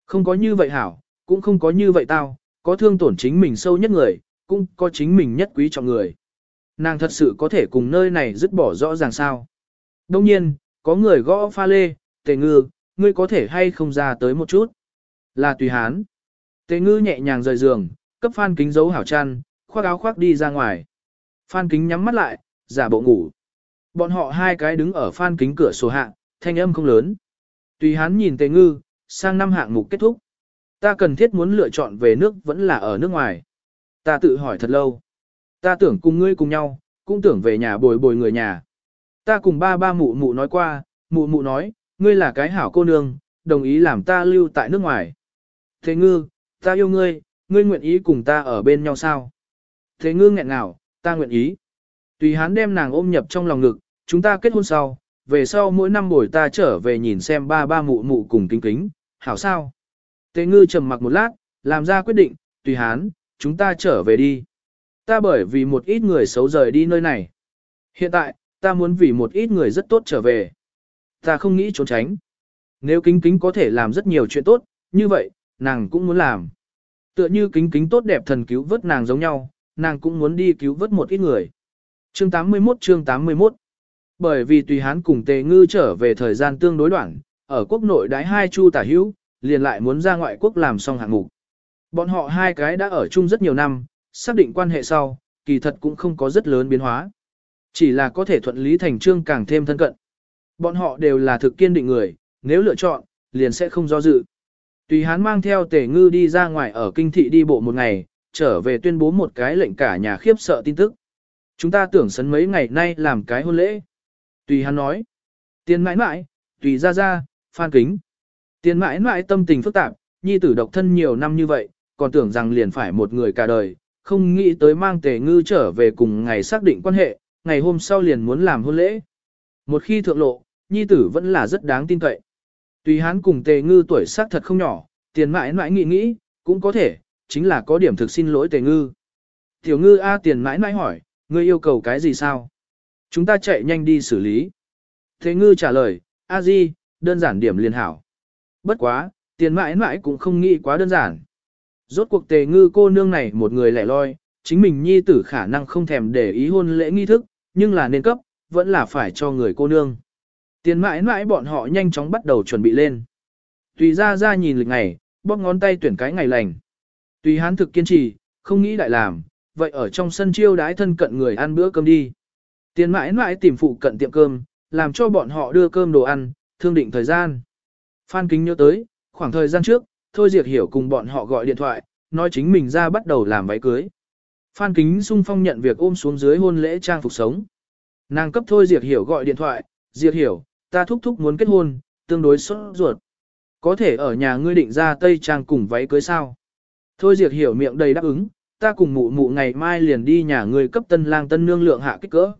Không có như vậy hảo, cũng không có như vậy tao, có thương tổn chính mình sâu nhất người, cũng có chính mình nhất quý trọng người. Nàng thật sự có thể cùng nơi này dứt bỏ rõ ràng sao. Đông nhiên, có người gõ pha lê, tề ngư, ngươi có thể hay không ra tới một chút. Là tùy hán. Tề ngư nhẹ nhàng rời giường, cấp phan kính giấu hảo chăn, khoác áo khoác đi ra ngoài. Phan kính nhắm mắt lại, giả bộ ngủ. Bọn họ hai cái đứng ở phan kính cửa sổ hạ, thanh âm không lớn. Tùy hán nhìn tề ngư, sang năm hạng mục kết thúc. Ta cần thiết muốn lựa chọn về nước vẫn là ở nước ngoài. Ta tự hỏi thật lâu. Ta tưởng cùng ngươi cùng nhau, cũng tưởng về nhà bồi bồi người nhà. Ta cùng ba ba mụ mụ nói qua, mụ mụ nói, ngươi là cái hảo cô nương, đồng ý làm ta lưu tại nước ngoài. Thế ngư, ta yêu ngươi, ngươi nguyện ý cùng ta ở bên nhau sao? Thế ngư nghẹn ngào, ta nguyện ý. Tùy hán đem nàng ôm nhập trong lòng ngực, chúng ta kết hôn sau, về sau mỗi năm buổi ta trở về nhìn xem ba ba mụ mụ cùng kính kính, hảo sao? Tề ngư trầm mặc một lát, làm ra quyết định, tùy hán, chúng ta trở về đi. Ta bởi vì một ít người xấu rời đi nơi này. Hiện tại, ta muốn vì một ít người rất tốt trở về. Ta không nghĩ trốn tránh. Nếu kính kính có thể làm rất nhiều chuyện tốt, như vậy, nàng cũng muốn làm. Tựa như kính kính tốt đẹp thần cứu vớt nàng giống nhau, nàng cũng muốn đi cứu vớt một ít người. Chương 81 chương 81 Bởi vì tùy hán cùng tề ngư trở về thời gian tương đối đoạn, ở quốc nội đái hai chu tả hữu, liền lại muốn ra ngoại quốc làm xong hạng mục. Bọn họ hai cái đã ở chung rất nhiều năm, xác định quan hệ sau, kỳ thật cũng không có rất lớn biến hóa. Chỉ là có thể thuận lý thành trương càng thêm thân cận. Bọn họ đều là thực kiên định người, nếu lựa chọn, liền sẽ không do dự. Tùy hán mang theo tề ngư đi ra ngoài ở kinh thị đi bộ một ngày, trở về tuyên bố một cái lệnh cả nhà khiếp sợ tin tức. Chúng ta tưởng sấn mấy ngày nay làm cái hôn lễ. Tùy hắn nói. Tiền mãi mãi, tùy ra ra, phan kính. Tiền mãi mãi tâm tình phức tạp, nhi tử độc thân nhiều năm như vậy, còn tưởng rằng liền phải một người cả đời, không nghĩ tới mang tề ngư trở về cùng ngày xác định quan hệ, ngày hôm sau liền muốn làm hôn lễ. Một khi thượng lộ, nhi tử vẫn là rất đáng tin cậy. Tùy hắn cùng tề ngư tuổi xác thật không nhỏ, tiền mãi mãi nghĩ nghĩ, cũng có thể, chính là có điểm thực xin lỗi tề ngư. Tiểu ngư A tiền mãi mãi hỏi, ngươi yêu cầu cái gì sao? Chúng ta chạy nhanh đi xử lý. Tề ngư trả lời, A di, đơn giản điểm liền hảo. Bất quá, tiền mãi mãi cũng không nghĩ quá đơn giản. Rốt cuộc tề ngư cô nương này một người lẻ loi, chính mình nhi tử khả năng không thèm để ý hôn lễ nghi thức, nhưng là nên cấp, vẫn là phải cho người cô nương. Tiền mãi mãi bọn họ nhanh chóng bắt đầu chuẩn bị lên. Tùy ra ra nhìn lịch ngày, bóp ngón tay tuyển cái ngày lành. Tùy hán thực kiên trì, không nghĩ đại làm, vậy ở trong sân chiêu đái thân cận người ăn bữa cơm đi. Tiền mãi mãi tìm phụ cận tiệm cơm, làm cho bọn họ đưa cơm đồ ăn, thương định thời gian. Phan Kính nhớ tới, khoảng thời gian trước, Thôi Diệt Hiểu cùng bọn họ gọi điện thoại, nói chính mình ra bắt đầu làm váy cưới. Phan Kính sung phong nhận việc ôm xuống dưới hôn lễ trang phục sống. Nàng cấp Thôi Diệt Hiểu gọi điện thoại, Diệt Hiểu, ta thúc thúc muốn kết hôn, tương đối sốt ruột. Có thể ở nhà ngươi định ra tây trang cùng váy cưới sao? Thôi Diệt Hiểu miệng đầy đáp ứng, ta cùng mụ mụ ngày mai liền đi nhà ngươi cấp tân lang tân nương lượng hạ kích cỡ.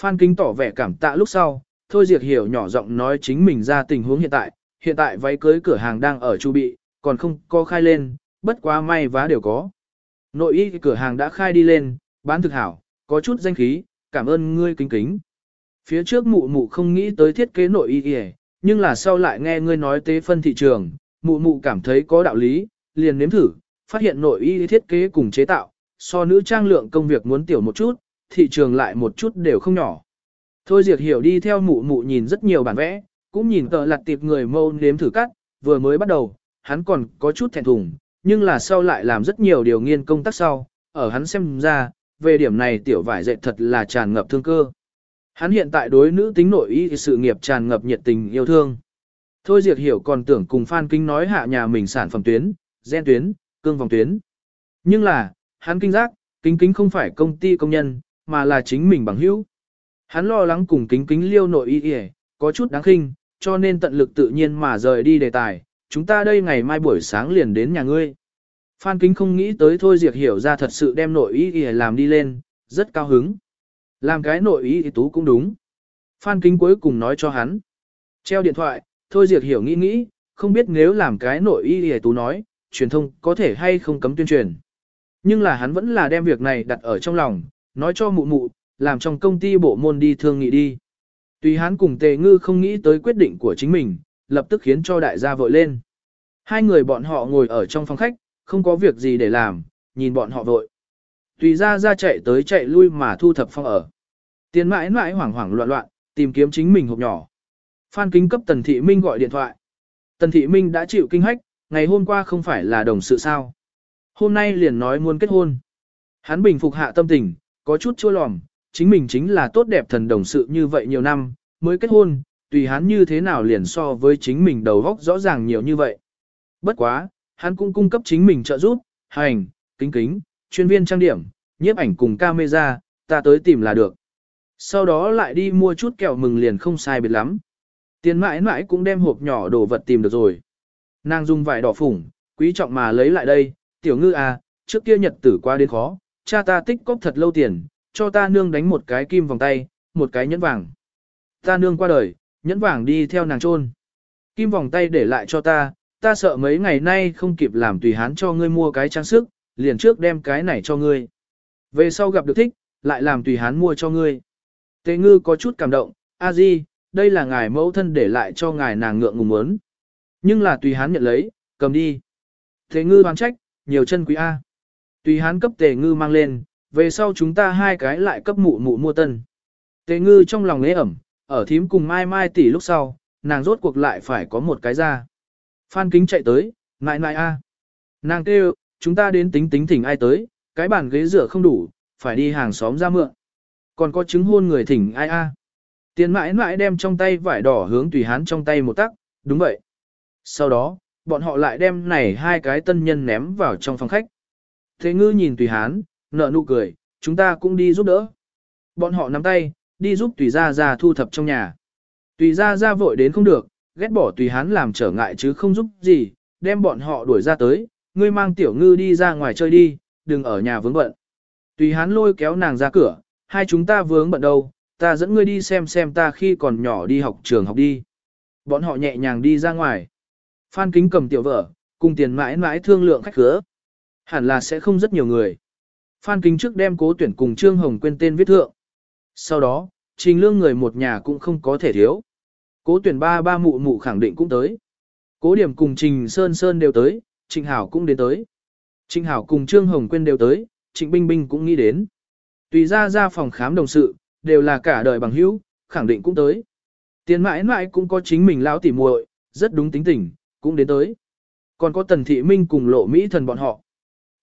Phan Kính tỏ vẻ cảm tạ lúc sau, Thôi Diệt hiểu nhỏ giọng nói chính mình ra tình huống hiện tại, hiện tại váy cưới cửa hàng đang ở chu bị, còn không có khai lên, bất quá may vá đều có. Nội y cửa hàng đã khai đi lên, bán thực hảo, có chút danh khí, cảm ơn ngươi kính kính. Phía trước mụ mụ không nghĩ tới thiết kế nội y kìa, nhưng là sau lại nghe ngươi nói tế phân thị trường, mụ mụ cảm thấy có đạo lý, liền nếm thử, phát hiện nội y thiết kế cùng chế tạo, so nữ trang lượng công việc muốn tiểu một chút, thị trường lại một chút đều không nhỏ. Thôi Diệt hiểu đi theo mụ mụ nhìn rất nhiều bản vẽ, cũng nhìn tờ lặt tiệp người mâu nếm thử cắt, vừa mới bắt đầu, hắn còn có chút thẹn thùng, nhưng là sau lại làm rất nhiều điều nghiên công tác sau, ở hắn xem ra, về điểm này tiểu vải dậy thật là tràn ngập thương cơ. Hắn hiện tại đối nữ tính nội y sự nghiệp tràn ngập nhiệt tình yêu thương. Thôi Diệt hiểu còn tưởng cùng Phan Kinh nói hạ nhà mình sản phẩm tuyến, gen tuyến, cương vòng tuyến. Nhưng là, hắn kinh giác, kính kính không phải công ty công nhân, mà là chính mình bằng hữu. Hắn lo lắng cùng kính kính liêu nội y, có chút đáng khinh, cho nên tận lực tự nhiên mà rời đi đề tài, chúng ta đây ngày mai buổi sáng liền đến nhà ngươi. Phan kính không nghĩ tới thôi diệt hiểu ra thật sự đem nội y y làm đi lên, rất cao hứng. Làm cái nội y y tú cũng đúng. Phan kính cuối cùng nói cho hắn. Treo điện thoại, thôi diệt hiểu nghĩ nghĩ, không biết nếu làm cái nội y y tú nói, truyền thông có thể hay không cấm tuyên truyền. Nhưng là hắn vẫn là đem việc này đặt ở trong lòng, nói cho mụ mụ, làm trong công ty bộ môn đi thương nghị đi. Tùy Hán cùng tề ngư không nghĩ tới quyết định của chính mình, lập tức khiến cho đại gia vội lên. Hai người bọn họ ngồi ở trong phòng khách, không có việc gì để làm, nhìn bọn họ vội. Tùy ra ra chạy tới chạy lui mà thu thập phòng ở. Tiền mãi mãi hoảng hoảng loạn loạn, tìm kiếm chính mình hộp nhỏ. Phan kính cấp Tần Thị Minh gọi điện thoại. Tần Thị Minh đã chịu kinh hách, ngày hôm qua không phải là đồng sự sao. Hôm nay liền nói muốn kết hôn. Hắn bình phục hạ tâm tình, có chút chua lòm, chính mình chính là tốt đẹp thần đồng sự như vậy nhiều năm, mới kết hôn, tùy hắn như thế nào liền so với chính mình đầu góc rõ ràng nhiều như vậy. Bất quá, hắn cũng cung cấp chính mình trợ giúp, hành, kính kính, chuyên viên trang điểm, nhiếp ảnh cùng camera, ta tới tìm là được. Sau đó lại đi mua chút kẹo mừng liền không sai biệt lắm. Tiền mãi mãi cũng đem hộp nhỏ đồ vật tìm được rồi. Nàng dùng vải đỏ phủng, quý trọng mà lấy lại đây, tiểu ngư à, trước kia nhật tử qua đến khó, cha ta tích cóp thật lâu tiền, cho ta nương đánh một cái kim vòng tay, một cái nhẫn vàng. Ta nương qua đời, nhẫn vàng đi theo nàng chôn. Kim vòng tay để lại cho ta, ta sợ mấy ngày nay không kịp làm tùy hán cho ngươi mua cái trang sức, liền trước đem cái này cho ngươi. Về sau gặp được thích, lại làm tùy hán mua cho ngươi. Tề ngư có chút cảm động, a di, đây là ngài mẫu thân để lại cho ngài nàng ngượng ngùng muốn. Nhưng là tùy hán nhận lấy, cầm đi. Tề ngư hoang trách, nhiều chân quý A. Tùy hán cấp tề ngư mang lên, về sau chúng ta hai cái lại cấp mụ mụ mua tân. Tế ngư trong lòng lễ ẩm, ở thím cùng mai mai tỷ lúc sau, nàng rốt cuộc lại phải có một cái ra. Phan kính chạy tới, ngại ngại a. Nàng kêu, chúng ta đến tính tính thỉnh ai tới, cái bàn ghế rửa không đủ, phải đi hàng xóm ra mượn. Còn có chứng hôn người thỉnh ai a. Tiền mãi mãi đem trong tay vải đỏ hướng tùy hán trong tay một tắc, đúng vậy. Sau đó, bọn họ lại đem này hai cái tân nhân ném vào trong phòng khách. Thế ngư nhìn tùy hán, nợ nụ cười, chúng ta cũng đi giúp đỡ. Bọn họ nắm tay, đi giúp tùy Gia Gia thu thập trong nhà. Tùy Gia Gia vội đến không được, ghét bỏ tùy hán làm trở ngại chứ không giúp gì, đem bọn họ đuổi ra tới, ngươi mang tiểu ngư đi ra ngoài chơi đi, đừng ở nhà vướng bận. Tùy hán lôi kéo nàng ra cửa, hai chúng ta vướng bận đâu, ta dẫn ngươi đi xem xem ta khi còn nhỏ đi học trường học đi. Bọn họ nhẹ nhàng đi ra ngoài. Phan kính cầm tiểu vợ, cùng tiền mãi mãi thương lượng khách khứa. Hẳn là sẽ không rất nhiều người. Phan kính trước đem cố tuyển cùng Trương Hồng quên tên viết thượng. Sau đó, trình lương người một nhà cũng không có thể thiếu. Cố tuyển ba ba mụ mụ khẳng định cũng tới. Cố điểm cùng trình sơn sơn đều tới, trịnh hảo cũng đến tới. Trịnh hảo cùng Trương Hồng quên đều tới, trịnh binh binh cũng nghĩ đến. Tùy ra ra phòng khám đồng sự, đều là cả đời bằng hữu, khẳng định cũng tới. Tiền mãi mãi cũng có chính mình lão tỉ muội, rất đúng tính tình, cũng đến tới. Còn có tần thị minh cùng lộ Mỹ thần bọn họ.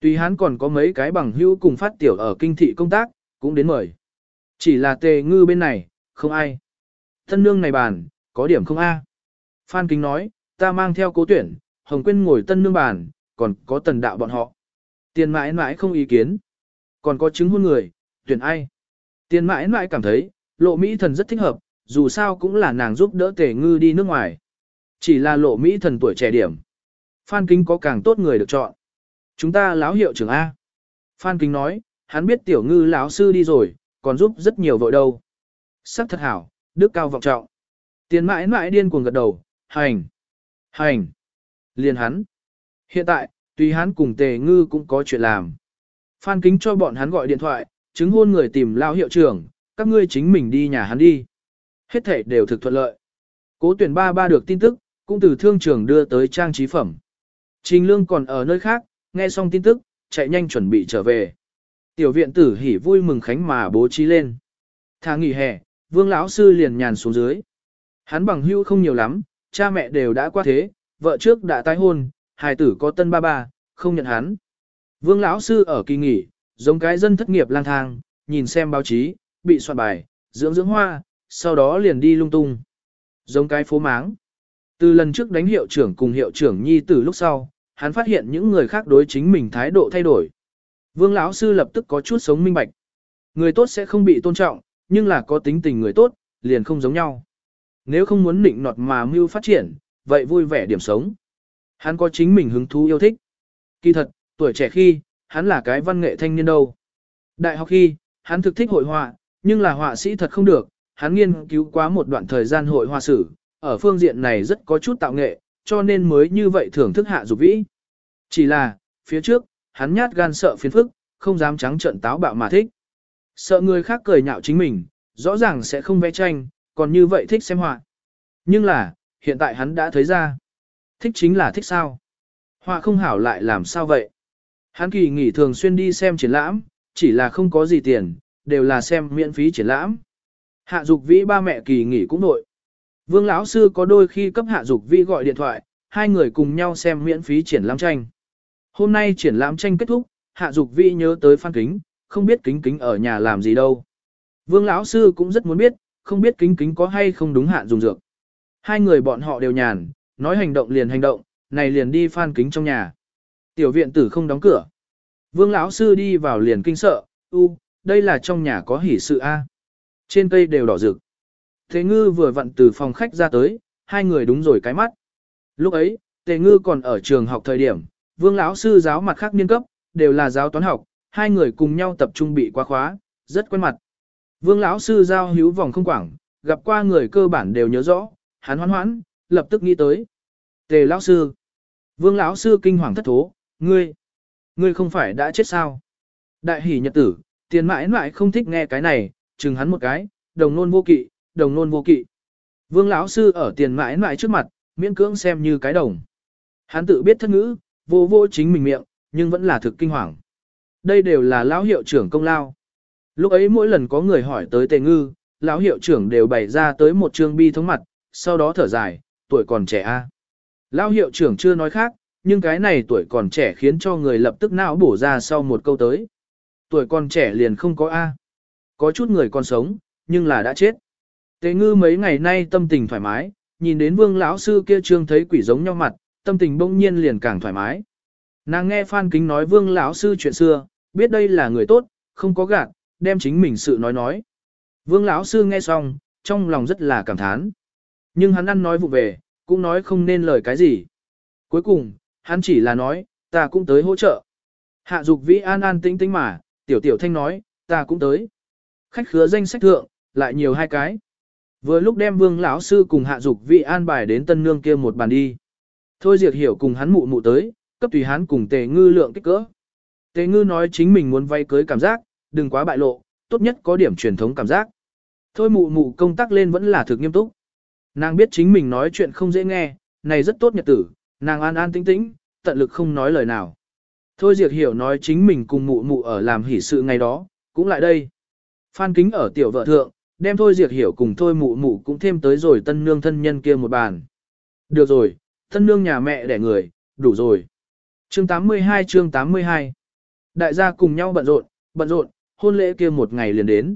Tùy hắn còn có mấy cái bằng hữu cùng phát tiểu ở kinh thị công tác, cũng đến mời. Chỉ là tề ngư bên này, không ai. Thân nương này bàn, có điểm không A. Phan Kính nói, ta mang theo cố tuyển, Hồng Quyên ngồi tân nương bàn, còn có tần đạo bọn họ. Tiền mãi mãi không ý kiến. Còn có chứng hôn người, tuyển ai. Tiền mãi mãi cảm thấy, lộ Mỹ thần rất thích hợp, dù sao cũng là nàng giúp đỡ tề ngư đi nước ngoài. Chỉ là lộ Mỹ thần tuổi trẻ điểm. Phan Kính có càng tốt người được chọn. Chúng ta láo hiệu trưởng A. Phan Kính nói, hắn biết tiểu ngư lão sư đi rồi, còn giúp rất nhiều vội đâu. Sắc thật hảo, đức cao vọng trọng. Tiền mãi mãi điên cuồng gật đầu, hành, hành, liền hắn. Hiện tại, tùy hắn cùng tề ngư cũng có chuyện làm. Phan kính cho bọn hắn gọi điện thoại, chứng hôn người tìm lao hiệu trưởng, các ngươi chính mình đi nhà hắn đi. Hết thể đều thực thuận lợi. Cố tuyển ba ba được tin tức, cũng từ thương trường đưa tới trang trí phẩm. Trình lương còn ở nơi khác, nghe xong tin tức, chạy nhanh chuẩn bị trở về. Tiểu viện tử hỉ vui mừng khánh mà bố trí lên. Thà nghỉ hè, vương lão sư liền nhàn xuống dưới. Hắn bằng hưu không nhiều lắm, cha mẹ đều đã qua thế, vợ trước đã tái hôn, hài tử có tân ba ba, không nhận hắn. Vương lão sư ở kỳ nghỉ, giống cái dân thất nghiệp lang thang, nhìn xem báo chí, bị soạn bài, dưỡng dưỡng hoa, sau đó liền đi lung tung. Giống cái phố máng. Từ lần trước đánh hiệu trưởng cùng hiệu trưởng nhi tử lúc sau, hắn phát hiện những người khác đối chính mình thái độ thay đổi. Vương lão sư lập tức có chút sống minh bạch. Người tốt sẽ không bị tôn trọng, nhưng là có tính tình người tốt, liền không giống nhau. Nếu không muốn nịnh nọt mà mưu phát triển, vậy vui vẻ điểm sống. Hắn có chính mình hứng thú yêu thích. Kỳ thật, tuổi trẻ khi, hắn là cái văn nghệ thanh niên đâu. Đại học khi, hắn thực thích hội họa, nhưng là họa sĩ thật không được, hắn nghiên cứu quá một đoạn thời gian hội họa sử, ở phương diện này rất có chút tạo nghệ, cho nên mới như vậy thưởng thức hạ dục vĩ. Chỉ là, phía trước, hắn nhát gan sợ phiền phức, không dám trắng trợn táo bạo mà thích. Sợ người khác cười nhạo chính mình, rõ ràng sẽ không vẽ tranh, còn như vậy thích xem họa. Nhưng là, hiện tại hắn đã thấy ra. Thích chính là thích sao. Họa không hảo lại làm sao vậy. Hắn kỳ nghỉ thường xuyên đi xem triển lãm, chỉ là không có gì tiền, đều là xem miễn phí triển lãm. Hạ dục vĩ ba mẹ kỳ nghỉ cũng nội. Vương lão sư có đôi khi cấp hạ dục Vi gọi điện thoại, hai người cùng nhau xem miễn phí triển lãm tranh. Hôm nay triển lãm tranh kết thúc, hạ dục Vi nhớ tới phan kính, không biết kính kính ở nhà làm gì đâu. Vương lão sư cũng rất muốn biết, không biết kính kính có hay không đúng hạn dùng dược. Hai người bọn họ đều nhàn, nói hành động liền hành động, này liền đi phan kính trong nhà. Tiểu viện tử không đóng cửa. Vương lão sư đi vào liền kinh sợ, u, đây là trong nhà có hỉ sự a. Trên cây đều đỏ rực. Thế ngư vừa vặn từ phòng khách ra tới, hai người đúng rồi cái mắt. Lúc ấy, tề ngư còn ở trường học thời điểm, vương lão sư giáo mặt khác niên cấp, đều là giáo toán học, hai người cùng nhau tập trung bị quá khóa, rất quen mặt. Vương lão sư giao hữu vòng không quảng, gặp qua người cơ bản đều nhớ rõ, hắn hoán hoãn, lập tức nghĩ tới. Tề lão sư. Vương lão sư kinh hoàng thất thố, ngươi, ngươi không phải đã chết sao? Đại hỷ nhật tử, tiền mãi mãi không thích nghe cái này, chừng hắn một cái, đồng nôn vô kỵ, đồng nôn vô kỵ. Vương lão sư ở tiền mãi mãi trước mặt, miễn cưỡng xem như cái đồng. Hắn tự biết thất ngữ, vô vô chính mình miệng, nhưng vẫn là thực kinh hoàng. Đây đều là lão hiệu trưởng công lao. Lúc ấy mỗi lần có người hỏi tới tề ngư, lão hiệu trưởng đều bày ra tới một trương bi thống mặt, sau đó thở dài, tuổi còn trẻ a. Lão hiệu trưởng chưa nói khác, nhưng cái này tuổi còn trẻ khiến cho người lập tức não bổ ra sau một câu tới. Tuổi còn trẻ liền không có a. Có chút người còn sống, nhưng là đã chết. Tế ngư mấy ngày nay tâm tình thoải mái, nhìn đến vương lão sư kia trương thấy quỷ giống nhau mặt, tâm tình bỗng nhiên liền càng thoải mái. Nàng nghe Phan Kính nói vương lão sư chuyện xưa, biết đây là người tốt, không có gạt, đem chính mình sự nói nói. Vương lão sư nghe xong, trong lòng rất là cảm thán. Nhưng hắn ăn nói vụ về, cũng nói không nên lời cái gì. Cuối cùng, hắn chỉ là nói, ta cũng tới hỗ trợ. Hạ dục vĩ an an tĩnh tĩnh mà, tiểu tiểu thanh nói, ta cũng tới. Khách khứa danh sách thượng, lại nhiều hai cái. Vừa lúc đem vương lão sư cùng hạ dục vị an bài đến tân nương kia một bàn đi. Thôi diệt hiểu cùng hắn mụ mụ tới, cấp tùy hắn cùng tề ngư lượng kích cỡ. Tề ngư nói chính mình muốn vay cưới cảm giác, đừng quá bại lộ, tốt nhất có điểm truyền thống cảm giác. Thôi mụ mụ công tác lên vẫn là thực nghiêm túc. Nàng biết chính mình nói chuyện không dễ nghe, này rất tốt nhật tử, nàng an an tĩnh tĩnh, tận lực không nói lời nào. Thôi diệt hiểu nói chính mình cùng mụ mụ ở làm hỷ sự ngày đó, cũng lại đây. Phan kính ở tiểu vợ thượng, đem thôi diệt hiểu cùng thôi mụ mụ cũng thêm tới rồi tân nương thân nhân kia một bàn. Được rồi, tân nương nhà mẹ đẻ người, đủ rồi. Chương 82 chương 82 Đại gia cùng nhau bận rộn, bận rộn, hôn lễ kia một ngày liền đến.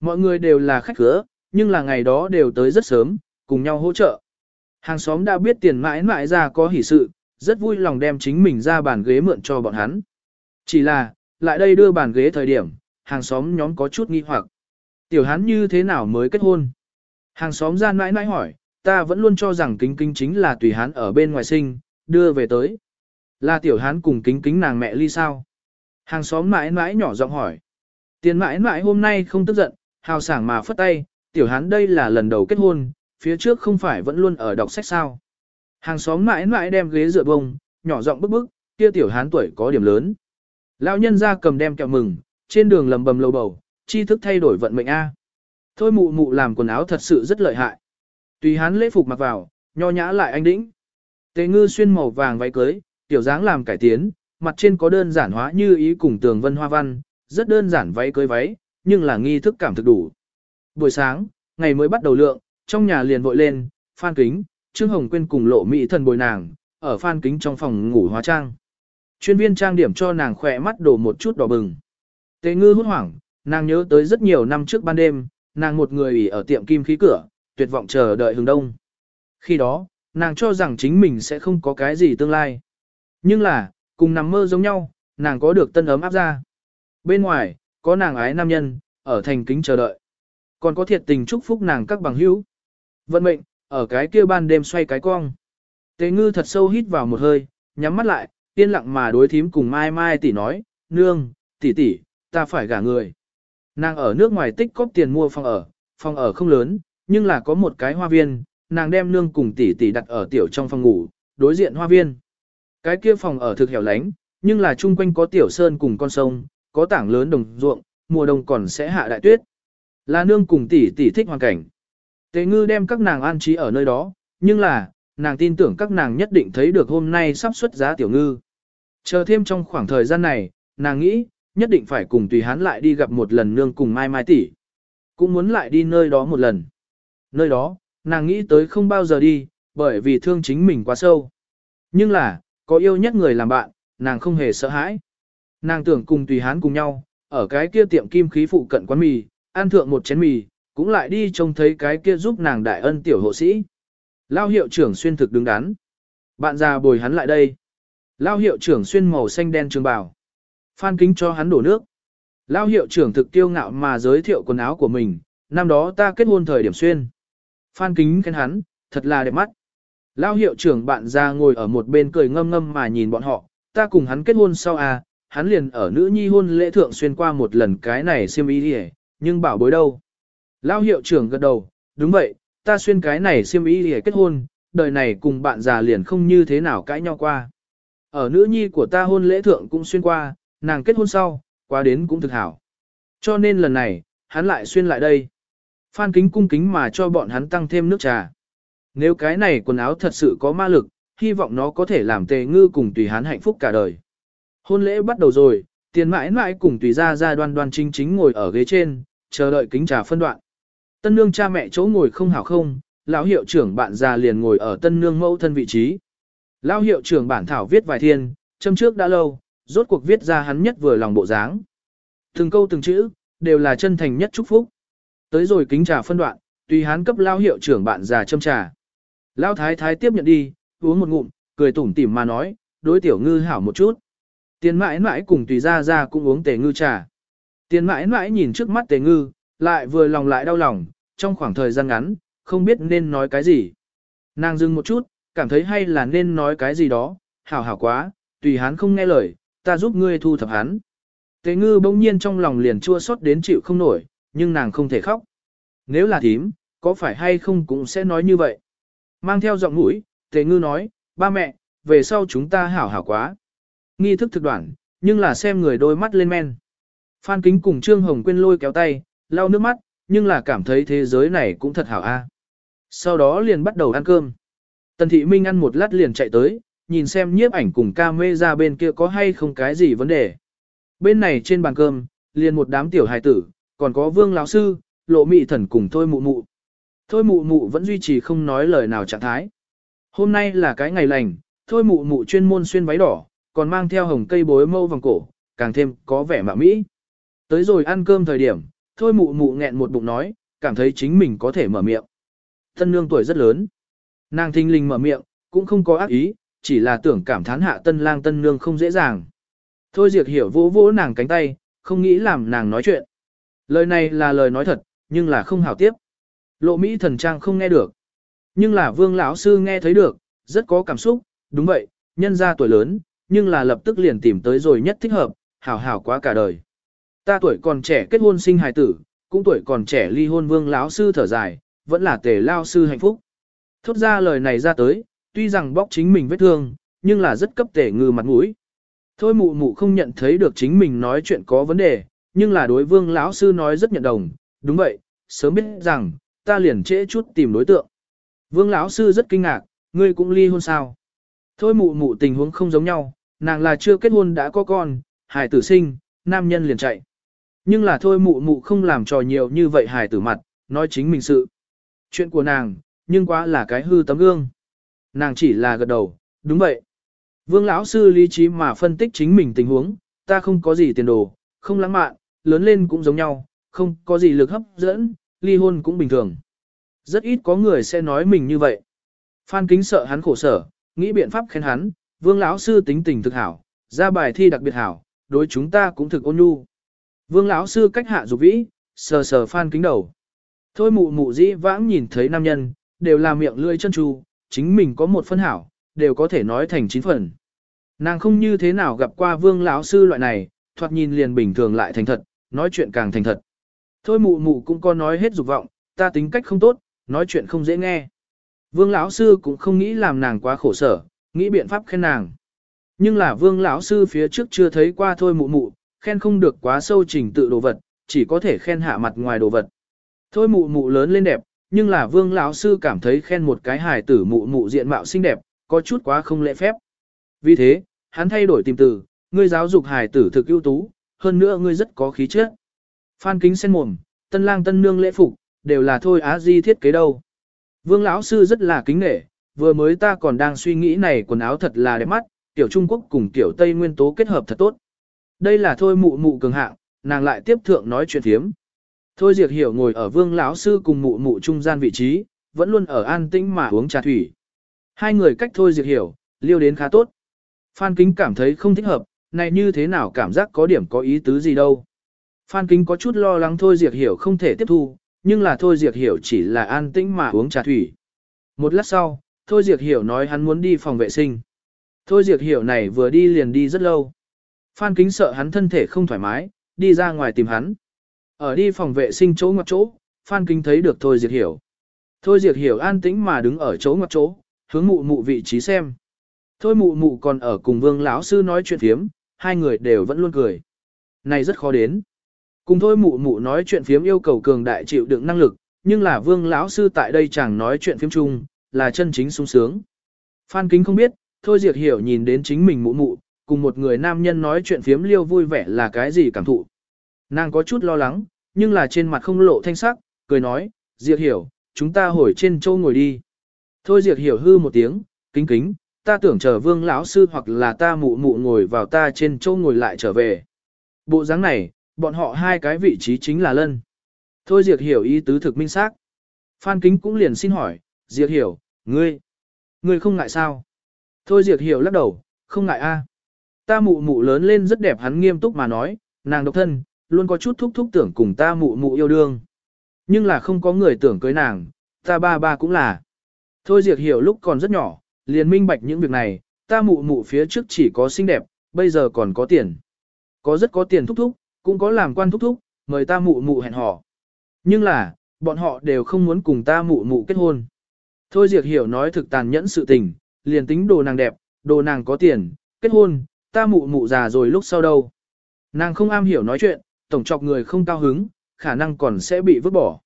Mọi người đều là khách khứa, nhưng là ngày đó đều tới rất sớm, cùng nhau hỗ trợ. Hàng xóm đã biết tiền mãi mãi ra có hỷ sự, rất vui lòng đem chính mình ra bàn ghế mượn cho bọn hắn. Chỉ là, lại đây đưa bàn ghế thời điểm, hàng xóm nhóm có chút nghi hoặc. Tiểu Hán như thế nào mới kết hôn? Hàng xóm gian mãi mãi hỏi, ta vẫn luôn cho rằng kính kính chính là tùy Hán ở bên ngoài sinh, đưa về tới. Là tiểu hán cùng kính kính nàng mẹ ly sao? Hàng xóm mãi mãi nhỏ giọng hỏi. Tiền mãi mãi hôm nay không tức giận, hào sảng mà phất tay, tiểu hán đây là lần đầu kết hôn, phía trước không phải vẫn luôn ở đọc sách sao. Hàng xóm mãi mãi đem ghế dựa bông, nhỏ giọng bức bức, kia tiểu hán tuổi có điểm lớn. Lão nhân ra cầm đem kẹo mừng, trên đường lầm bầm lầu bầu, tri thức thay đổi vận mệnh A. Thôi mụ mụ làm quần áo thật sự rất lợi hại. Tùy hắn lễ phục mặc vào, nho nhã lại anh đĩnh. Tề ngư xuyên màu vàng váy cưới, tiểu dáng làm cải tiến, mặt trên có đơn giản hóa như ý cùng tường vân hoa văn, rất đơn giản váy cưới váy, nhưng là nghi thức cảm thực đủ. Buổi sáng, ngày mới bắt đầu lượng, trong nhà liền vội lên, phan kính, Trương Hồng Quyên cùng lộ mỹ thần bồi nàng, ở phan kính trong phòng ngủ hóa trang. Chuyên viên trang điểm cho nàng khỏe mắt đổ một chút đỏ bừng. Tề ngư hốt hoảng, nàng nhớ tới rất nhiều năm trước ban đêm, nàng một người ở tiệm kim khí cửa, tuyệt vọng chờ đợi hướng đông. Khi đó, nàng cho rằng chính mình sẽ không có cái gì tương lai. Nhưng là, cùng nằm mơ giống nhau, nàng có được tân ấm áp ra. Bên ngoài, có nàng ái nam nhân, ở thành kính chờ đợi. Còn có thiệt tình chúc phúc nàng các bằng hữu. Vận mệnh, ở cái kia ban đêm xoay cái cong. Tề ngư thật sâu hít vào một hơi, nhắm mắt lại, yên lặng mà đối thím cùng mai mai tỷ nói, nương, tỷ tỷ, ta phải gả người. Nàng ở nước ngoài tích cóp tiền mua phòng ở, phòng ở không lớn, nhưng là có một cái hoa viên, nàng đem nương cùng tỷ tỷ đặt ở tiểu trong phòng ngủ, đối diện hoa viên. Cái kia phòng ở thực hẻo lánh, nhưng là chung quanh có tiểu sơn cùng con sông, có tảng lớn đồng ruộng, mùa đông còn sẽ hạ đại tuyết. Là nương cùng tỷ tỷ thích hoàn cảnh. Tề ngư đem các nàng an trí ở nơi đó, nhưng là, nàng tin tưởng các nàng nhất định thấy được hôm nay sắp xuất giá tiểu ngư. Chờ thêm trong khoảng thời gian này, nàng nghĩ, nhất định phải cùng tùy hán lại đi gặp một lần nương cùng mai mai tỷ. Cũng muốn lại đi nơi đó một lần. Nơi đó, nàng nghĩ tới không bao giờ đi, bởi vì thương chính mình quá sâu. Nhưng là, có yêu nhất người làm bạn, nàng không hề sợ hãi. Nàng tưởng cùng tùy hán cùng nhau, ở cái kia tiệm kim khí phụ cận quán mì, ăn thượng một chén mì, cũng lại đi trông thấy cái kia giúp nàng đại ân tiểu hộ sĩ. Lao hiệu trưởng xuyên thực đứng đắn. Bạn già bồi hắn lại đây. Lao hiệu trưởng xuyên màu xanh đen trường bảo. Phan kính cho hắn đổ nước. Lao hiệu trưởng thực tiêu ngạo mà giới thiệu quần áo của mình, năm đó ta kết hôn thời điểm xuyên. Phan kính khen hắn, thật là đẹp mắt. Lao hiệu trưởng bạn ra ngồi ở một bên cười ngâm ngâm mà nhìn bọn họ, ta cùng hắn kết hôn sau à, hắn liền ở nữ nhi hôn lễ thượng xuyên qua một lần cái này xiêm y đi nhưng bảo bối đâu. Lao hiệu trưởng gật đầu, đúng vậy, ta xuyên cái này xiêm y đi kết hôn, đời này cùng bạn già liền không như thế nào cãi nhau qua. Ở nữ nhi của ta hôn lễ thượng cũng xuyên qua, nàng kết hôn sau, qua đến cũng thực hảo. Cho nên lần này, hắn lại xuyên lại đây. Phan kính cung kính mà cho bọn hắn tăng thêm nước trà. Nếu cái này quần áo thật sự có ma lực, hy vọng nó có thể làm tề ngư cùng tùy hắn hạnh phúc cả đời. Hôn lễ bắt đầu rồi, tiền mãi mãi cùng tùy ra ra đoan đoan chính chính ngồi ở ghế trên, chờ đợi kính trà phân đoạn. Tân nương cha mẹ chỗ ngồi không hảo không, lão hiệu trưởng bạn già liền ngồi ở tân nương mẫu thân vị trí. Lão hiệu trưởng bản thảo viết vài thiên, châm trước đã lâu, rốt cuộc viết ra hắn nhất vừa lòng bộ dáng. Từng câu từng chữ, đều là chân thành nhất chúc phúc. Tới rồi kính trà phân đoạn, tùy hắn cấp lao hiệu trưởng bạn già châm trà. Lao thái thái tiếp nhận đi, uống một ngụm, cười tủm tỉm mà nói, đối tiểu ngư hảo một chút. Tiền mãi mãi cùng tùy ra ra cũng uống tề ngư trà. Tiền mãi mãi nhìn trước mắt tề ngư, lại vừa lòng lại đau lòng, trong khoảng thời gian ngắn, không biết nên nói cái gì. Nàng dừng một chút, cảm thấy hay là nên nói cái gì đó, hảo hảo quá, tùy hắn không nghe lời, ta giúp ngươi thu thập hắn. Tế ngư bỗng nhiên trong lòng liền chua xót đến chịu không nổi, nhưng nàng không thể khóc. Nếu là thím, có phải hay không cũng sẽ nói như vậy. Mang theo giọng mũi, Tế ngư nói, ba mẹ, về sau chúng ta hảo hảo quá. Nghi thức thực đoạn, nhưng là xem người đôi mắt lên men. Phan Kính cùng Trương Hồng Quyên lôi kéo tay, lau nước mắt, nhưng là cảm thấy thế giới này cũng thật hảo a. Sau đó liền bắt đầu ăn cơm. Tần Thị Minh ăn một lát liền chạy tới, nhìn xem nhiếp ảnh cùng ca mê ra bên kia có hay không cái gì vấn đề. Bên này trên bàn cơm, liền một đám tiểu hài tử, còn có vương lão sư, lộ mị thần cùng thôi mụ mụ. Thôi mụ mụ vẫn duy trì không nói lời nào trạng thái. Hôm nay là cái ngày lành, thôi mụ mụ chuyên môn xuyên váy đỏ, còn mang theo hồng cây bối mâu vòng cổ, càng thêm có vẻ mạ mỹ. Tới rồi ăn cơm thời điểm, thôi mụ mụ nghẹn một bụng nói, cảm thấy chính mình có thể mở miệng. thân nương tuổi rất lớn. Nàng thinh linh mở miệng, cũng không có ác ý, chỉ là tưởng cảm thán hạ tân lang tân nương không dễ dàng. Thôi diệt hiểu vỗ vỗ nàng cánh tay, không nghĩ làm nàng nói chuyện. Lời này là lời nói thật, nhưng là không hảo tiếp. Lộ Mỹ thần trang không nghe được. Nhưng là vương lão sư nghe thấy được, rất có cảm xúc, đúng vậy, nhân ra tuổi lớn, nhưng là lập tức liền tìm tới rồi nhất thích hợp, hảo hảo quá cả đời. Ta tuổi còn trẻ kết hôn sinh hài tử, cũng tuổi còn trẻ ly hôn vương lão sư thở dài, vẫn là tề lao sư hạnh phúc. Thốt ra lời này ra tới, tuy rằng bóc chính mình vết thương, nhưng là rất cấp tể ngư mặt mũi. Thôi mụ mụ không nhận thấy được chính mình nói chuyện có vấn đề, nhưng là đối vương lão sư nói rất nhận đồng, đúng vậy, sớm biết rằng, ta liền trễ chút tìm đối tượng. Vương lão sư rất kinh ngạc, ngươi cũng ly hôn sao? Thôi mụ mụ tình huống không giống nhau, nàng là chưa kết hôn đã có con, hài tử sinh, nam nhân liền chạy. Nhưng là thôi mụ mụ không làm trò nhiều như vậy hài tử mặt, nói chính mình sự. Chuyện của nàng, nhưng quá là cái hư tấm gương. Nàng chỉ là gật đầu, đúng vậy. Vương lão sư lý trí mà phân tích chính mình tình huống, ta không có gì tiền đồ, không lãng mạn, lớn lên cũng giống nhau, không có gì lực hấp dẫn, ly hôn cũng bình thường. Rất ít có người sẽ nói mình như vậy. Phan Kính sợ hắn khổ sở, nghĩ biện pháp khen hắn, Vương lão sư tính tình thực hảo, ra bài thi đặc biệt hảo, đối chúng ta cũng thực ôn nhu. Vương lão sư cách hạ dục vĩ, sờ sờ Phan Kính đầu. Thôi mụ mụ dĩ vãng nhìn thấy nam nhân, đều là miệng lưỡi chân tru, chính mình có một phân hảo, đều có thể nói thành chín phần. Nàng không như thế nào gặp qua vương lão sư loại này, thoạt nhìn liền bình thường lại thành thật, nói chuyện càng thành thật. Thôi mụ mụ cũng có nói hết dục vọng, ta tính cách không tốt, nói chuyện không dễ nghe. Vương lão sư cũng không nghĩ làm nàng quá khổ sở, nghĩ biện pháp khen nàng. Nhưng là vương lão sư phía trước chưa thấy qua thôi mụ mụ, khen không được quá sâu trình tự đồ vật, chỉ có thể khen hạ mặt ngoài đồ vật. Thôi mụ mụ lớn lên đẹp, nhưng là vương lão sư cảm thấy khen một cái hài tử mụ mụ diện mạo xinh đẹp, có chút quá không lễ phép. Vì thế, hắn thay đổi tìm từ, ngươi giáo dục hài tử thực ưu tú, hơn nữa ngươi rất có khí chất. Phan kính sen mồm, tân lang tân nương lễ phục, đều là thôi á di thiết kế đâu. Vương lão sư rất là kính nghệ, vừa mới ta còn đang suy nghĩ này quần áo thật là đẹp mắt, tiểu Trung Quốc cùng tiểu Tây nguyên tố kết hợp thật tốt. Đây là thôi mụ mụ cường hạng, nàng lại tiếp thượng nói chuyện thiếm. Thôi Diệt Hiểu ngồi ở Vương lão sư cùng mụ mụ trung gian vị trí, vẫn luôn ở an tĩnh mà uống trà thủy. Hai người cách Thôi Diệt Hiểu, liêu đến khá tốt. Phan Kính cảm thấy không thích hợp, này như thế nào cảm giác có điểm có ý tứ gì đâu. Phan Kính có chút lo lắng Thôi Diệt Hiểu không thể tiếp thu, nhưng là Thôi Diệt Hiểu chỉ là an tĩnh mà uống trà thủy. Một lát sau, Thôi Diệt Hiểu nói hắn muốn đi phòng vệ sinh. Thôi Diệt Hiểu này vừa đi liền đi rất lâu. Phan Kính sợ hắn thân thể không thoải mái, đi ra ngoài tìm hắn. Ở đi phòng vệ sinh chỗ ngoặt chỗ, Phan Kính thấy được Thôi Diệt Hiểu. Thôi Diệt Hiểu an tĩnh mà đứng ở chỗ ngoặt chỗ, hướng mụ mụ vị trí xem. Thôi mụ mụ còn ở cùng vương lão sư nói chuyện phiếm, hai người đều vẫn luôn cười. Này rất khó đến. Cùng thôi mụ mụ nói chuyện phiếm yêu cầu cường đại chịu đựng năng lực, nhưng là vương lão sư tại đây chẳng nói chuyện phiếm chung, là chân chính sung sướng. Phan Kính không biết, thôi Diệt Hiểu nhìn đến chính mình mụ mụ, cùng một người nam nhân nói chuyện phiếm liêu vui vẻ là cái gì cảm thụ. Nàng có chút lo lắng, nhưng là trên mặt không lộ thanh sắc, cười nói, Diệp hiểu, chúng ta hồi trên châu ngồi đi. Thôi Diệp hiểu hư một tiếng, kính kính, ta tưởng chờ vương lão sư hoặc là ta mụ mụ ngồi vào ta trên châu ngồi lại trở về. Bộ dáng này, bọn họ hai cái vị trí chính là lân. Thôi Diệp hiểu ý tứ thực minh xác. Phan Kính cũng liền xin hỏi, Diệp hiểu, ngươi, ngươi không ngại sao? Thôi Diệp hiểu lắc đầu, không ngại a. Ta mụ mụ lớn lên rất đẹp hắn nghiêm túc mà nói, nàng độc thân, luôn có chút thúc thúc tưởng cùng ta mụ mụ yêu đương. Nhưng là không có người tưởng cưới nàng, ta ba ba cũng là. Thôi Diệp hiểu lúc còn rất nhỏ, liền minh bạch những việc này, ta mụ mụ phía trước chỉ có xinh đẹp, bây giờ còn có tiền. Có rất có tiền thúc thúc, cũng có làm quan thúc thúc, mời ta mụ mụ hẹn hò. Nhưng là, bọn họ đều không muốn cùng ta mụ mụ kết hôn. Thôi Diệp hiểu nói thực tàn nhẫn sự tình, liền tính đồ nàng đẹp, đồ nàng có tiền, kết hôn, ta mụ mụ già rồi lúc sau đâu. Nàng không am hiểu nói chuyện, tổng chọc người không cao hứng, khả năng còn sẽ bị vứt bỏ.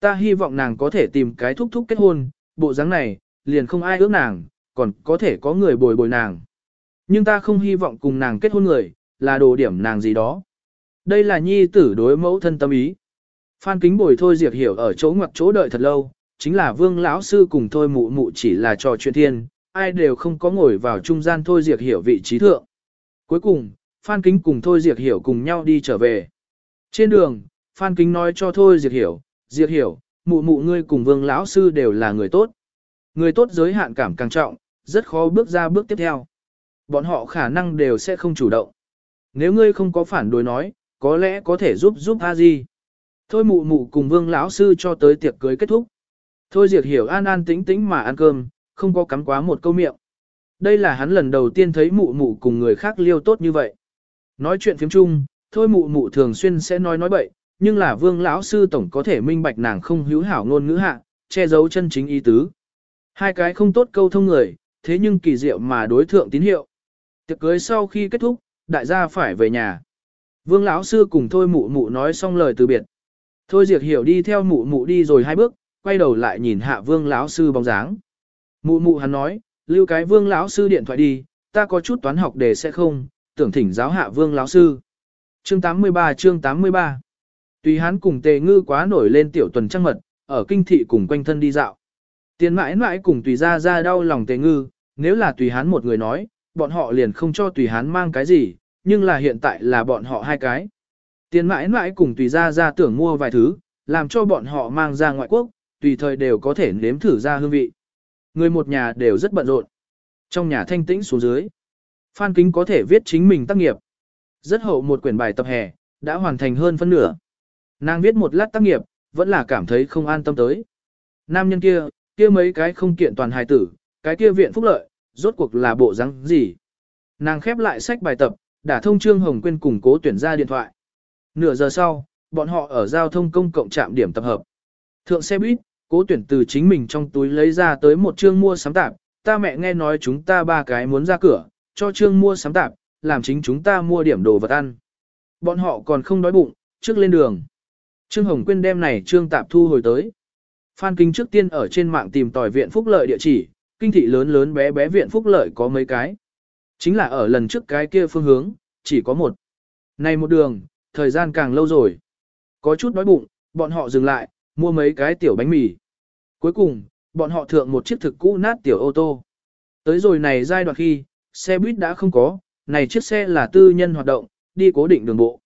Ta hy vọng nàng có thể tìm cái thúc thúc kết hôn, bộ dáng này, liền không ai ước nàng, còn có thể có người bồi bồi nàng. Nhưng ta không hy vọng cùng nàng kết hôn người, là đồ điểm nàng gì đó. Đây là nhi tử đối mẫu thân tâm ý. Phan kính bồi thôi diệt hiểu ở chỗ ngoặc chỗ đợi thật lâu, chính là vương lão sư cùng thôi mụ mụ chỉ là trò chuyện thiên, ai đều không có ngồi vào trung gian thôi diệt hiểu vị trí thượng. Cuối cùng, Phan kính cùng thôi diệt hiểu cùng nhau đi trở về. Trên đường, Phan Kính nói cho thôi Diệp Hiểu, Diệp Hiểu, mụ mụ ngươi cùng vương lão sư đều là người tốt. Người tốt giới hạn cảm càng trọng, rất khó bước ra bước tiếp theo. Bọn họ khả năng đều sẽ không chủ động. Nếu ngươi không có phản đối nói, có lẽ có thể giúp giúp a di. Thôi mụ mụ cùng vương lão sư cho tới tiệc cưới kết thúc. Thôi Diệp Hiểu an an tĩnh tĩnh mà ăn cơm, không có cắm quá một câu miệng. Đây là hắn lần đầu tiên thấy mụ mụ cùng người khác liêu tốt như vậy. Nói chuyện phiếm chung, thôi mụ mụ thường xuyên sẽ nói nói bậy, nhưng là vương lão sư tổng có thể minh bạch nàng không hữu hảo ngôn ngữ hạ, che giấu chân chính ý tứ. Hai cái không tốt câu thông người, thế nhưng kỳ diệu mà đối thượng tín hiệu. Tiệc cưới sau khi kết thúc, đại gia phải về nhà. Vương lão sư cùng Thôi Mụ Mụ nói xong lời từ biệt. Thôi Diệp Hiểu đi theo Mụ Mụ đi rồi hai bước, quay đầu lại nhìn hạ Vương lão sư bóng dáng. Mụ Mụ hắn nói, lưu cái Vương lão sư điện thoại đi, ta có chút toán học để sẽ không, tưởng thỉnh giáo hạ Vương lão sư. Chương 83 chương 83 Tùy hắn cùng tề ngư quá nổi lên tiểu tuần trăng mật, ở kinh thị cùng quanh thân đi dạo. Tiền mãi mãi cùng tùy ra ra đau lòng tề ngư, nếu là tùy hắn một người nói, bọn họ liền không cho tùy hắn mang cái gì, nhưng là hiện tại là bọn họ hai cái. Tiền mãi mãi cùng tùy ra ra tưởng mua vài thứ, làm cho bọn họ mang ra ngoại quốc, tùy thời đều có thể nếm thử ra hương vị. Người một nhà đều rất bận rộn. Trong nhà thanh tĩnh xuống dưới, Phan Kính có thể viết chính mình tác nghiệp. Rất hậu một quyển bài tập hè, đã hoàn thành hơn phân nửa. Nàng viết một lát tác nghiệp, vẫn là cảm thấy không an tâm tới. Nam nhân kia, kia mấy cái không kiện toàn hài tử, cái kia viện phúc lợi, rốt cuộc là bộ răng gì. Nàng khép lại sách bài tập, đã thông Trương Hồng Quyên cùng cố tuyển ra điện thoại. Nửa giờ sau, bọn họ ở giao thông công cộng trạm điểm tập hợp. Thượng xe buýt, cố tuyển từ chính mình trong túi lấy ra tới một trương mua sắm tạp, ta mẹ nghe nói chúng ta ba cái muốn ra cửa, cho trương mua sắm tạp, làm chính chúng ta mua điểm đồ vật ăn. Bọn họ còn không đói bụng, trước lên đường. Trương Hồng Quyên đem này trương tạp thu hồi tới. Phan Kinh trước tiên ở trên mạng tìm tòi viện phúc lợi địa chỉ, kinh thị lớn lớn bé bé viện phúc lợi có mấy cái. Chính là ở lần trước cái kia phương hướng, chỉ có một. Này một đường, thời gian càng lâu rồi. Có chút đói bụng, bọn họ dừng lại, mua mấy cái tiểu bánh mì. Cuối cùng, bọn họ thượng một chiếc thực cũ nát tiểu ô tô. Tới rồi này giai đoạn khi, xe buýt đã không có, này chiếc xe là tư nhân hoạt động, đi cố định đường bộ.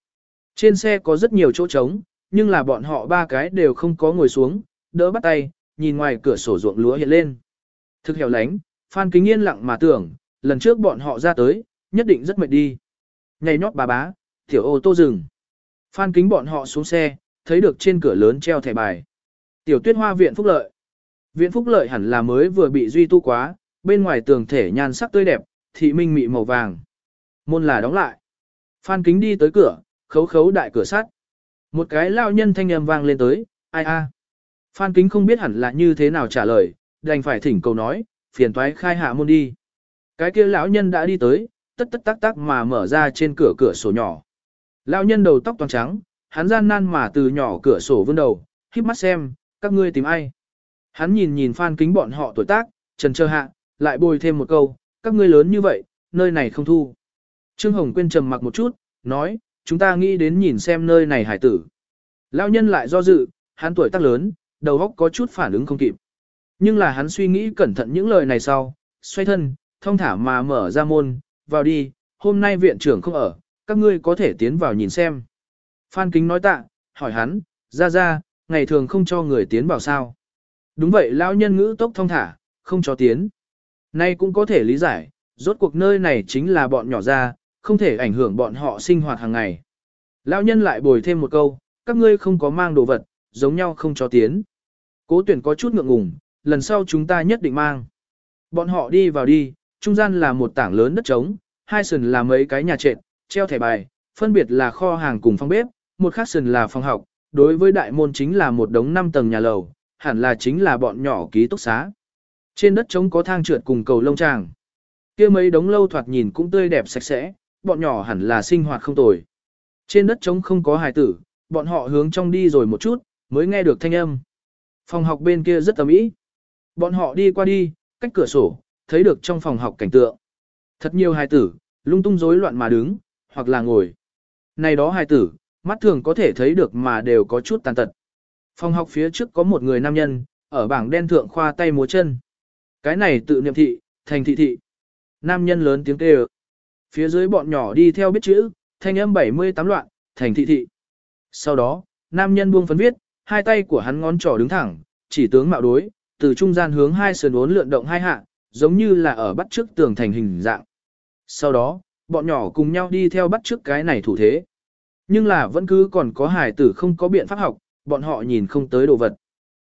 Trên xe có rất nhiều chỗ trống, nhưng là bọn họ ba cái đều không có ngồi xuống, đỡ bắt tay, nhìn ngoài cửa sổ ruộng lúa hiện lên. Thực hẻo lánh, Phan Kính Yên lặng mà tưởng, lần trước bọn họ ra tới, nhất định rất mệt đi. Nhảy nhót bà bá, tiểu ô tô dừng. Phan Kính bọn họ xuống xe, thấy được trên cửa lớn treo thẻ bài. Tiểu tuyết hoa viện phúc lợi. Viện phúc lợi hẳn là mới vừa bị duy tu quá, bên ngoài tường thể nhan sắc tươi đẹp, thị minh mị màu vàng. Môn là đóng lại. Phan Kính đi tới cửa, khấu khấu đại cửa sắt. Một cái lao nhân thanh âm vang lên tới, ai a. Phan Kính không biết hẳn là như thế nào trả lời, đành phải thỉnh cầu nói, phiền toái khai hạ môn đi. Cái kia lão nhân đã đi tới, tất tất tắc tắc mà mở ra trên cửa cửa sổ nhỏ. Lão nhân đầu tóc toàn trắng, hắn gian nan mà từ nhỏ cửa sổ vươn đầu, híp mắt xem, các ngươi tìm ai. Hắn nhìn nhìn Phan Kính bọn họ tuổi tác, trần chờ hạ, lại bồi thêm một câu, các ngươi lớn như vậy, nơi này không thu. Trương Hồng Quyên trầm mặc một chút, nói, chúng ta nghĩ đến nhìn xem nơi này hải tử. Lão nhân lại do dự, hắn tuổi tác lớn, đầu óc có chút phản ứng không kịp. Nhưng là hắn suy nghĩ cẩn thận những lời này sau, xoay thân, thông thả mà mở ra môn, vào đi, hôm nay viện trưởng không ở, các ngươi có thể tiến vào nhìn xem. Phan Kính nói tạ, hỏi hắn, ra ra, ngày thường không cho người tiến vào sao. Đúng vậy lão nhân ngữ tốc thông thả, không cho tiến. Nay cũng có thể lý giải, rốt cuộc nơi này chính là bọn nhỏ ra, không thể ảnh hưởng bọn họ sinh hoạt hàng ngày. Lão nhân lại bồi thêm một câu, các ngươi không có mang đồ vật, giống nhau không cho tiến. Cố tuyển có chút ngượng ngùng, lần sau chúng ta nhất định mang. Bọn họ đi vào đi, trung gian là một tảng lớn đất trống, hai sườn là mấy cái nhà trệt, treo thẻ bài, phân biệt là kho hàng cùng phòng bếp, một khác sườn là phòng học, đối với đại môn chính là một đống năm tầng nhà lầu, hẳn là chính là bọn nhỏ ký túc xá. Trên đất trống có thang trượt cùng cầu lông tràng. kia mấy đống lâu thoạt nhìn cũng tươi đẹp sạch sẽ, bọn nhỏ hẳn là sinh hoạt không tồi. Trên đất trống không có hài tử, bọn họ hướng trong đi rồi một chút, mới nghe được thanh âm. Phòng học bên kia rất tầm ý. Bọn họ đi qua đi, cách cửa sổ, thấy được trong phòng học cảnh tượng. Thật nhiều hài tử, lung tung rối loạn mà đứng, hoặc là ngồi. Này đó hài tử, mắt thường có thể thấy được mà đều có chút tàn tật. Phòng học phía trước có một người nam nhân, ở bảng đen thượng khoa tay múa chân. Cái này tự niệm thị, thành thị thị. Nam nhân lớn tiếng kêu. Phía dưới bọn nhỏ đi theo biết chữ, thanh âm 78 loạn, thành thị thị. Sau đó, nam nhân buông phấn viết, hai tay của hắn ngón trỏ đứng thẳng, chỉ tướng mạo đối, từ trung gian hướng hai sườn uốn lượn động hai hạ, giống như là ở bắt trước tường thành hình dạng. Sau đó, bọn nhỏ cùng nhau đi theo bắt trước cái này thủ thế. Nhưng là vẫn cứ còn có hài tử không có biện pháp học, bọn họ nhìn không tới đồ vật.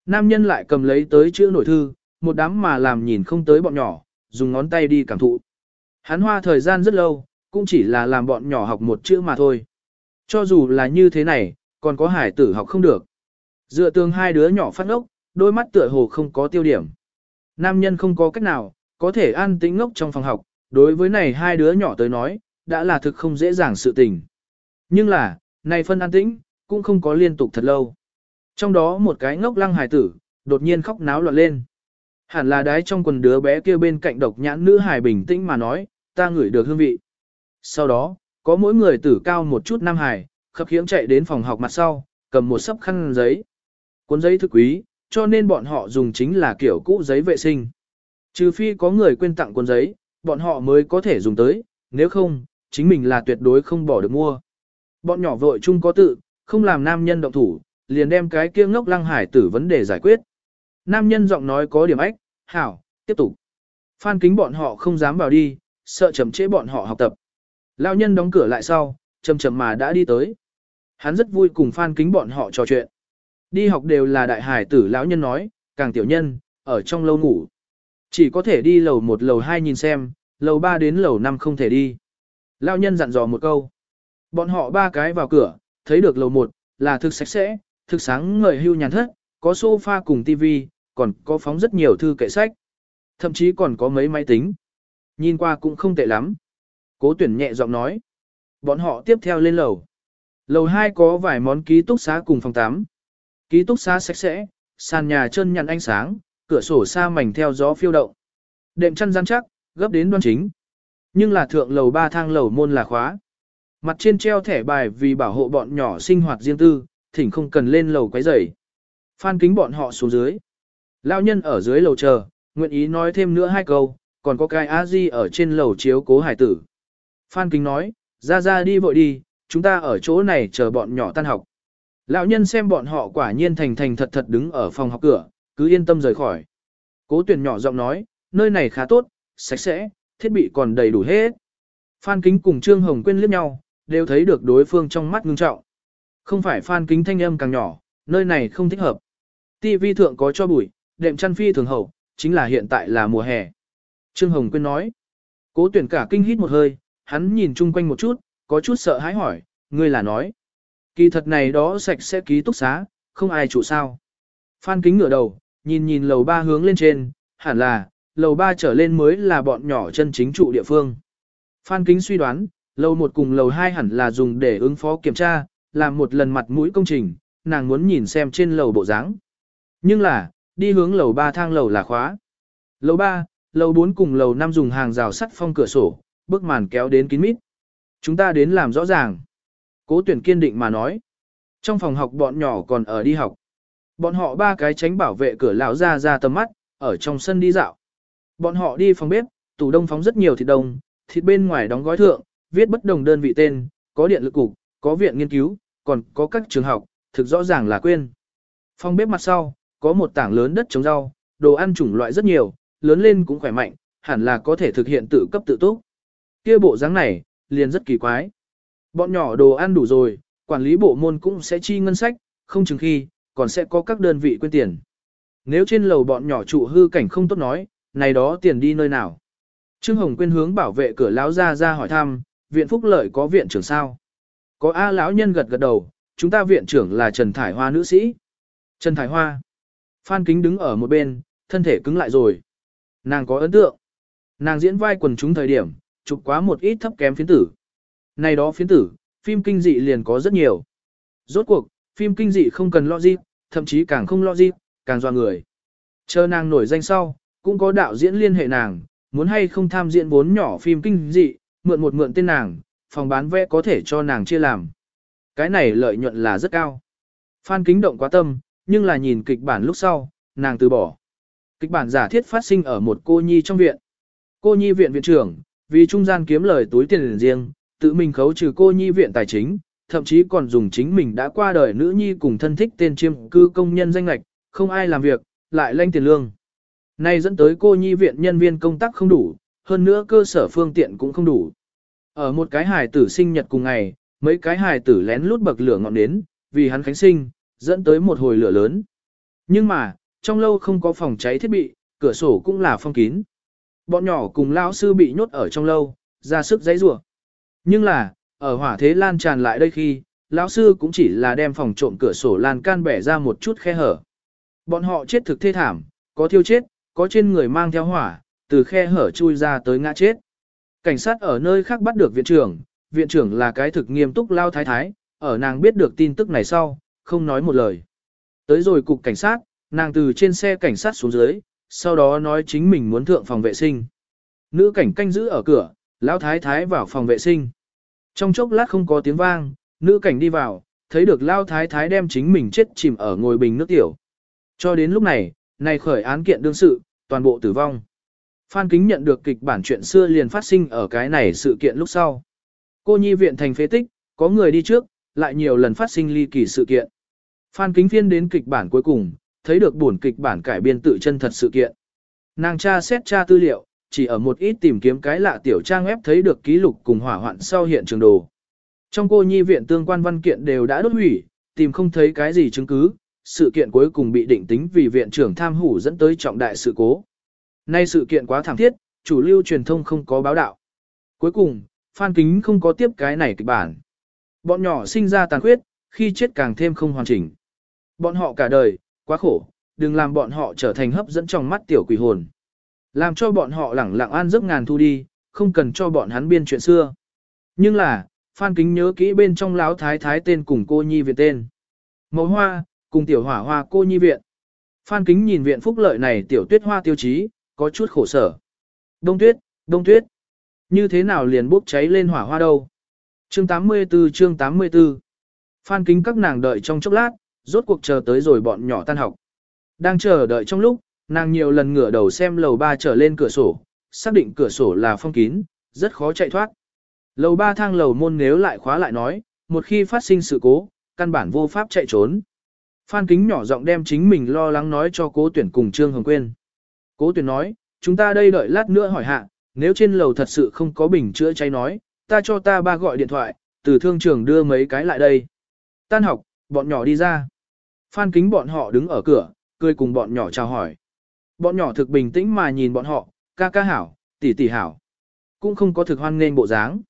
Nam nhân lại cầm lấy tới chữ nổi thư, một đám mà làm nhìn không tới bọn nhỏ, dùng ngón tay đi cảm thụ. Hắn hoa thời gian rất lâu, cũng chỉ là làm bọn nhỏ học một chữ mà thôi. Cho dù là như thế này, còn có hải tử học không được. Dựa tường hai đứa nhỏ phát ngốc, đôi mắt tựa hồ không có tiêu điểm. Nam nhân không có cách nào, có thể an tĩnh ngốc trong phòng học, đối với này hai đứa nhỏ tới nói, đã là thực không dễ dàng sự tình. Nhưng là, này phân an tĩnh, cũng không có liên tục thật lâu. Trong đó một cái ngốc lăng hài tử, đột nhiên khóc náo loạn lên. Hẳn là đái trong quần đứa bé kia bên cạnh độc nhãn nữ hài bình tĩnh mà nói, ta ngửi được hương vị. Sau đó, có mỗi người tử cao một chút nam hài, khập khiễng chạy đến phòng học mặt sau, cầm một sấp khăn giấy. Cuốn giấy thực quý, cho nên bọn họ dùng chính là kiểu cũ giấy vệ sinh. Trừ phi có người quên tặng cuốn giấy, bọn họ mới có thể dùng tới, nếu không, chính mình là tuyệt đối không bỏ được mua. Bọn nhỏ vội chung có tự, không làm nam nhân động thủ, liền đem cái kia ngốc lăng hải tử vấn đề giải quyết. Nam nhân giọng nói có điểm ách, hảo, tiếp tục. Phan kính bọn họ không dám vào đi, sợ chậm trễ bọn họ học tập. Lão nhân đóng cửa lại sau, chậm chậm mà đã đi tới. Hắn rất vui cùng Phan kính bọn họ trò chuyện. Đi học đều là đại hải tử lão nhân nói, càng tiểu nhân, ở trong lâu ngủ. Chỉ có thể đi lầu một lầu hai nhìn xem, lầu ba đến lầu năm không thể đi. Lão nhân dặn dò một câu. Bọn họ ba cái vào cửa, thấy được lầu một, là thực sạch sẽ, thực sáng ngời hưu nhàn thất, có sofa cùng tivi, còn có phóng rất nhiều thư kệ sách. Thậm chí còn có mấy máy tính. Nhìn qua cũng không tệ lắm. Cố tuyển nhẹ giọng nói. Bọn họ tiếp theo lên lầu. Lầu 2 có vài món ký túc xá cùng phòng 8. Ký túc xá sạch sẽ, sàn nhà chân nhăn ánh sáng, cửa sổ xa mảnh theo gió phiêu động. Đệm chăn gian chắc, gấp đến đoan chính. Nhưng là thượng lầu 3 thang lầu môn là khóa. Mặt trên treo thẻ bài vì bảo hộ bọn nhỏ sinh hoạt riêng tư, thỉnh không cần lên lầu quấy rầy. Phan kính bọn họ xuống dưới. Lão nhân ở dưới lầu chờ, nguyện ý nói thêm nữa hai câu, còn có cái a di ở trên lầu chiếu cố hải tử. Phan kính nói, ra ra đi vội đi, chúng ta ở chỗ này chờ bọn nhỏ tan học. Lão nhân xem bọn họ quả nhiên thành thành thật thật đứng ở phòng học cửa, cứ yên tâm rời khỏi. Cố tuyển nhỏ giọng nói, nơi này khá tốt, sạch sẽ, thiết bị còn đầy đủ hết. Phan Kính cùng Trương Hồng Quyên liếc nhau, đều thấy được đối phương trong mắt ngưng trọng. Không phải Phan Kính thanh âm càng nhỏ, nơi này không thích hợp. TV thượng có cho bụi, đệm chăn phi thường hậu, chính là hiện tại là mùa hè. Trương Hồng Quyên nói. Cố tuyển cả kinh hít một hơi, hắn nhìn chung quanh một chút, có chút sợ hãi hỏi, ngươi là nói. Kỳ thật này đó sạch sẽ ký túc xá, không ai trụ sao. Phan kính ngửa đầu, nhìn nhìn lầu ba hướng lên trên, hẳn là, lầu ba trở lên mới là bọn nhỏ chân chính trụ địa phương. Phan kính suy đoán, lầu một cùng lầu hai hẳn là dùng để ứng phó kiểm tra, làm một lần mặt mũi công trình, nàng muốn nhìn xem trên lầu bộ dáng. Nhưng là, đi hướng lầu ba thang lầu là khóa. Lầu ba, lầu bốn cùng lầu năm dùng hàng rào sắt phong cửa sổ, bức màn kéo đến kín mít. Chúng ta đến làm rõ ràng. Cố tuyển kiên định mà nói. Trong phòng học bọn nhỏ còn ở đi học. Bọn họ ba cái tránh bảo vệ cửa lão ra ra tầm mắt, ở trong sân đi dạo. Bọn họ đi phòng bếp, tủ đông phóng rất nhiều thịt đông, thịt bên ngoài đóng gói thượng, viết bất đồng đơn vị tên, có điện lực cục, có viện nghiên cứu, còn có các trường học, thực rõ ràng là quên. Phòng bếp mặt sau, có một tảng lớn đất trồng rau, đồ ăn chủng loại rất nhiều, lớn lên cũng khỏe mạnh, hẳn là có thể thực hiện tự cấp tự túc. Kia bộ dáng này, liền rất kỳ quái. Bọn nhỏ đồ ăn đủ rồi, quản lý bộ môn cũng sẽ chi ngân sách, không chừng khi, còn sẽ có các đơn vị quên tiền. Nếu trên lầu bọn nhỏ trụ hư cảnh không tốt nói, này đó tiền đi nơi nào? Trương Hồng quên hướng bảo vệ cửa lão ra ra hỏi thăm, viện phúc lợi có viện trưởng sao? Có A lão nhân gật gật đầu, chúng ta viện trưởng là Trần Thải Hoa nữ sĩ. Trần Thải Hoa. Phan Kính đứng ở một bên, thân thể cứng lại rồi. Nàng có ấn tượng. Nàng diễn vai quần chúng thời điểm, chụp quá một ít thấp kém phiến tử. Này đó phiến tử, phim kinh dị liền có rất nhiều. Rốt cuộc, phim kinh dị không cần logic, thậm chí càng không logic, càng doa người. Chờ nàng nổi danh sau, cũng có đạo diễn liên hệ nàng, muốn hay không tham diễn vốn nhỏ phim kinh dị, mượn một mượn tên nàng, phòng bán vé có thể cho nàng chia làm. Cái này lợi nhuận là rất cao. Phan kính động quá tâm, nhưng là nhìn kịch bản lúc sau, nàng từ bỏ. Kịch bản giả thiết phát sinh ở một cô nhi trong viện. Cô nhi viện viện trưởng, vì trung gian kiếm lời túi tiền riêng, tự mình khấu trừ cô nhi viện tài chính, thậm chí còn dùng chính mình đã qua đời nữ nhi cùng thân thích tên chiêm cư công nhân danh lạch, không ai làm việc, lại lanh tiền lương. nay dẫn tới cô nhi viện nhân viên công tác không đủ, hơn nữa cơ sở phương tiện cũng không đủ. Ở một cái hài tử sinh nhật cùng ngày, mấy cái hài tử lén lút bậc lửa ngọn đến, vì hắn khánh sinh, dẫn tới một hồi lửa lớn. Nhưng mà, trong lâu không có phòng cháy thiết bị, cửa sổ cũng là phong kín. Bọn nhỏ cùng lão sư bị nhốt ở trong lâu, ra sức giãy rủa. Nhưng là, ở hỏa thế lan tràn lại đây khi, lão sư cũng chỉ là đem phòng trộm cửa sổ lan can bẻ ra một chút khe hở. Bọn họ chết thực thê thảm, có thiêu chết, có trên người mang theo hỏa, từ khe hở chui ra tới ngã chết. Cảnh sát ở nơi khác bắt được viện trưởng, viện trưởng là cái thực nghiêm túc lao thái thái, ở nàng biết được tin tức này sau, không nói một lời. Tới rồi cục cảnh sát, nàng từ trên xe cảnh sát xuống dưới, sau đó nói chính mình muốn thượng phòng vệ sinh. Nữ cảnh canh giữ ở cửa, lão thái thái vào phòng vệ sinh. Trong chốc lát không có tiếng vang, nữ cảnh đi vào, thấy được lao thái thái đem chính mình chết chìm ở ngồi bình nước tiểu. Cho đến lúc này, này khởi án kiện đương sự, toàn bộ tử vong. Phan Kính nhận được kịch bản chuyện xưa liền phát sinh ở cái này sự kiện lúc sau. Cô nhi viện thành phế tích, có người đi trước, lại nhiều lần phát sinh ly kỳ sự kiện. Phan Kính phiên đến kịch bản cuối cùng, thấy được buồn kịch bản cải biên tự chân thật sự kiện. Nàng tra xét tra tư liệu, chỉ ở một ít tìm kiếm cái lạ tiểu trang web thấy được ký lục cùng hỏa hoạn sau hiện trường đồ. Trong cô nhi viện tương quan văn kiện đều đã đốt hủy, tìm không thấy cái gì chứng cứ, sự kiện cuối cùng bị định tính vì viện trưởng tham hủ dẫn tới trọng đại sự cố. Nay sự kiện quá thẳng thiết, chủ lưu truyền thông không có báo đạo. Cuối cùng, Phan Kính không có tiếp cái này kịch bản. Bọn nhỏ sinh ra tàn khuyết, khi chết càng thêm không hoàn chỉnh. Bọn họ cả đời, quá khổ, đừng làm bọn họ trở thành hấp dẫn trong mắt tiểu quỷ hồn. Làm cho bọn họ lẳng lặng an giấc ngàn thu đi, không cần cho bọn hắn biên chuyện xưa. Nhưng là, Phan Kính nhớ kỹ bên trong láo thái thái tên cùng cô nhi viện tên. Mẫu hoa, cùng tiểu hỏa hoa cô nhi viện. Phan Kính nhìn viện phúc lợi này tiểu tuyết hoa tiêu chí, có chút khổ sở. Đông tuyết, đông tuyết. Như thế nào liền bốc cháy lên hỏa hoa đâu? Chương 84 chương 84 Phan Kính các nàng đợi trong chốc lát, rốt cuộc chờ tới rồi bọn nhỏ tan học. Đang chờ đợi trong lúc, nàng nhiều lần ngửa đầu xem lầu ba trở lên cửa sổ, xác định cửa sổ là phong kín, rất khó chạy thoát. Lầu ba thang lầu môn nếu lại khóa lại nói, một khi phát sinh sự cố, căn bản vô pháp chạy trốn. Phan Kính nhỏ giọng đem chính mình lo lắng nói cho cố tuyển cùng Trương Hồng Quyên. Cố tuyển nói, chúng ta đây đợi lát nữa hỏi hạ, nếu trên lầu thật sự không có bình chữa cháy nói, ta cho ta ba gọi điện thoại, từ thương trường đưa mấy cái lại đây. Tan học, bọn nhỏ đi ra. Phan Kính bọn họ đứng ở cửa, cười cùng bọn nhỏ chào hỏi. Bọn nhỏ thực bình tĩnh mà nhìn bọn họ, ca ca hảo, tỷ tỷ hảo. Cũng không có thực hoan nghênh bộ dáng.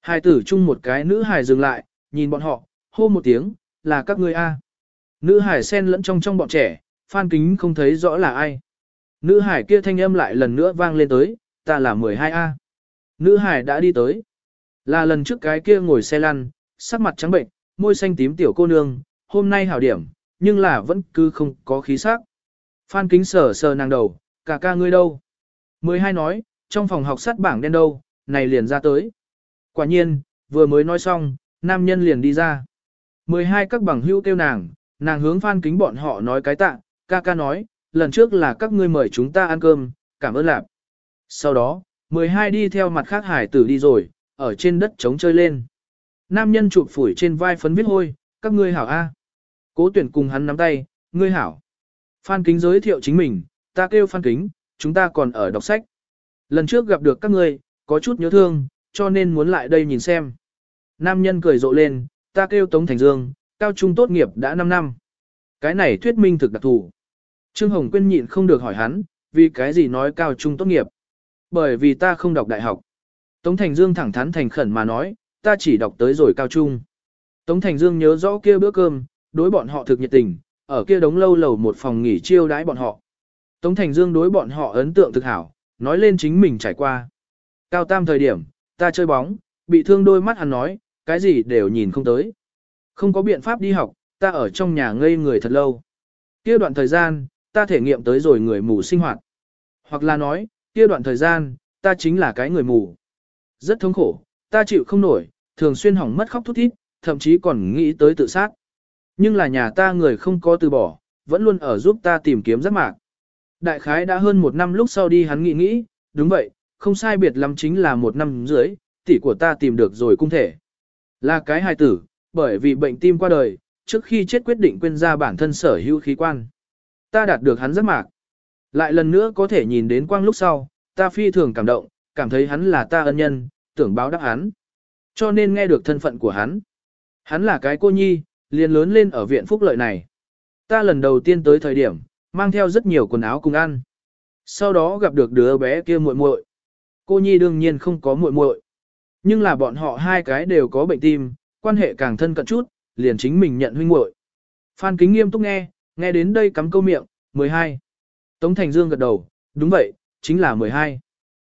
Hai tử chung một cái nữ hài dừng lại, nhìn bọn họ, hô một tiếng, là các ngươi A. Nữ hải xen lẫn trong trong bọn trẻ, phan kính không thấy rõ là ai. Nữ hải kia thanh âm lại lần nữa vang lên tới, ta là 12A. Nữ hải đã đi tới. Là lần trước cái kia ngồi xe lăn, sắc mặt trắng bệnh, môi xanh tím tiểu cô nương, hôm nay hảo điểm, nhưng là vẫn cứ không có khí sắc. Phan kính sờ sờ nàng đầu, cả ca ngươi đâu? 12 nói, trong phòng học sát bảng đen đâu, này liền ra tới. Quả nhiên, vừa mới nói xong, nam nhân liền đi ra. 12 các bằng hữu kêu nàng, nàng hướng phan kính bọn họ nói cái tạ, ca ca nói, lần trước là các ngươi mời chúng ta ăn cơm, cảm ơn lạp. Sau đó, 12 đi theo mặt khác hải tử đi rồi, ở trên đất trống chơi lên. Nam nhân chụp phủi trên vai phấn viết hôi, các ngươi hảo A. Cố tuyển cùng hắn nắm tay, ngươi hảo. Phan kính giới thiệu chính mình, ta kêu phan kính, chúng ta còn ở đọc sách. Lần trước gặp được các ngươi, có chút nhớ thương, cho nên muốn lại đây nhìn xem. Nam nhân cười rộ lên, ta kêu Tống Thành Dương, cao trung tốt nghiệp đã 5 năm. Cái này thuyết minh thực đặc thù. Trương Hồng Quyên nhịn không được hỏi hắn, vì cái gì nói cao trung tốt nghiệp. Bởi vì ta không đọc đại học. Tống Thành Dương thẳng thắn thành khẩn mà nói, ta chỉ đọc tới rồi cao trung. Tống Thành Dương nhớ rõ kia bữa cơm, đối bọn họ thực nhiệt tình, ở kia đống lâu lầu một phòng nghỉ chiêu đãi bọn họ. Tống Thành Dương đối bọn họ ấn tượng thực hảo, nói lên chính mình trải qua. Cao tam thời điểm, ta chơi bóng, bị thương đôi mắt hắn nói, cái gì đều nhìn không tới. Không có biện pháp đi học, ta ở trong nhà ngây người thật lâu. Kia đoạn thời gian, ta thể nghiệm tới rồi người mù sinh hoạt. Hoặc là nói, kia đoạn thời gian, ta chính là cái người mù. Rất thống khổ, ta chịu không nổi, thường xuyên hỏng mất khóc thút thít, thậm chí còn nghĩ tới tự sát. Nhưng là nhà ta người không có từ bỏ, vẫn luôn ở giúp ta tìm kiếm giác mạc. Đại khái đã hơn một năm lúc sau đi hắn nghĩ nghĩ, đúng vậy, không sai biệt lắm chính là một năm dưới, tỷ của ta tìm được rồi cung thể. Là cái hài tử, bởi vì bệnh tim qua đời, trước khi chết quyết định quên ra bản thân sở hữu khí quan. Ta đạt được hắn rất mạc. Lại lần nữa có thể nhìn đến quang lúc sau, ta phi thường cảm động, cảm thấy hắn là ta ân nhân, tưởng báo đáp hắn. Cho nên nghe được thân phận của hắn. Hắn là cái cô nhi, liền lớn lên ở viện phúc lợi này. Ta lần đầu tiên tới thời điểm, mang theo rất nhiều quần áo cùng ăn. Sau đó gặp được đứa bé kia muội muội. Cô nhi đương nhiên không có muội muội. Nhưng là bọn họ hai cái đều có bệnh tim, quan hệ càng thân cận chút, liền chính mình nhận huynh muội. Phan Kính nghiêm túc nghe, Nghe đến đây cắm câu miệng, 12. Tống Thành Dương gật đầu, đúng vậy, chính là 12.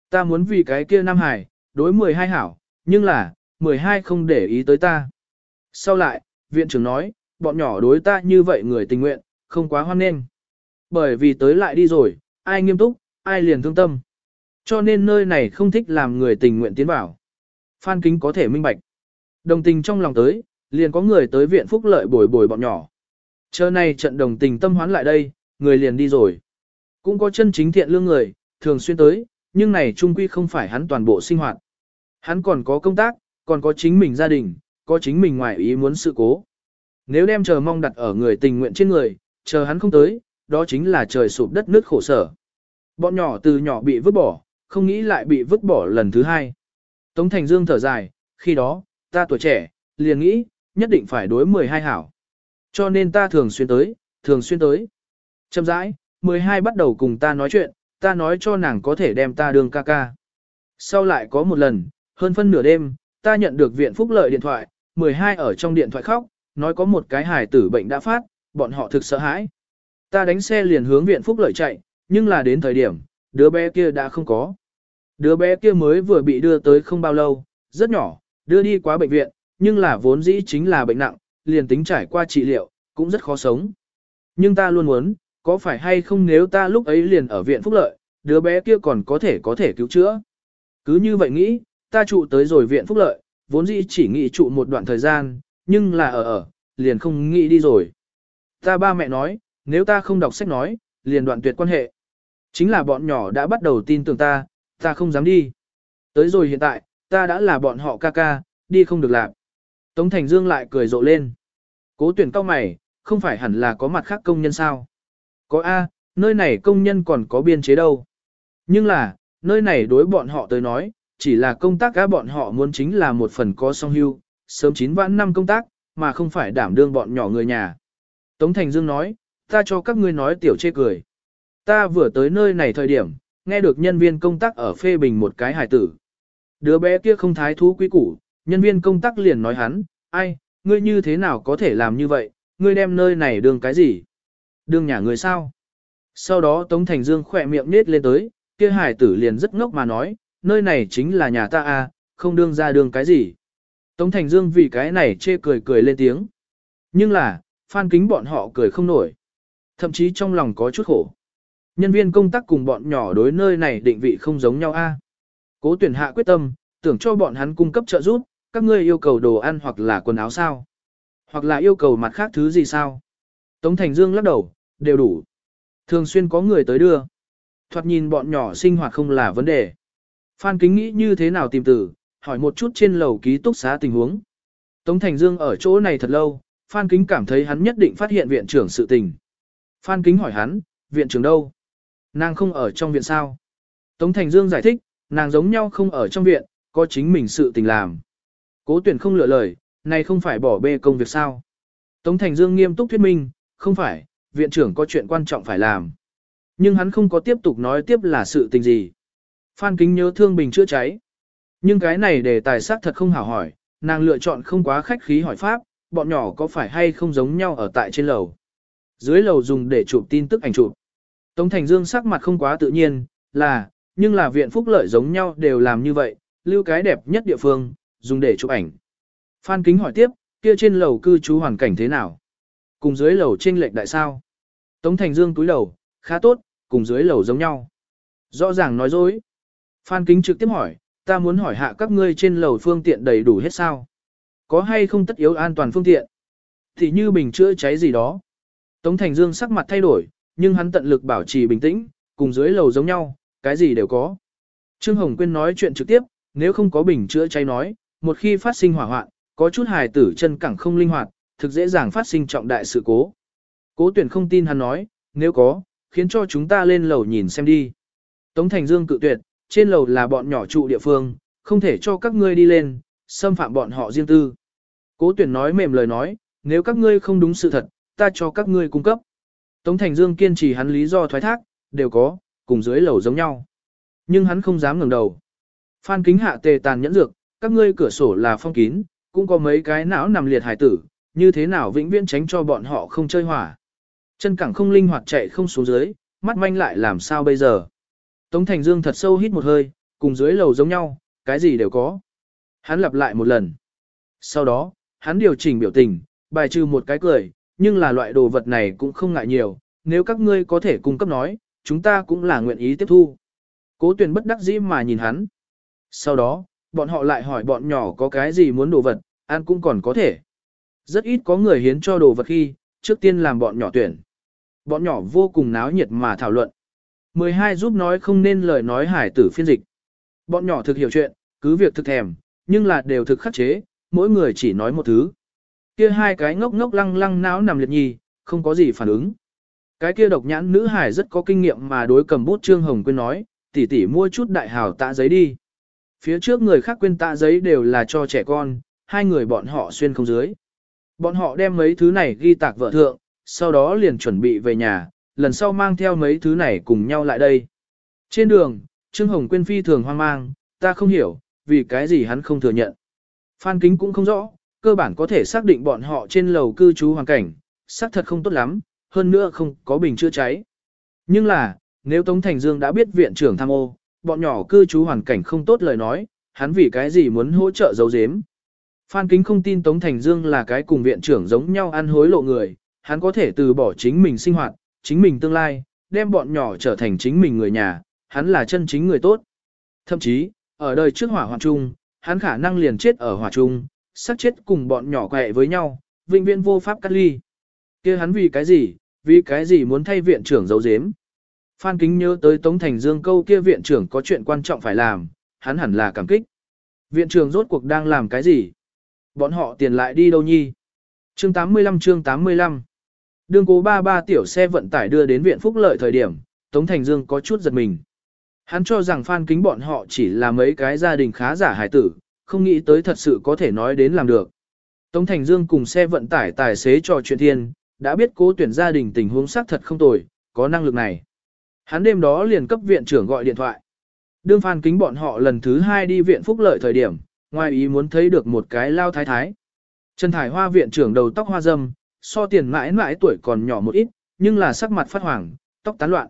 Ta muốn vì cái kia Nam Hải, đối 12 hảo, nhưng là, 12 không để ý tới ta. Sau lại, viện trưởng nói, bọn nhỏ đối ta như vậy người tình nguyện, không quá hoan nghênh. Bởi vì tới lại đi rồi, ai nghiêm túc, ai liền thương tâm. Cho nên nơi này không thích làm người tình nguyện tiến vào. Phan Kính có thể minh bạch. Đồng tình trong lòng tới, liền có người tới viện phúc lợi bồi bồi bọn nhỏ. Chờ này trận đồng tình tâm hoán lại đây, người liền đi rồi. Cũng có chân chính thiện lương người, thường xuyên tới, nhưng này trung quy không phải hắn toàn bộ sinh hoạt. Hắn còn có công tác, còn có chính mình gia đình, có chính mình ngoài ý muốn sự cố. Nếu đem chờ mong đặt ở người tình nguyện trên người, chờ hắn không tới, đó chính là trời sụp đất nước khổ sở. Bọn nhỏ từ nhỏ bị vứt bỏ, không nghĩ lại bị vứt bỏ lần thứ hai. Tống Thành Dương thở dài, khi đó, ta tuổi trẻ, liền nghĩ, nhất định phải đối 12 hảo. Cho nên ta thường xuyên tới, thường xuyên tới. Chậm rãi, 12 bắt đầu cùng ta nói chuyện, ta nói cho nàng có thể đem ta đường ca ca. Sau lại có một lần, hơn phân nửa đêm, ta nhận được viện phúc lợi điện thoại, 12 ở trong điện thoại khóc, nói có một cái hài tử bệnh đã phát, bọn họ thực sợ hãi. Ta đánh xe liền hướng viện phúc lợi chạy, nhưng là đến thời điểm, đứa bé kia đã không có. Đứa bé kia mới vừa bị đưa tới không bao lâu, rất nhỏ, đưa đi quá bệnh viện, nhưng là vốn dĩ chính là bệnh nặng, liền tính trải qua trị liệu, cũng rất khó sống. Nhưng ta luôn muốn, có phải hay không nếu ta lúc ấy liền ở viện phúc lợi, đứa bé kia còn có thể có thể cứu chữa. Cứ như vậy nghĩ, ta trụ tới rồi viện phúc lợi, vốn dĩ chỉ nghĩ trụ một đoạn thời gian, nhưng là ở ở, liền không nghĩ đi rồi. Ta ba mẹ nói, nếu ta không đọc sách nói, liền đoạn tuyệt quan hệ. Chính là bọn nhỏ đã bắt đầu tin tưởng ta, ta không dám đi. Tới rồi hiện tại, ta đã là bọn họ ca ca, đi không được làm. Tống Thành Dương lại cười rộ lên. Cố tuyển cao mày, không phải hẳn là có mặt khác công nhân sao? Có A, nơi này công nhân còn có biên chế đâu. Nhưng là, nơi này đối bọn họ tới nói, chỉ là công tác các bọn họ muốn chính là một phần có song hưu, sớm chín vãn năm công tác, mà không phải đảm đương bọn nhỏ người nhà. Tống Thành Dương nói, ta cho các ngươi nói tiểu chê cười. Ta vừa tới nơi này thời điểm, nghe được nhân viên công tác ở phê bình một cái hài tử. Đứa bé kia không thái thú quý củ, nhân viên công tác liền nói hắn, ai, ngươi như thế nào có thể làm như vậy, ngươi đem nơi này đương cái gì? Đương nhà người sao? Sau đó Tống Thành Dương khỏe miệng nết lên tới, kia hài tử liền rất ngốc mà nói, nơi này chính là nhà ta à, không đương ra đường cái gì. Tống Thành Dương vì cái này chê cười cười lên tiếng. Nhưng là, phan kính bọn họ cười không nổi. Thậm chí trong lòng có chút khổ. Nhân viên công tác cùng bọn nhỏ đối nơi này định vị không giống nhau a. Cố tuyển hạ quyết tâm, tưởng cho bọn hắn cung cấp trợ giúp, các ngươi yêu cầu đồ ăn hoặc là quần áo sao? Hoặc là yêu cầu mặt khác thứ gì sao? Tống Thành Dương lắc đầu, đều đủ. Thường xuyên có người tới đưa. Thoạt nhìn bọn nhỏ sinh hoạt không là vấn đề. Phan Kính nghĩ như thế nào tìm từ, hỏi một chút trên lầu ký túc xá tình huống. Tống Thành Dương ở chỗ này thật lâu, Phan Kính cảm thấy hắn nhất định phát hiện viện trưởng sự tình. Phan Kính hỏi hắn, viện trưởng đâu? Nàng không ở trong viện sao? Tống Thành Dương giải thích, nàng giống nhau không ở trong viện, có chính mình sự tình làm. Cố tuyển không lựa lời, này không phải bỏ bê công việc sao? Tống Thành Dương nghiêm túc thuyết minh, không phải, viện trưởng có chuyện quan trọng phải làm. Nhưng hắn không có tiếp tục nói tiếp là sự tình gì. Phan Kính nhớ thương bình chữa cháy. Nhưng cái này để tài sắc thật không hảo hỏi, nàng lựa chọn không quá khách khí hỏi pháp, bọn nhỏ có phải hay không giống nhau ở tại trên lầu. Dưới lầu dùng để chụp tin tức ảnh chụp. Tống Thành Dương sắc mặt không quá tự nhiên, là, nhưng là viện phúc lợi giống nhau đều làm như vậy, lưu cái đẹp nhất địa phương, dùng để chụp ảnh. Phan Kính hỏi tiếp, kia trên lầu cư trú hoàn cảnh thế nào? Cùng dưới lầu trên lệch đại sao? Tống Thành Dương túi đầu, khá tốt, cùng dưới lầu giống nhau. Rõ ràng nói dối. Phan Kính trực tiếp hỏi, ta muốn hỏi hạ các ngươi trên lầu phương tiện đầy đủ hết sao? Có hay không tất yếu an toàn phương tiện? Thì như bình chữa cháy gì đó. Tống Thành Dương sắc mặt thay đổi, nhưng hắn tận lực bảo trì bình tĩnh, cùng dưới lầu giống nhau, cái gì đều có. Trương Hồng Quyên nói chuyện trực tiếp, nếu không có bình chữa cháy nói, một khi phát sinh hỏa hoạn, có chút hài tử chân cẳng không linh hoạt, thực dễ dàng phát sinh trọng đại sự cố. Cố tuyển không tin hắn nói, nếu có, khiến cho chúng ta lên lầu nhìn xem đi. Tống Thành Dương cự tuyệt, trên lầu là bọn nhỏ trụ địa phương, không thể cho các ngươi đi lên, xâm phạm bọn họ riêng tư. Cố tuyển nói mềm lời nói, nếu các ngươi không đúng sự thật, ta cho các ngươi cung cấp. Tống Thành Dương kiên trì hắn lý do thoái thác, đều có, cùng dưới lầu giống nhau. Nhưng hắn không dám ngẩng đầu. Phan kính hạ tề tàn nhẫn dược, các ngươi cửa sổ là phong kín, cũng có mấy cái não nằm liệt hải tử, như thế nào vĩnh viễn tránh cho bọn họ không chơi hỏa. Chân cẳng không linh hoạt chạy không xuống dưới, mắt manh lại làm sao bây giờ. Tống Thành Dương thật sâu hít một hơi, cùng dưới lầu giống nhau, cái gì đều có. Hắn lặp lại một lần. Sau đó, hắn điều chỉnh biểu tình, bài trừ một cái cười, nhưng là loại đồ vật này cũng không ngại nhiều, nếu các ngươi có thể cung cấp nói, chúng ta cũng là nguyện ý tiếp thu. Cố tuyển bất đắc dĩ mà nhìn hắn. Sau đó, bọn họ lại hỏi bọn nhỏ có cái gì muốn đồ vật, ăn cũng còn có thể. Rất ít có người hiến cho đồ vật khi, trước tiên làm bọn nhỏ tuyển. Bọn nhỏ vô cùng náo nhiệt mà thảo luận. 12 giúp nói không nên lời nói hải tử phiên dịch. Bọn nhỏ thực hiểu chuyện, cứ việc thực thèm, nhưng là đều thực khắc chế, mỗi người chỉ nói một thứ. Kia hai cái ngốc ngốc lăng lăng náo nằm liệt nhì, không có gì phản ứng. Cái kia độc nhãn nữ hải rất có kinh nghiệm mà đối cầm bút Trương Hồng Quyên nói, tỷ tỷ mua chút đại hào tạ giấy đi. Phía trước người khác quên tạ giấy đều là cho trẻ con, hai người bọn họ xuyên không dưới. Bọn họ đem mấy thứ này ghi tạc vợ thượng, sau đó liền chuẩn bị về nhà, lần sau mang theo mấy thứ này cùng nhau lại đây. Trên đường, Trương Hồng Quyên phi thường hoang mang, ta không hiểu, vì cái gì hắn không thừa nhận. Phan Kính cũng không rõ, cơ bản có thể xác định bọn họ trên lầu cư trú hoàn cảnh, xác thật không tốt lắm, hơn nữa không có bình chữa cháy. Nhưng là, nếu Tống Thành Dương đã biết viện trưởng tham ô, bọn nhỏ cư trú hoàn cảnh không tốt lời nói, hắn vì cái gì muốn hỗ trợ giấu giếm. Phan Kính không tin Tống Thành Dương là cái cùng viện trưởng giống nhau ăn hối lộ người, hắn có thể từ bỏ chính mình sinh hoạt, chính mình tương lai, đem bọn nhỏ trở thành chính mình người nhà, hắn là chân chính người tốt. Thậm chí, ở đời trước hỏa hoạn chung, hắn khả năng liền chết ở hỏa chung, sát chết cùng bọn nhỏ quẹ với nhau, vĩnh viễn vô pháp cắt ly. kia hắn vì cái gì, vì cái gì muốn thay viện trưởng giấu giếm. Phan Kính nhớ tới Tống Thành Dương câu kia viện trưởng có chuyện quan trọng phải làm, hắn hẳn là cảm kích. Viện trưởng rốt cuộc đang làm cái gì? Bọn họ tiền lại đi đâu nhi? Chương 85 chương 85 Đường cố ba ba tiểu xe vận tải đưa đến viện phúc lợi thời điểm, Tống Thành Dương có chút giật mình. Hắn cho rằng Phan Kính bọn họ chỉ là mấy cái gia đình khá giả hài tử, không nghĩ tới thật sự có thể nói đến làm được. Tống Thành Dương cùng xe vận tải tài xế trò chuyện thiên, đã biết cố tuyển gia đình tình huống xác thật không tồi, có năng lực này. Hắn đêm đó liền cấp viện trưởng gọi điện thoại. Đương Phan Kính bọn họ lần thứ hai đi viện phúc lợi thời điểm, ngoài ý muốn thấy được một cái lao thái thái. Trần Thải Hoa viện trưởng đầu tóc hoa dâm, so tiền mãi mãi tuổi còn nhỏ một ít, nhưng là sắc mặt phát hoàng, tóc tán loạn.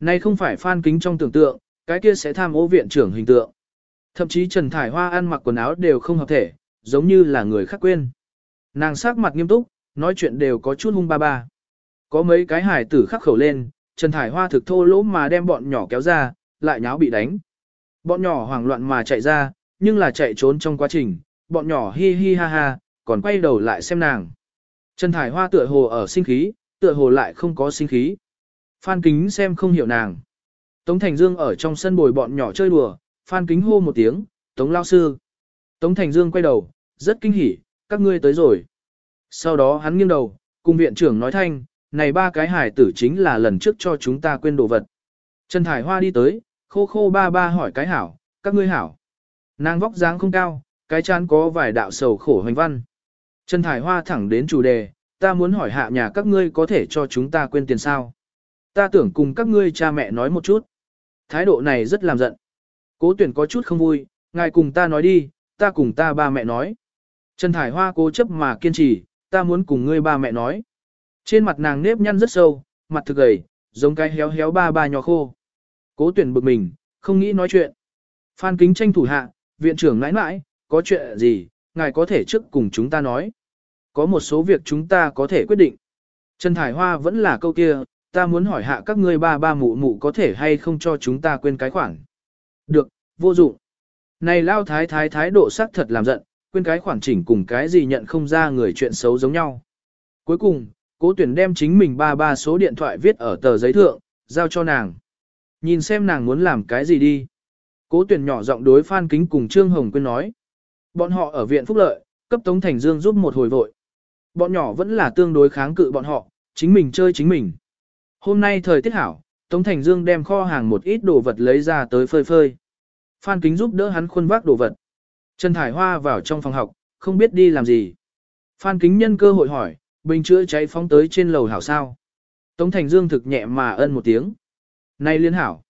Này không phải Phan Kính trong tưởng tượng, cái kia sẽ tham ô viện trưởng hình tượng. Thậm chí Trần Thải Hoa ăn mặc quần áo đều không hợp thể, giống như là người khác quên. Nàng sắc mặt nghiêm túc, nói chuyện đều có chút hung ba ba. Có mấy cái hải tử khắc khẩu lên, Trần Thải Hoa thực thô lỗ mà đem bọn nhỏ kéo ra, lại nháo bị đánh. Bọn nhỏ hoảng loạn mà chạy ra, nhưng là chạy trốn trong quá trình, bọn nhỏ hi hi ha ha, còn quay đầu lại xem nàng. Trần Thải Hoa tựa hồ ở sinh khí, tựa hồ lại không có sinh khí. Phan Kính xem không hiểu nàng. Tống Thành Dương ở trong sân bồi bọn nhỏ chơi đùa, Phan Kính hô một tiếng, Tống Lao Sư. Tống Thành Dương quay đầu, rất kinh hỉ, các ngươi tới rồi. Sau đó hắn nghiêng đầu, cùng viện trưởng nói thanh, này ba cái hải tử chính là lần trước cho chúng ta quên đồ vật. Trần Thải Hoa đi tới, khô khô ba ba hỏi cái hảo, các ngươi hảo. Nàng vóc dáng không cao, cái chán có vài đạo sầu khổ hoành văn. Trần Thải Hoa thẳng đến chủ đề, ta muốn hỏi hạ nhà các ngươi có thể cho chúng ta quên tiền sao. Ta tưởng cùng các ngươi cha mẹ nói một chút. Thái độ này rất làm giận. Cố tuyển có chút không vui, ngài cùng ta nói đi, ta cùng ta ba mẹ nói. Trần Thải Hoa cố chấp mà kiên trì, ta muốn cùng ngươi ba mẹ nói. Trên mặt nàng nếp nhăn rất sâu, mặt thực gầy, giống cái héo héo ba ba nhỏ khô. Cố tuyển bực mình, không nghĩ nói chuyện. Phan kính tranh thủ hạ, viện trưởng nãi nãi, có chuyện gì, ngài có thể trước cùng chúng ta nói. Có một số việc chúng ta có thể quyết định. Trần Thải Hoa vẫn là câu kia, ta muốn hỏi hạ các ngươi ba ba mụ mụ có thể hay không cho chúng ta quên cái khoản. Được, vô dụng. Này lao thái thái thái độ sắc thật làm giận, quên cái khoản chỉnh cùng cái gì nhận không ra người chuyện xấu giống nhau. Cuối cùng, cố tuyển đem chính mình ba ba số điện thoại viết ở tờ giấy thượng, giao cho nàng. Nhìn xem nàng muốn làm cái gì đi. Cố tuyển nhỏ giọng đối Phan Kính cùng Trương Hồng Quyên nói. Bọn họ ở viện phúc lợi, cấp Tống Thành Dương giúp một hồi vội. Bọn nhỏ vẫn là tương đối kháng cự bọn họ, chính mình chơi chính mình. Hôm nay thời tiết hảo, Tống Thành Dương đem kho hàng một ít đồ vật lấy ra tới phơi phơi. Phan Kính giúp đỡ hắn khuôn vác đồ vật. Trần Thải Hoa vào trong phòng học, không biết đi làm gì. Phan Kính nhân cơ hội hỏi, bình chữa cháy phóng tới trên lầu hảo sao. Tống Thành Dương thực nhẹ mà ân một tiếng. Này liên hảo.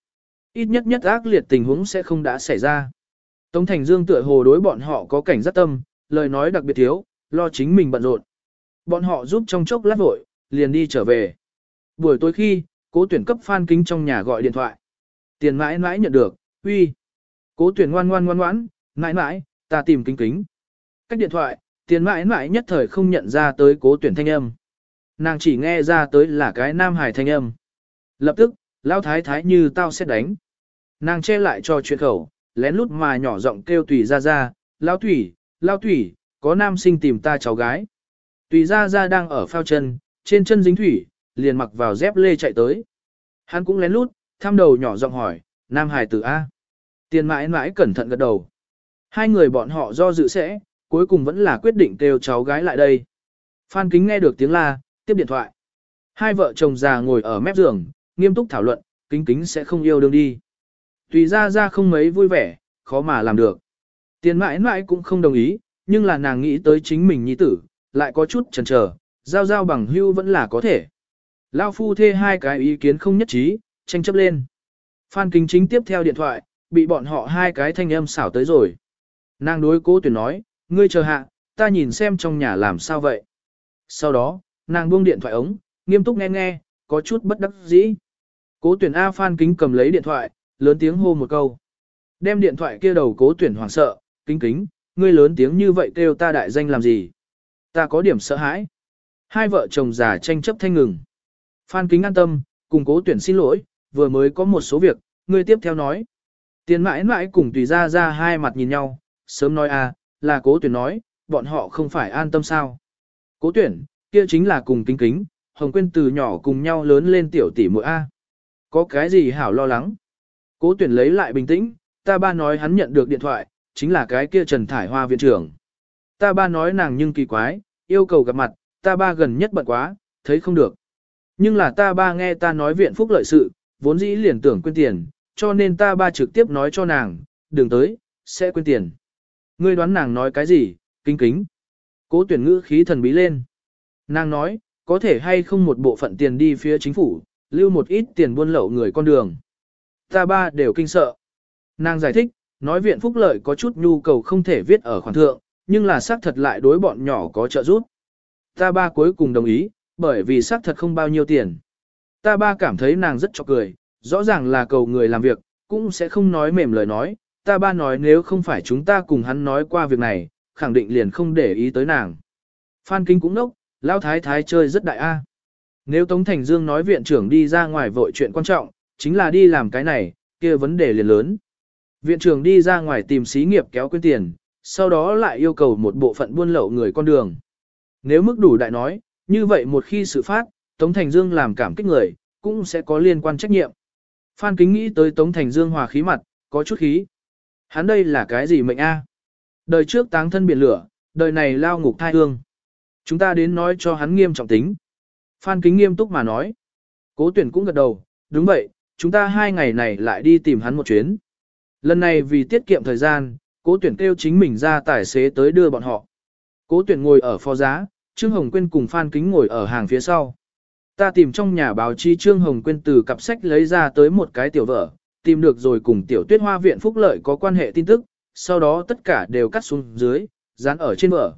Ít nhất nhất ác liệt tình huống sẽ không đã xảy ra. Tống Thành Dương tựa hồ đối bọn họ có cảnh giác tâm, lời nói đặc biệt thiếu, lo chính mình bận rộn. Bọn họ giúp trong chốc lát vội, liền đi trở về. Buổi tối khi, cố tuyển cấp Phan Kính trong nhà gọi điện thoại. Tiền mãi mãi nhận được, uy. Cố tuyển ngoan ngoan ngoan ngoãn, mãi mãi, ta tìm kính kính. Cách điện thoại, tiền mãi mãi nhất thời không nhận ra tới cố tuyển thanh âm. Nàng chỉ nghe ra tới là cái nam hải thanh âm. Lập tức, lao thái thái như tao sẽ đánh. Nàng che lại cho chuyện khẩu, lén lút mà nhỏ giọng kêu tùy ra ra, lao thủy lao thủy có nam sinh tìm ta cháu gái. Tùy ra ra đang ở phao chân, trên chân dính thủy, liền mặc vào dép lê chạy tới. Hắn cũng lén lút, thăm đầu nhỏ giọng hỏi, nam hải tử A. Tiền mãi mãi cẩn thận gật đầu. Hai người bọn họ do dự sẽ, cuối cùng vẫn là quyết định kêu cháu gái lại đây. Phan Kính nghe được tiếng la, tiếp điện thoại. Hai vợ chồng già ngồi ở mép giường, nghiêm túc thảo luận, kính kính sẽ không yêu đương đi. Tùy ra ra không mấy vui vẻ, khó mà làm được. Tiền mãi mãi cũng không đồng ý, nhưng là nàng nghĩ tới chính mình nhi tử, lại có chút chần chờ, giao giao bằng hưu vẫn là có thể. Lao phu thê hai cái ý kiến không nhất trí, tranh chấp lên. Phan Kính chính tiếp theo điện thoại, bị bọn họ hai cái thanh âm xảo tới rồi. Nàng đối cố tuyển nói, ngươi chờ hạ, ta nhìn xem trong nhà làm sao vậy. Sau đó, nàng buông điện thoại ống, nghiêm túc nghe nghe, có chút bất đắc dĩ. Cố tuyển A Phan Kính cầm lấy điện thoại, lớn tiếng hô một câu. Đem điện thoại kia đầu cố tuyển hoảng sợ, kính kính, ngươi lớn tiếng như vậy kêu ta đại danh làm gì. Ta có điểm sợ hãi. Hai vợ chồng già tranh chấp thanh ngừng. Phan Kính an tâm, cùng cố tuyển xin lỗi, vừa mới có một số việc, ngươi tiếp theo nói. Tiền mãi mãi cùng tùy ra ra hai mặt nhìn nhau, sớm nói à, là cố tuyển nói, bọn họ không phải an tâm sao. Cố tuyển, kia chính là cùng kính kính, Hồng Quyên từ nhỏ cùng nhau lớn lên tiểu tỷ muội A. Có cái gì hảo lo lắng? Cố tuyển lấy lại bình tĩnh, ta ba nói hắn nhận được điện thoại, chính là cái kia Trần Thải Hoa viện trưởng. Ta ba nói nàng nhưng kỳ quái, yêu cầu gặp mặt, ta ba gần nhất bận quá, thấy không được. Nhưng là ta ba nghe ta nói viện phúc lợi sự, vốn dĩ liền tưởng quên tiền, cho nên ta ba trực tiếp nói cho nàng, đừng tới, sẽ quên tiền. Ngươi đoán nàng nói cái gì, kính kính. Cố tuyển ngữ khí thần bí lên. Nàng nói, có thể hay không một bộ phận tiền đi phía chính phủ, lưu một ít tiền buôn lậu người con đường. Ta ba đều kinh sợ. Nàng giải thích, nói viện phúc lợi có chút nhu cầu không thể viết ở khoản thượng, nhưng là xác thật lại đối bọn nhỏ có trợ giúp. Ta ba cuối cùng đồng ý, bởi vì xác thật không bao nhiêu tiền. Ta ba cảm thấy nàng rất cho cười, rõ ràng là cầu người làm việc, cũng sẽ không nói mềm lời nói. Ta ba nói nếu không phải chúng ta cùng hắn nói qua việc này, khẳng định liền không để ý tới nàng. Phan Kinh cũng nốc, Lão Thái Thái chơi rất đại A. Nếu Tống Thành Dương nói viện trưởng đi ra ngoài vội chuyện quan trọng, chính là đi làm cái này, kia vấn đề liền lớn. Viện trưởng đi ra ngoài tìm xí nghiệp kéo quyên tiền, sau đó lại yêu cầu một bộ phận buôn lậu người con đường. Nếu mức đủ đại nói, như vậy một khi sự phát, Tống Thành Dương làm cảm kích người, cũng sẽ có liên quan trách nhiệm. Phan Kính nghĩ tới Tống Thành Dương hòa khí mặt, có chút khí. Hắn đây là cái gì mệnh a? Đời trước táng thân biển lửa, đời này lao ngục thai hương. Chúng ta đến nói cho hắn nghiêm trọng tính. Phan Kính nghiêm túc mà nói. Cố tuyển cũng gật đầu, đúng vậy, chúng ta hai ngày này lại đi tìm hắn một chuyến. Lần này vì tiết kiệm thời gian, cố tuyển kêu chính mình ra tài xế tới đưa bọn họ. Cố tuyển ngồi ở phó giá, Trương Hồng Quyên cùng Phan Kính ngồi ở hàng phía sau. Ta tìm trong nhà báo chí Trương Hồng Quyên từ cặp sách lấy ra tới một cái tiểu vở, tìm được rồi cùng tiểu tuyết hoa viện phúc lợi có quan hệ tin tức, sau đó tất cả đều cắt xuống dưới, dán ở trên vở.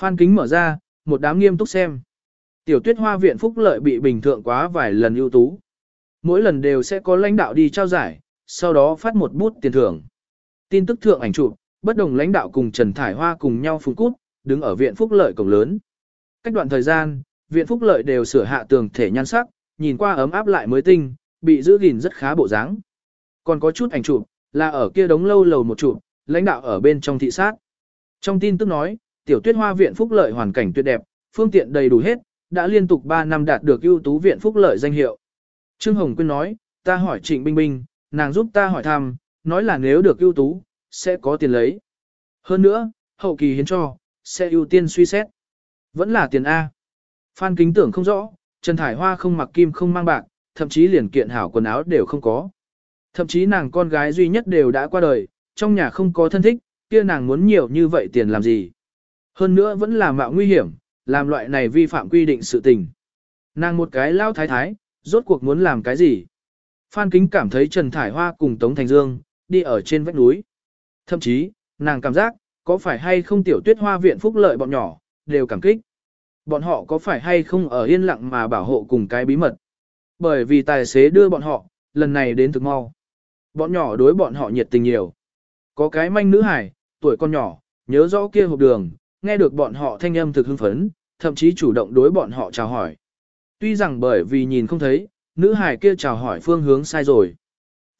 Phan Kính mở ra, một đám nghiêm túc xem. Tiểu tuyết hoa viện phúc lợi bị bình thượng quá vài lần ưu tú. Mỗi lần đều sẽ có lãnh đạo đi trao giải, sau đó phát một bút tiền thưởng. Tin tức thượng ảnh chụp, bất đồng lãnh đạo cùng Trần Thải Hoa cùng nhau phun cút, đứng ở viện phúc lợi cổng lớn. Cách đoạn thời gian, viện phúc lợi đều sửa hạ tường thể nhan sắc, nhìn qua ấm áp lại mới tinh, bị giữ gìn rất khá bộ dáng. Còn có chút ảnh chụp, là ở kia đống lâu lầu một chụp, lãnh đạo ở bên trong thị sát. Trong tin tức nói, tiểu tuyết hoa viện phúc lợi hoàn cảnh tuyệt đẹp, phương tiện đầy đủ hết, đã liên tục 3 năm đạt được ưu tú viện phúc lợi danh hiệu. Trương Hồng Quyên nói, ta hỏi Trịnh Binh Binh, nàng giúp ta hỏi thăm, nói là nếu được ưu tú, sẽ có tiền lấy. Hơn nữa, hậu kỳ hiến cho, sẽ ưu tiên suy xét. Vẫn là tiền A. Phan kính tưởng không rõ, Trần Thải Hoa không mặc kim không mang bạc, thậm chí liền kiện hảo quần áo đều không có. Thậm chí nàng con gái duy nhất đều đã qua đời, trong nhà không có thân thích, kia nàng muốn nhiều như vậy tiền làm gì. Hơn nữa vẫn là mạo nguy hiểm, làm loại này vi phạm quy định sự tình. Nàng một cái lao thái thái, rốt cuộc muốn làm cái gì? Phan Kính cảm thấy Trần Thải Hoa cùng Tống Thành Dương, đi ở trên vách núi. Thậm chí, nàng cảm giác, có phải hay không tiểu tuyết hoa viện phúc lợi bọn nhỏ, đều cảm kích. Bọn họ có phải hay không ở yên lặng mà bảo hộ cùng cái bí mật. Bởi vì tài xế đưa bọn họ, lần này đến thực mau. Bọn nhỏ đối bọn họ nhiệt tình nhiều. Có cái manh nữ hải, tuổi con nhỏ, nhớ rõ kia hộp đường, nghe được bọn họ thanh âm thực hưng phấn, thậm chí chủ động đối bọn họ chào hỏi. Tuy rằng bởi vì nhìn không thấy, nữ hải kia chào hỏi phương hướng sai rồi.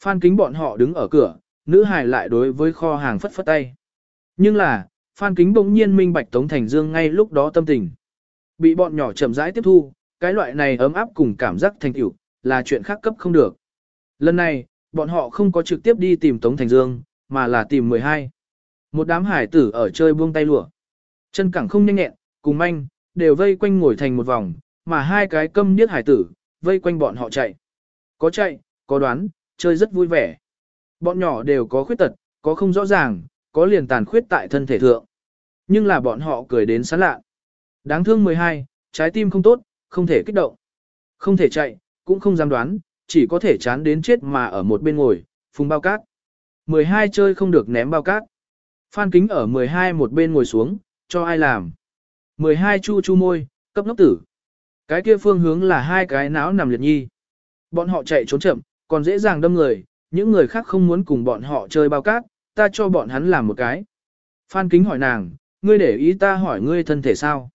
Phan kính bọn họ đứng ở cửa, nữ hải lại đối với kho hàng phất phất tay. Nhưng là, Phan kính bỗng nhiên minh bạch Tống Thành Dương ngay lúc đó tâm tình. Bị bọn nhỏ chậm rãi tiếp thu, cái loại này ấm áp cùng cảm giác thành tựu là chuyện khác cấp không được. Lần này, bọn họ không có trực tiếp đi tìm Tống Thành Dương, mà là tìm 12. Một đám hải tử ở chơi buông tay lụa. Chân cẳng không nhanh nhẹn, cùng manh đều vây quanh ngồi thành một vòng, mà hai cái câm điếc hải tử, vây quanh bọn họ chạy. Có chạy, có đoán, chơi rất vui vẻ. Bọn nhỏ đều có khuyết tật, có không rõ ràng, có liền tàn khuyết tại thân thể thượng. Nhưng là bọn họ cười đến sán lạ. Đáng thương 12, trái tim không tốt, không thể kích động. Không thể chạy, cũng không dám đoán, chỉ có thể chán đến chết mà ở một bên ngồi, phùng bao cát. 12 chơi không được ném bao cát. Phan kính ở 12 một bên ngồi xuống, cho ai làm. 12 chu chu môi, cấp ngốc tử. Cái kia phương hướng là hai cái não nằm liệt nhi. Bọn họ chạy trốn chậm, còn dễ dàng đâm người, những người khác không muốn cùng bọn họ chơi bao cát, ta cho bọn hắn làm một cái. Phan kính hỏi nàng, ngươi để ý ta hỏi ngươi thân thể sao?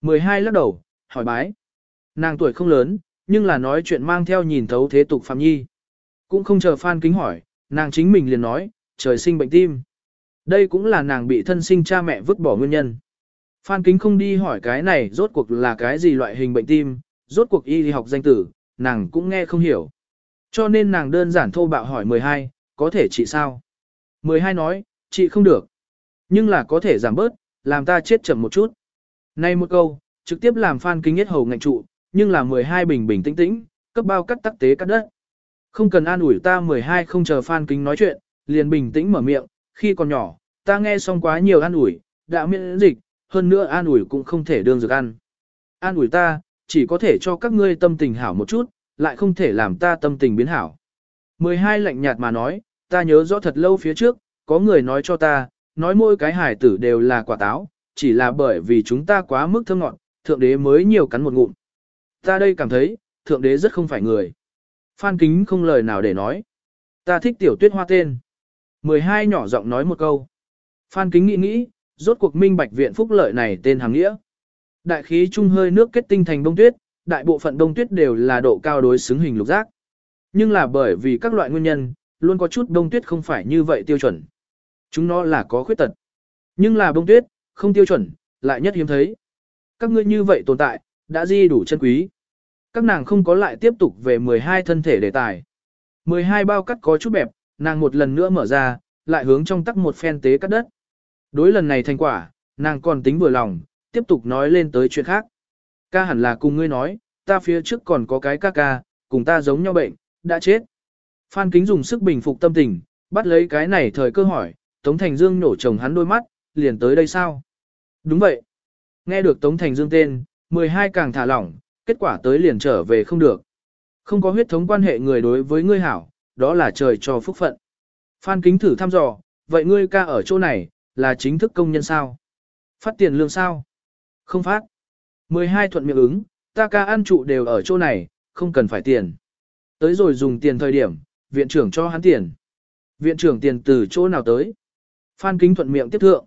12 lắc đầu, hỏi bái. Nàng tuổi không lớn, nhưng là nói chuyện mang theo nhìn thấu thế tục phạm nhi. Cũng không chờ Phan kính hỏi, nàng chính mình liền nói, trời sinh bệnh tim. Đây cũng là nàng bị thân sinh cha mẹ vứt bỏ nguyên nhân. Phan kính không đi hỏi cái này rốt cuộc là cái gì loại hình bệnh tim, rốt cuộc y học danh tử, nàng cũng nghe không hiểu. Cho nên nàng đơn giản thô bạo hỏi 12, có thể chị sao? 12 nói, chị không được. Nhưng là có thể giảm bớt, làm ta chết chậm một chút. Nay một câu, trực tiếp làm Phan kinh Nhất hầu ngạnh trụ, nhưng là 12 bình bình tĩnh tĩnh, cấp bao cắt tắc tế cắt đất. Không cần an ủi ta 12 không chờ Phan kinh nói chuyện, liền bình tĩnh mở miệng, khi còn nhỏ, ta nghe xong quá nhiều an ủi, đã miễn dịch, hơn nữa an ủi cũng không thể đương dược ăn. An ủi ta, chỉ có thể cho các ngươi tâm tình hảo một chút, lại không thể làm ta tâm tình biến hảo. 12 lạnh nhạt mà nói, ta nhớ rõ thật lâu phía trước, có người nói cho ta, nói mỗi cái hải tử đều là quả táo, chỉ là bởi vì chúng ta quá mức thơm ngọt, thượng đế mới nhiều cắn một ngụm. Ta đây cảm thấy, thượng đế rất không phải người. Phan kính không lời nào để nói. Ta thích tiểu tuyết hoa tên. 12 nhỏ giọng nói một câu. Phan kính nghĩ nghĩ, rốt cuộc minh bạch viện phúc lợi này tên hàng nghĩa. Đại khí trung hơi nước kết tinh thành bông tuyết, đại bộ phận đông tuyết đều là độ cao đối xứng hình lục giác. Nhưng là bởi vì các loại nguyên nhân, luôn có chút đông tuyết không phải như vậy tiêu chuẩn. Chúng nó là có khuyết tật. Nhưng là bông tuyết, không tiêu chuẩn, lại nhất hiếm thấy. Các ngươi như vậy tồn tại, đã di đủ chân quý. Các nàng không có lại tiếp tục về 12 thân thể đề tài. 12 bao cắt có chút bẹp, nàng một lần nữa mở ra, lại hướng trong tắc một phen tế cắt đất. Đối lần này thành quả, nàng còn tính vừa lòng, tiếp tục nói lên tới chuyện khác. Ca hẳn là cùng ngươi nói, ta phía trước còn có cái ca ca, cùng ta giống nhau bệnh, đã chết. Phan Kính dùng sức bình phục tâm tình, bắt lấy cái này thời cơ hỏi, Tống Thành Dương nổ chồng hắn đôi mắt, liền tới đây sao? Đúng vậy. Nghe được Tống Thành Dương tên, 12 càng thả lỏng, kết quả tới liền trở về không được. Không có huyết thống quan hệ người đối với ngươi hảo, đó là trời cho phúc phận. Phan Kính thử thăm dò, vậy ngươi ca ở chỗ này, là chính thức công nhân sao? Phát tiền lương sao? Không phát. 12 thuận miệng ứng, ta ca ăn trụ đều ở chỗ này, không cần phải tiền. Tới rồi dùng tiền thời điểm, viện trưởng cho hắn tiền. Viện trưởng tiền từ chỗ nào tới? Phan Kính thuận miệng tiếp thượng.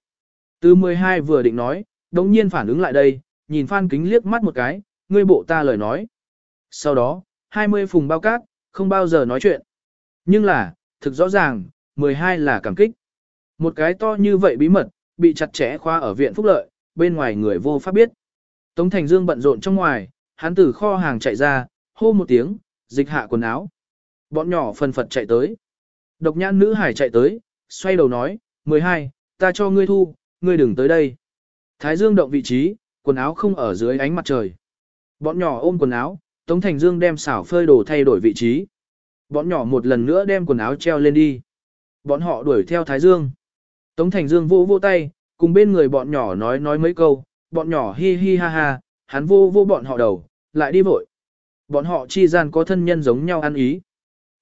Từ 12 vừa định nói, đồng nhiên phản ứng lại đây, nhìn Phan Kính liếc mắt một cái, ngươi bộ ta lời nói. Sau đó, 20 phùng bao cát, không bao giờ nói chuyện. Nhưng là, thực rõ ràng, 12 là cảm kích. Một cái to như vậy bí mật, bị chặt chẽ khoa ở viện phúc lợi, bên ngoài người vô pháp biết. Tống Thành Dương bận rộn trong ngoài, hắn từ kho hàng chạy ra, hô một tiếng, dịch hạ quần áo. Bọn nhỏ phần phật chạy tới. Độc nhãn nữ hải chạy tới, xoay đầu nói, 12, ta cho ngươi thu, ngươi đừng tới đây. Thái Dương động vị trí, quần áo không ở dưới ánh mặt trời. Bọn nhỏ ôm quần áo, Tống Thành Dương đem xảo phơi đồ thay đổi vị trí. Bọn nhỏ một lần nữa đem quần áo treo lên đi. Bọn họ đuổi theo Thái Dương. Tống Thành Dương vỗ vỗ tay, cùng bên người bọn nhỏ nói nói mấy câu, bọn nhỏ hi hi ha ha, hắn vô vô bọn họ đầu, lại đi vội. Bọn họ chi gian có thân nhân giống nhau ăn ý.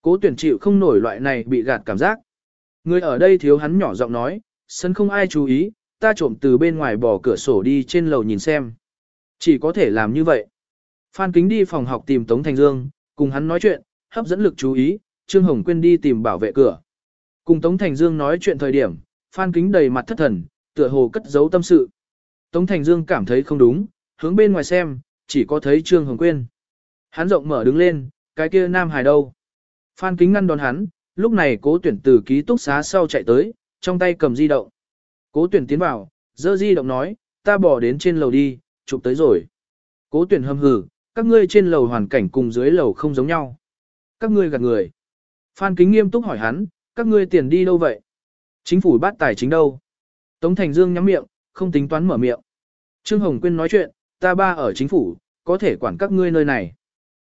Cố tuyển chịu không nổi loại này bị gạt cảm giác. Người ở đây thiếu hắn nhỏ giọng nói, sân không ai chú ý, ta trộm từ bên ngoài bỏ cửa sổ đi trên lầu nhìn xem. Chỉ có thể làm như vậy. Phan Kính đi phòng học tìm Tống Thành Dương, cùng hắn nói chuyện, hấp dẫn lực chú ý, Trương Hồng Quyên đi tìm bảo vệ cửa. Cùng Tống Thành Dương nói chuyện thời điểm, Phan Kính đầy mặt thất thần, tựa hồ cất giấu tâm sự. Tống Thành Dương cảm thấy không đúng, hướng bên ngoài xem, chỉ có thấy Trương Hồng Quyên. Hắn rộng mở đứng lên, cái kia nam hài đâu. Phan Kính ngăn đón hắn, lúc này cố tuyển từ ký túc xá sau chạy tới, trong tay cầm di động. Cố tuyển tiến vào, dơ di động nói, ta bỏ đến trên lầu đi, chụp tới rồi. Cố tuyển hâm hừ, các ngươi trên lầu hoàn cảnh cùng dưới lầu không giống nhau. Các ngươi gạt người. Phan Kính nghiêm túc hỏi hắn, các ngươi tiền đi đâu vậy? Chính phủ bắt tài chính đâu? Tống Thành Dương nhắm miệng, không tính toán mở miệng. Trương Hồng Quyên nói chuyện, ta ba ở chính phủ, có thể quản các ngươi nơi này.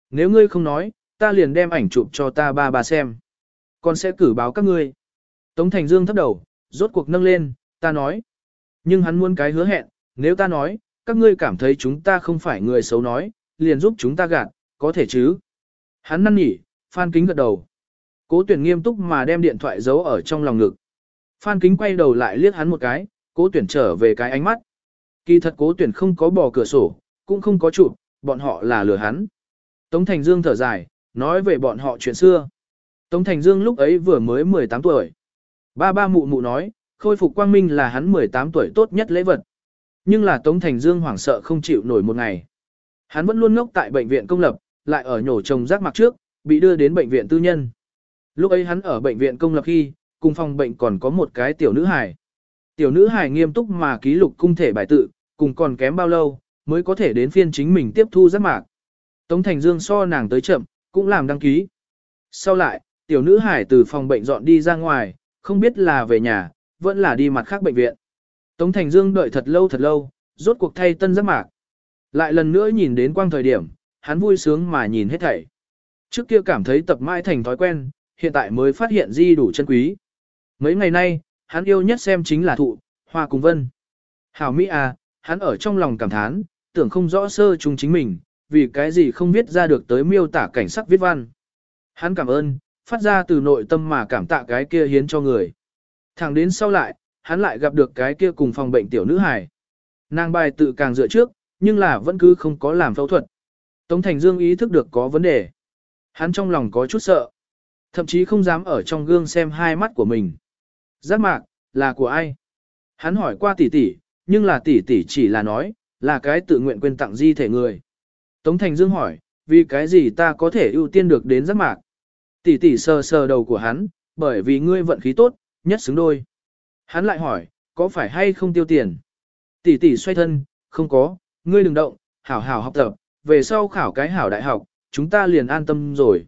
Nếu ngươi không nói, ta liền đem ảnh chụp cho ta ba ba xem. Con sẽ cử báo các ngươi. Tống Thành Dương thấp đầu, rốt cuộc nâng lên, ta nói. Nhưng hắn muốn cái hứa hẹn, nếu ta nói, các ngươi cảm thấy chúng ta không phải người xấu nói, liền giúp chúng ta gạt, có thể chứ. Hắn năn nỉ, Phan Kính gật đầu. Cố tuyển nghiêm túc mà đem điện thoại giấu ở trong lòng ngực. Phan Kính quay đầu lại liếc hắn một cái, cố tuyển trở về cái ánh mắt. Kỳ thật cố tuyển không có bỏ cửa sổ, cũng không có chụp, bọn họ là lừa hắn. Tống Thành Dương thở dài, nói về bọn họ chuyện xưa. Tống Thành Dương lúc ấy vừa mới 18 tuổi. Ba ba mụ mụ nói, khôi phục quang minh là hắn 18 tuổi tốt nhất lễ vật. Nhưng là Tống Thành Dương hoảng sợ không chịu nổi một ngày. Hắn vẫn luôn ngốc tại bệnh viện công lập, lại ở nhổ trồng rác mặc trước, bị đưa đến bệnh viện tư nhân. Lúc ấy hắn ở bệnh viện công lập khi, cùng phòng bệnh còn có một cái tiểu nữ hài. Tiểu nữ hài nghiêm túc mà ký lục cung thể bài tự, cùng còn kém bao lâu, mới có thể đến phiên chính mình tiếp thu rác mạc. Tống Thành Dương so nàng tới chậm, cũng làm đăng ký. Sau lại, tiểu nữ hải từ phòng bệnh dọn đi ra ngoài, không biết là về nhà, vẫn là đi mặt khác bệnh viện. Tống Thành Dương đợi thật lâu thật lâu, rốt cuộc thay tân giáp mạc. Lại lần nữa nhìn đến quang thời điểm, hắn vui sướng mà nhìn hết thảy. Trước kia cảm thấy tập mãi thành thói quen, hiện tại mới phát hiện di đủ chân quý. Mấy ngày nay, hắn yêu nhất xem chính là thụ, hoa cùng vân. Hảo Mỹ à, hắn ở trong lòng cảm thán, tưởng không rõ sơ chung chính mình, vì cái gì không viết ra được tới miêu tả cảnh sắc viết văn. Hắn cảm ơn, phát ra từ nội tâm mà cảm tạ cái kia hiến cho người. Thẳng đến sau lại, hắn lại gặp được cái kia cùng phòng bệnh tiểu nữ hài. Nàng bài tự càng dựa trước, nhưng là vẫn cứ không có làm phẫu thuật. Tống Thành Dương ý thức được có vấn đề. Hắn trong lòng có chút sợ. Thậm chí không dám ở trong gương xem hai mắt của mình. Giác mạc, là của ai? Hắn hỏi qua tỷ tỷ, nhưng là tỷ tỷ chỉ là nói, là cái tự nguyện quên tặng di thể người. Tống Thành Dương hỏi, vì cái gì ta có thể ưu tiên được đến giác mạc? Tỷ tỷ sờ sờ đầu của hắn, bởi vì ngươi vận khí tốt, nhất xứng đôi. Hắn lại hỏi, có phải hay không tiêu tiền? Tỷ tỷ xoay thân, không có, ngươi đừng động, hảo hảo học tập, về sau khảo cái hảo đại học, chúng ta liền an tâm rồi.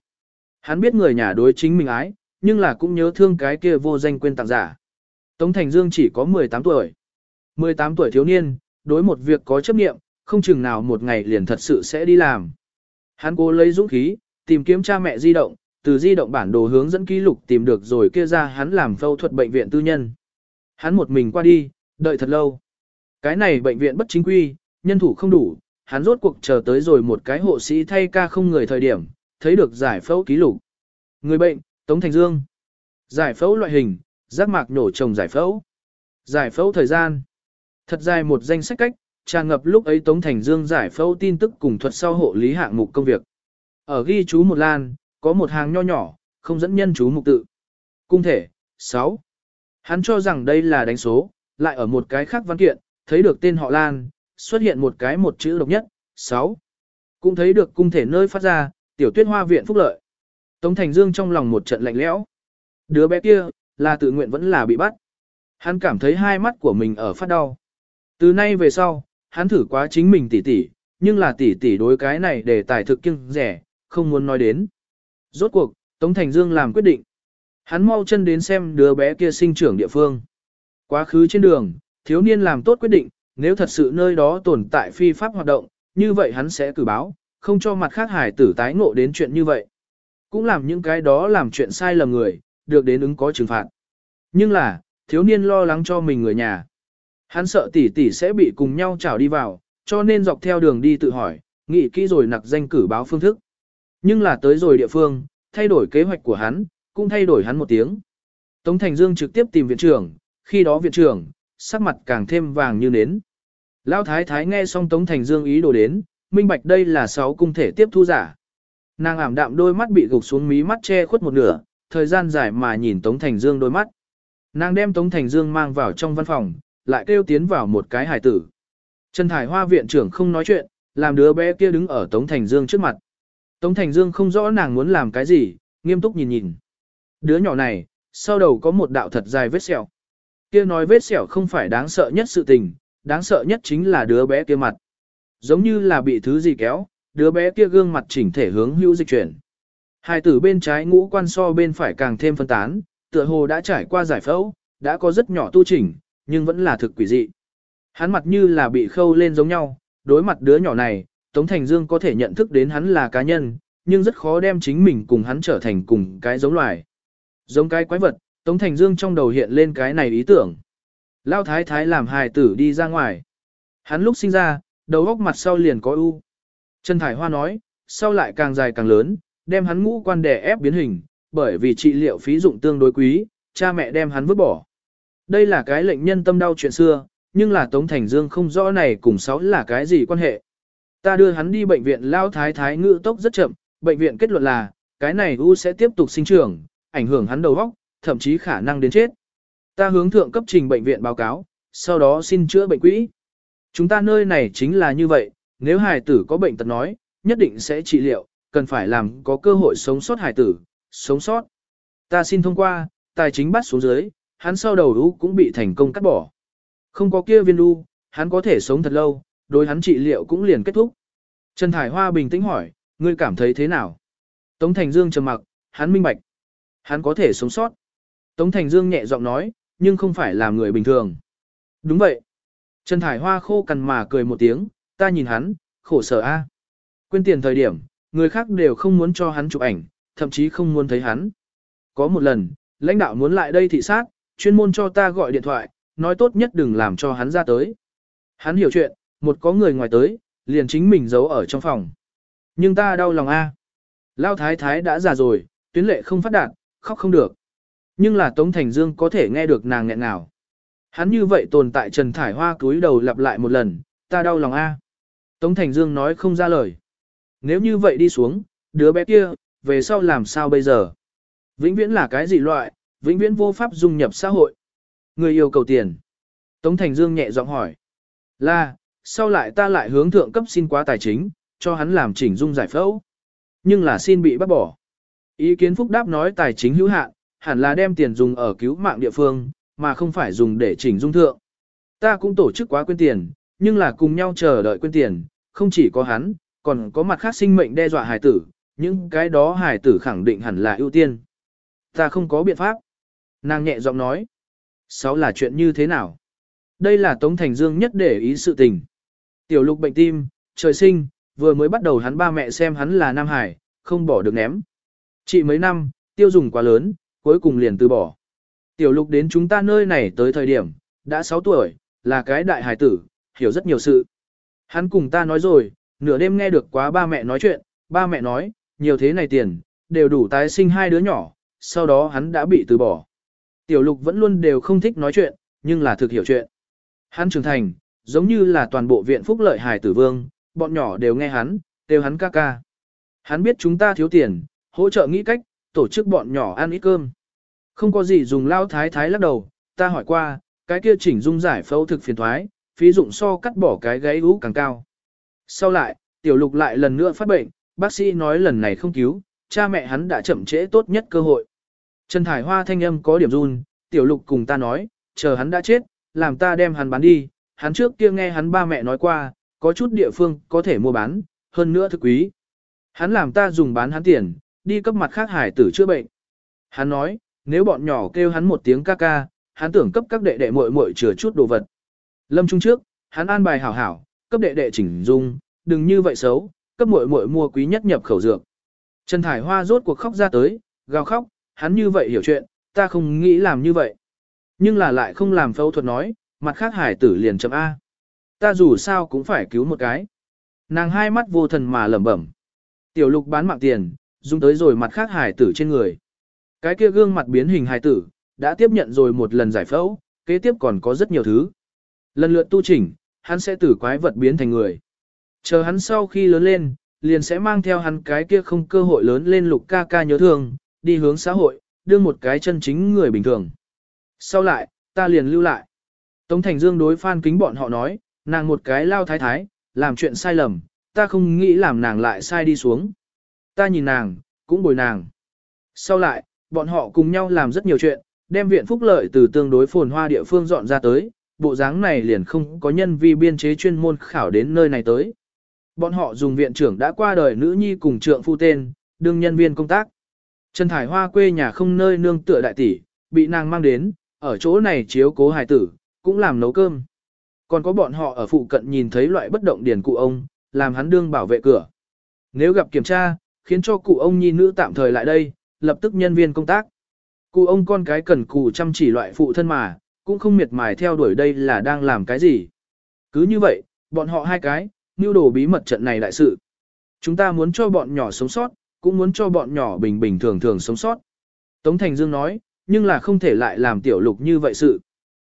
Hắn biết người nhà đối chính mình ái, nhưng là cũng nhớ thương cái kia vô danh quên tặng giả. Tống Thành Dương chỉ có 18 tuổi. 18 tuổi thiếu niên, đối một việc có chấp nghiệm, không chừng nào một ngày liền thật sự sẽ đi làm. Hắn cố lấy dũng khí, tìm kiếm cha mẹ di động, từ di động bản đồ hướng dẫn ký lục tìm được rồi kia ra hắn làm phẫu thuật bệnh viện tư nhân. Hắn một mình qua đi, đợi thật lâu. Cái này bệnh viện bất chính quy, nhân thủ không đủ, hắn rốt cuộc chờ tới rồi một cái hộ sĩ thay ca không người thời điểm, thấy được giải phẫu ký lục. Người bệnh, Tống Thành Dương. Giải phẫu loại hình, giác mạc nổ trồng giải phẫu. Giải phẫu thời gian. Thật dài một danh sách cách, tràn ngập lúc ấy Tống Thành Dương giải phẫu tin tức cùng thuật sau hộ lý hạng mục công việc. Ở ghi chú một lan, có một hàng nho nhỏ, không dẫn nhân chú mục tự. Cung thể, 6. Hắn cho rằng đây là đánh số, lại ở một cái khác văn kiện, thấy được tên họ Lan, xuất hiện một cái một chữ độc nhất, 6. Cũng thấy được cung thể nơi phát ra, tiểu tuyết hoa viện phúc lợi. Tống Thành Dương trong lòng một trận lạnh lẽo. Đứa bé kia, là tự nguyện vẫn là bị bắt. Hắn cảm thấy hai mắt của mình ở phát đau. Từ nay về sau, hắn thử quá chính mình tỉ tỉ, nhưng là tỉ tỉ đối cái này để tài thực kiêng rẻ, không muốn nói đến. Rốt cuộc, Tống Thành Dương làm quyết định. Hắn mau chân đến xem đứa bé kia sinh trưởng địa phương. Quá khứ trên đường, thiếu niên làm tốt quyết định, nếu thật sự nơi đó tồn tại phi pháp hoạt động, như vậy hắn sẽ cử báo, không cho mặt khác hải tử tái ngộ đến chuyện như vậy. Cũng làm những cái đó làm chuyện sai lầm người, được đến ứng có trừng phạt. Nhưng là, thiếu niên lo lắng cho mình người nhà. Hắn sợ tỷ tỷ sẽ bị cùng nhau trảo đi vào, cho nên dọc theo đường đi tự hỏi, nghĩ kỹ rồi nặc danh cử báo phương thức. Nhưng là tới rồi địa phương, thay đổi kế hoạch của hắn, cũng thay đổi hắn một tiếng. Tống Thành Dương trực tiếp tìm viện trưởng, khi đó viện trưởng, sắc mặt càng thêm vàng như nến. Lão Thái Thái nghe xong Tống Thành Dương ý đồ đến, minh bạch đây là sáu cung thể tiếp thu giả. Nàng ảm đạm đôi mắt bị gục xuống mí mắt che khuất một nửa, thời gian dài mà nhìn Tống Thành Dương đôi mắt. Nàng đem Tống Thành Dương mang vào trong văn phòng, lại kêu tiến vào một cái hài tử. Trần Thải Hoa viện trưởng không nói chuyện, làm đứa bé kia đứng ở Tống Thành Dương trước mặt. Tống Thành Dương không rõ nàng muốn làm cái gì, nghiêm túc nhìn nhìn. Đứa nhỏ này, sau đầu có một đạo thật dài vết sẹo. Kia nói vết sẹo không phải đáng sợ nhất sự tình, đáng sợ nhất chính là đứa bé kia mặt. Giống như là bị thứ gì kéo, đứa bé kia gương mặt chỉnh thể hướng hữu dịch chuyển. Hai tử bên trái ngũ quan so bên phải càng thêm phân tán, tựa hồ đã trải qua giải phẫu, đã có rất nhỏ tu chỉnh, nhưng vẫn là thực quỷ dị. Hắn mặt như là bị khâu lên giống nhau, đối mặt đứa nhỏ này, Tống Thành Dương có thể nhận thức đến hắn là cá nhân, nhưng rất khó đem chính mình cùng hắn trở thành cùng cái giống loài. Giống cái quái vật, Tống Thành Dương trong đầu hiện lên cái này ý tưởng. Lao thái thái làm hài tử đi ra ngoài. Hắn lúc sinh ra, đầu góc mặt sau liền có u. Trần Thải Hoa nói, sau lại càng dài càng lớn, đem hắn ngũ quan đè ép biến hình, bởi vì trị liệu phí dụng tương đối quý, cha mẹ đem hắn vứt bỏ. Đây là cái lệnh nhân tâm đau chuyện xưa, nhưng là Tống Thành Dương không rõ này cùng sáu là cái gì quan hệ. Ta đưa hắn đi bệnh viện lao thái thái ngự tốc rất chậm, bệnh viện kết luận là, cái này u sẽ tiếp tục sinh trưởng, ảnh hưởng hắn đầu óc, thậm chí khả năng đến chết. Ta hướng thượng cấp trình bệnh viện báo cáo, sau đó xin chữa bệnh quỹ. Chúng ta nơi này chính là như vậy, nếu hài tử có bệnh tật nói, nhất định sẽ trị liệu, cần phải làm có cơ hội sống sót hài tử, sống sót. Ta xin thông qua, tài chính bắt xuống dưới, hắn sau đầu đu cũng bị thành công cắt bỏ. Không có kia viên u, hắn có thể sống thật lâu, đối hắn trị liệu cũng liền kết thúc. Trần Thải Hoa bình tĩnh hỏi, ngươi cảm thấy thế nào? Tống Thành Dương trầm mặc, hắn minh bạch. Hắn có thể sống sót. Tống Thành Dương nhẹ giọng nói, nhưng không phải là người bình thường. Đúng vậy. Trần Thải Hoa khô cằn mà cười một tiếng, ta nhìn hắn, khổ sở a. Quên tiền thời điểm, người khác đều không muốn cho hắn chụp ảnh, thậm chí không muốn thấy hắn. Có một lần, lãnh đạo muốn lại đây thị sát, chuyên môn cho ta gọi điện thoại, nói tốt nhất đừng làm cho hắn ra tới. Hắn hiểu chuyện, một có người ngoài tới, liền chính mình giấu ở trong phòng. Nhưng ta đau lòng a. Lao thái thái đã già rồi, tuyến lệ không phát đạt, khóc không được. Nhưng là Tống Thành Dương có thể nghe được nàng nghẹn nào. Hắn như vậy tồn tại Trần Thải Hoa cúi đầu lặp lại một lần, ta đau lòng a. Tống Thành Dương nói không ra lời. Nếu như vậy đi xuống, đứa bé kia, về sau làm sao bây giờ? Vĩnh viễn là cái gì loại, vĩnh viễn vô pháp dung nhập xã hội. Người yêu cầu tiền. Tống Thành Dương nhẹ giọng hỏi. Là, sau lại ta lại hướng thượng cấp xin quá tài chính, cho hắn làm chỉnh dung giải phẫu. Nhưng là xin bị bắt bỏ. Ý kiến phúc đáp nói tài chính hữu hạn, hẳn là đem tiền dùng ở cứu mạng địa phương, mà không phải dùng để chỉnh dung thượng. Ta cũng tổ chức quá quên tiền, nhưng là cùng nhau chờ đợi quên tiền, không chỉ có hắn, còn có mặt khác sinh mệnh đe dọa Hải tử, những cái đó Hải tử khẳng định hẳn là ưu tiên. Ta không có biện pháp. Nàng nhẹ giọng nói. Sáu là chuyện như thế nào? Đây là Tống Thành Dương nhất để ý sự tình. Tiểu lục bệnh tim, trời sinh, vừa mới bắt đầu hắn ba mẹ xem hắn là Nam Hải, không bỏ được ném. Chị mấy năm, tiêu dùng quá lớn, cuối cùng liền từ bỏ. Tiểu lục đến chúng ta nơi này tới thời điểm, đã 6 tuổi, là cái đại hải tử, hiểu rất nhiều sự. Hắn cùng ta nói rồi, nửa đêm nghe được quá ba mẹ nói chuyện, ba mẹ nói, nhiều thế này tiền, đều đủ tái sinh hai đứa nhỏ, sau đó hắn đã bị từ bỏ. Tiểu lục vẫn luôn đều không thích nói chuyện, nhưng là thực hiểu chuyện. Hắn trưởng thành, giống như là toàn bộ viện phúc lợi hài tử vương, bọn nhỏ đều nghe hắn, đều hắn ca ca. Hắn biết chúng ta thiếu tiền, hỗ trợ nghĩ cách, tổ chức bọn nhỏ ăn ít cơm. Không có gì dùng lao thái thái lắc đầu, ta hỏi qua, cái kia chỉnh dung giải phẫu thực phiền thoái, phí dụng so cắt bỏ cái gáy ú càng cao. Sau lại, tiểu lục lại lần nữa phát bệnh, bác sĩ nói lần này không cứu, cha mẹ hắn đã chậm trễ tốt nhất cơ hội. Trần Thải Hoa thanh âm có điểm run, tiểu lục cùng ta nói, chờ hắn đã chết, làm ta đem hắn bán đi, hắn trước kia nghe hắn ba mẹ nói qua, có chút địa phương có thể mua bán, hơn nữa thực quý. Hắn làm ta dùng bán hắn tiền, đi cấp mặt khác hải tử chữa bệnh. Hắn nói, nếu bọn nhỏ kêu hắn một tiếng ca ca, hắn tưởng cấp các đệ đệ muội muội chừa chút đồ vật. Lâm trung trước, hắn an bài hảo hảo, cấp đệ đệ chỉnh dung, đừng như vậy xấu, cấp muội muội mua quý nhất nhập khẩu dược. Trần Thải Hoa rốt cuộc khóc ra tới, gào khóc, hắn như vậy hiểu chuyện, ta không nghĩ làm như vậy. Nhưng là lại không làm phẫu thuật nói, mặt khác hải tử liền chấm A. Ta dù sao cũng phải cứu một cái. Nàng hai mắt vô thần mà lẩm bẩm. Tiểu lục bán mạng tiền, dùng tới rồi mặt khác hải tử trên người. Cái kia gương mặt biến hình hải tử, đã tiếp nhận rồi một lần giải phẫu, kế tiếp còn có rất nhiều thứ. Lần lượt tu chỉnh, hắn sẽ từ quái vật biến thành người. Chờ hắn sau khi lớn lên, liền sẽ mang theo hắn cái kia không cơ hội lớn lên lục ca ca nhớ thương, đi hướng xã hội, đưa một cái chân chính người bình thường. Sau lại, ta liền lưu lại. Tống Thành Dương đối Phan Kính bọn họ nói, nàng một cái lao thái thái, làm chuyện sai lầm, ta không nghĩ làm nàng lại sai đi xuống. Ta nhìn nàng, cũng bồi nàng. Sau lại, bọn họ cùng nhau làm rất nhiều chuyện, đem viện phúc lợi từ tương đối phồn hoa địa phương dọn ra tới, bộ dáng này liền không có nhân vi biên chế chuyên môn khảo đến nơi này tới. Bọn họ dùng viện trưởng đã qua đời nữ nhi cùng trượng phu tên, đương nhân viên công tác. Trần Thải Hoa quê nhà không nơi nương tựa đại tỷ, bị nàng mang đến, ở chỗ này chiếu cố hài tử, cũng làm nấu cơm. Còn có bọn họ ở phụ cận nhìn thấy loại bất động điển cụ ông, làm hắn đương bảo vệ cửa. Nếu gặp kiểm tra, khiến cho cụ ông nhi nữ tạm thời lại đây, lập tức nhân viên công tác. Cụ ông con cái cần cụ chăm chỉ loại phụ thân mà, cũng không miệt mài theo đuổi đây là đang làm cái gì. Cứ như vậy, bọn họ hai cái, mưu đồ bí mật trận này đại sự. Chúng ta muốn cho bọn nhỏ sống sót, cũng muốn cho bọn nhỏ bình bình thường thường sống sót. Tống Thành Dương nói, nhưng là không thể lại làm tiểu lục như vậy sự.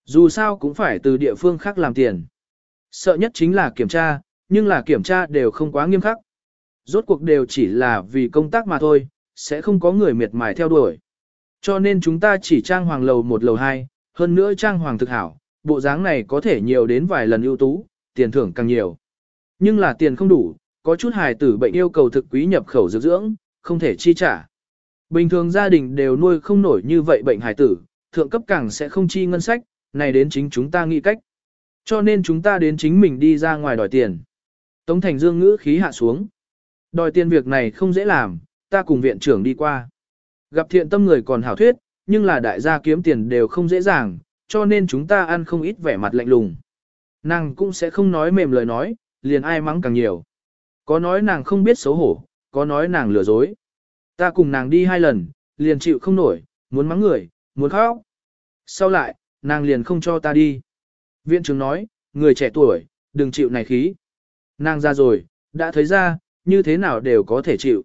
Dù sao cũng phải từ địa phương khác làm tiền. Sợ nhất chính là kiểm tra, nhưng là kiểm tra đều không quá nghiêm khắc. Rốt cuộc đều chỉ là vì công tác mà thôi, sẽ không có người miệt mài theo đuổi. Cho nên chúng ta chỉ trang hoàng lầu một lầu hai, hơn nữa trang hoàng thực hảo, bộ dáng này có thể nhiều đến vài lần ưu tú, tiền thưởng càng nhiều. Nhưng là tiền không đủ, có chút hài tử bệnh yêu cầu thực quý nhập khẩu dược dưỡng, không thể chi trả. Bình thường gia đình đều nuôi không nổi như vậy bệnh hài tử, thượng cấp càng sẽ không chi ngân sách, này đến chính chúng ta nghĩ cách. Cho nên chúng ta đến chính mình đi ra ngoài đòi tiền. Tống Thành Dương ngữ khí hạ xuống. Đòi tiền việc này không dễ làm, ta cùng viện trưởng đi qua. Gặp thiện tâm người còn hảo thuyết, nhưng là đại gia kiếm tiền đều không dễ dàng, cho nên chúng ta ăn không ít vẻ mặt lạnh lùng. Nàng cũng sẽ không nói mềm lời nói, liền ai mắng càng nhiều. Có nói nàng không biết xấu hổ, có nói nàng lừa dối. Ta cùng nàng đi hai lần, liền chịu không nổi, muốn mắng người, muốn khóc. Sau lại, nàng liền không cho ta đi. Viện trưởng nói, người trẻ tuổi, đừng chịu này khí. Nàng ra rồi, đã thấy ra, như thế nào đều có thể chịu.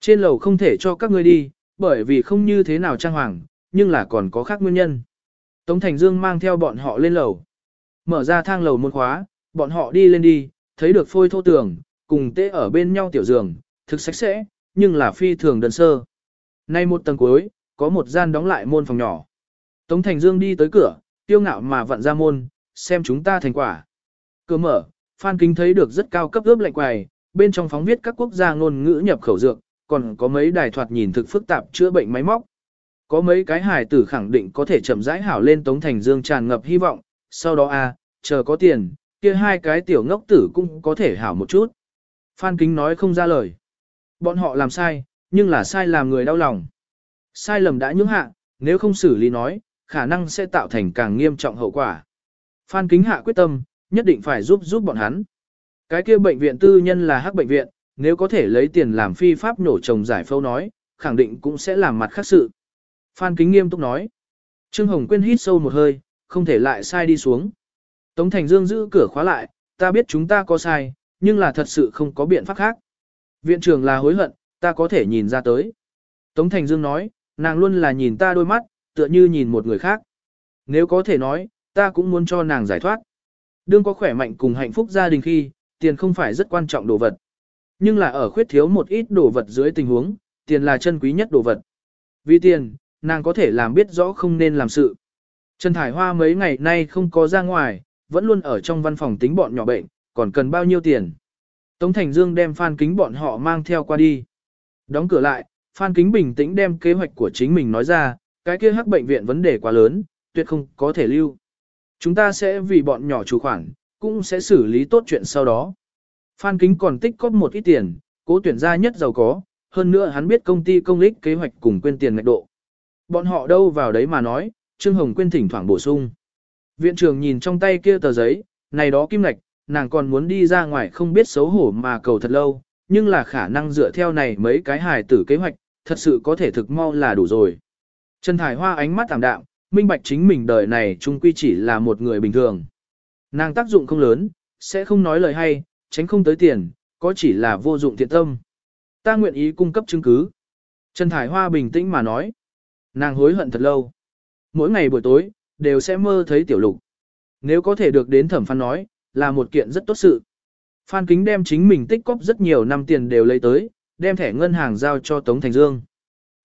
Trên lầu không thể cho các ngươi đi, bởi vì không như thế nào trang hoàng, nhưng là còn có khác nguyên nhân. Tống Thành Dương mang theo bọn họ lên lầu. Mở ra thang lầu môn khóa, bọn họ đi lên đi, thấy được phôi thô tường, cùng tê ở bên nhau tiểu giường, thực sạch sẽ, nhưng là phi thường đơn sơ. Nay một tầng cuối, có một gian đóng lại môn phòng nhỏ. Tống Thành Dương đi tới cửa, tiêu ngạo mà vặn ra môn, xem chúng ta thành quả. Cửa mở, Phan Kính thấy được rất cao cấp ướp lạnh quầy, bên trong phóng viết các quốc gia ngôn ngữ nhập khẩu dược, còn có mấy đài thoạt nhìn thực phức tạp chữa bệnh máy móc. Có mấy cái hài tử khẳng định có thể chậm rãi hảo lên Tống Thành Dương tràn ngập hy vọng, sau đó a, à, chờ có tiền, kia hai cái tiểu ngốc tử cũng có thể hảo một chút. Phan Kính nói không ra lời. Bọn họ làm sai, nhưng là sai làm người đau lòng. Sai lầm đã nhưỡng hạ, nếu không xử lý nói, khả năng sẽ tạo thành càng nghiêm trọng hậu quả. Phan Kính hạ quyết tâm, nhất định phải giúp giúp bọn hắn. Cái kia bệnh viện tư nhân là hắc bệnh viện, nếu có thể lấy tiền làm phi pháp nổ trồng giải phẫu nói, khẳng định cũng sẽ làm mặt khác sự. Phan Kính nghiêm túc nói. Trương Hồng Quyên hít sâu một hơi, không thể lại sai đi xuống. Tống Thành Dương giữ cửa khóa lại, ta biết chúng ta có sai, nhưng là thật sự không có biện pháp khác. Viện trưởng là hối hận, ta có thể nhìn ra tới. Tống Thành Dương nói, nàng luôn là nhìn ta đôi mắt, tựa như nhìn một người khác. Nếu có thể nói, ta cũng muốn cho nàng giải thoát. Đương có khỏe mạnh cùng hạnh phúc gia đình khi, tiền không phải rất quan trọng đồ vật. Nhưng là ở khuyết thiếu một ít đồ vật dưới tình huống, tiền là chân quý nhất đồ vật. Vì tiền, nàng có thể làm biết rõ không nên làm sự. Trần Thải Hoa mấy ngày nay không có ra ngoài, vẫn luôn ở trong văn phòng tính bọn nhỏ bệnh, còn cần bao nhiêu tiền. Tống Thành Dương đem Phan Kính bọn họ mang theo qua đi. Đóng cửa lại, Phan Kính bình tĩnh đem kế hoạch của chính mình nói ra, cái kia hắc bệnh viện vấn đề quá lớn, tuyệt không có thể lưu. Chúng ta sẽ vì bọn nhỏ chủ khoản, cũng sẽ xử lý tốt chuyện sau đó. Phan Kính còn tích cóp một ít tiền, cố tuyển gia nhất giàu có, hơn nữa hắn biết công ty công lích kế hoạch cùng quên tiền ngạch độ. Bọn họ đâu vào đấy mà nói, Trương Hồng quên thỉnh thoảng bổ sung. Viện trưởng nhìn trong tay kia tờ giấy, này đó kim ngạch, nàng còn muốn đi ra ngoài không biết xấu hổ mà cầu thật lâu, nhưng là khả năng dựa theo này mấy cái hài tử kế hoạch, thật sự có thể thực mau là đủ rồi. Trần Thải Hoa ánh mắt tạm đạm, minh bạch chính mình đời này chung quy chỉ là một người bình thường. Nàng tác dụng không lớn, sẽ không nói lời hay, tránh không tới tiền, có chỉ là vô dụng thiện tâm. Ta nguyện ý cung cấp chứng cứ. Trần Thải Hoa bình tĩnh mà nói. Nàng hối hận thật lâu. Mỗi ngày buổi tối, đều sẽ mơ thấy tiểu lục. Nếu có thể được đến thẩm phán nói, là một kiện rất tốt sự. Phan Kính đem chính mình tích cóp rất nhiều năm tiền đều lấy tới, đem thẻ ngân hàng giao cho Tống Thành Dương.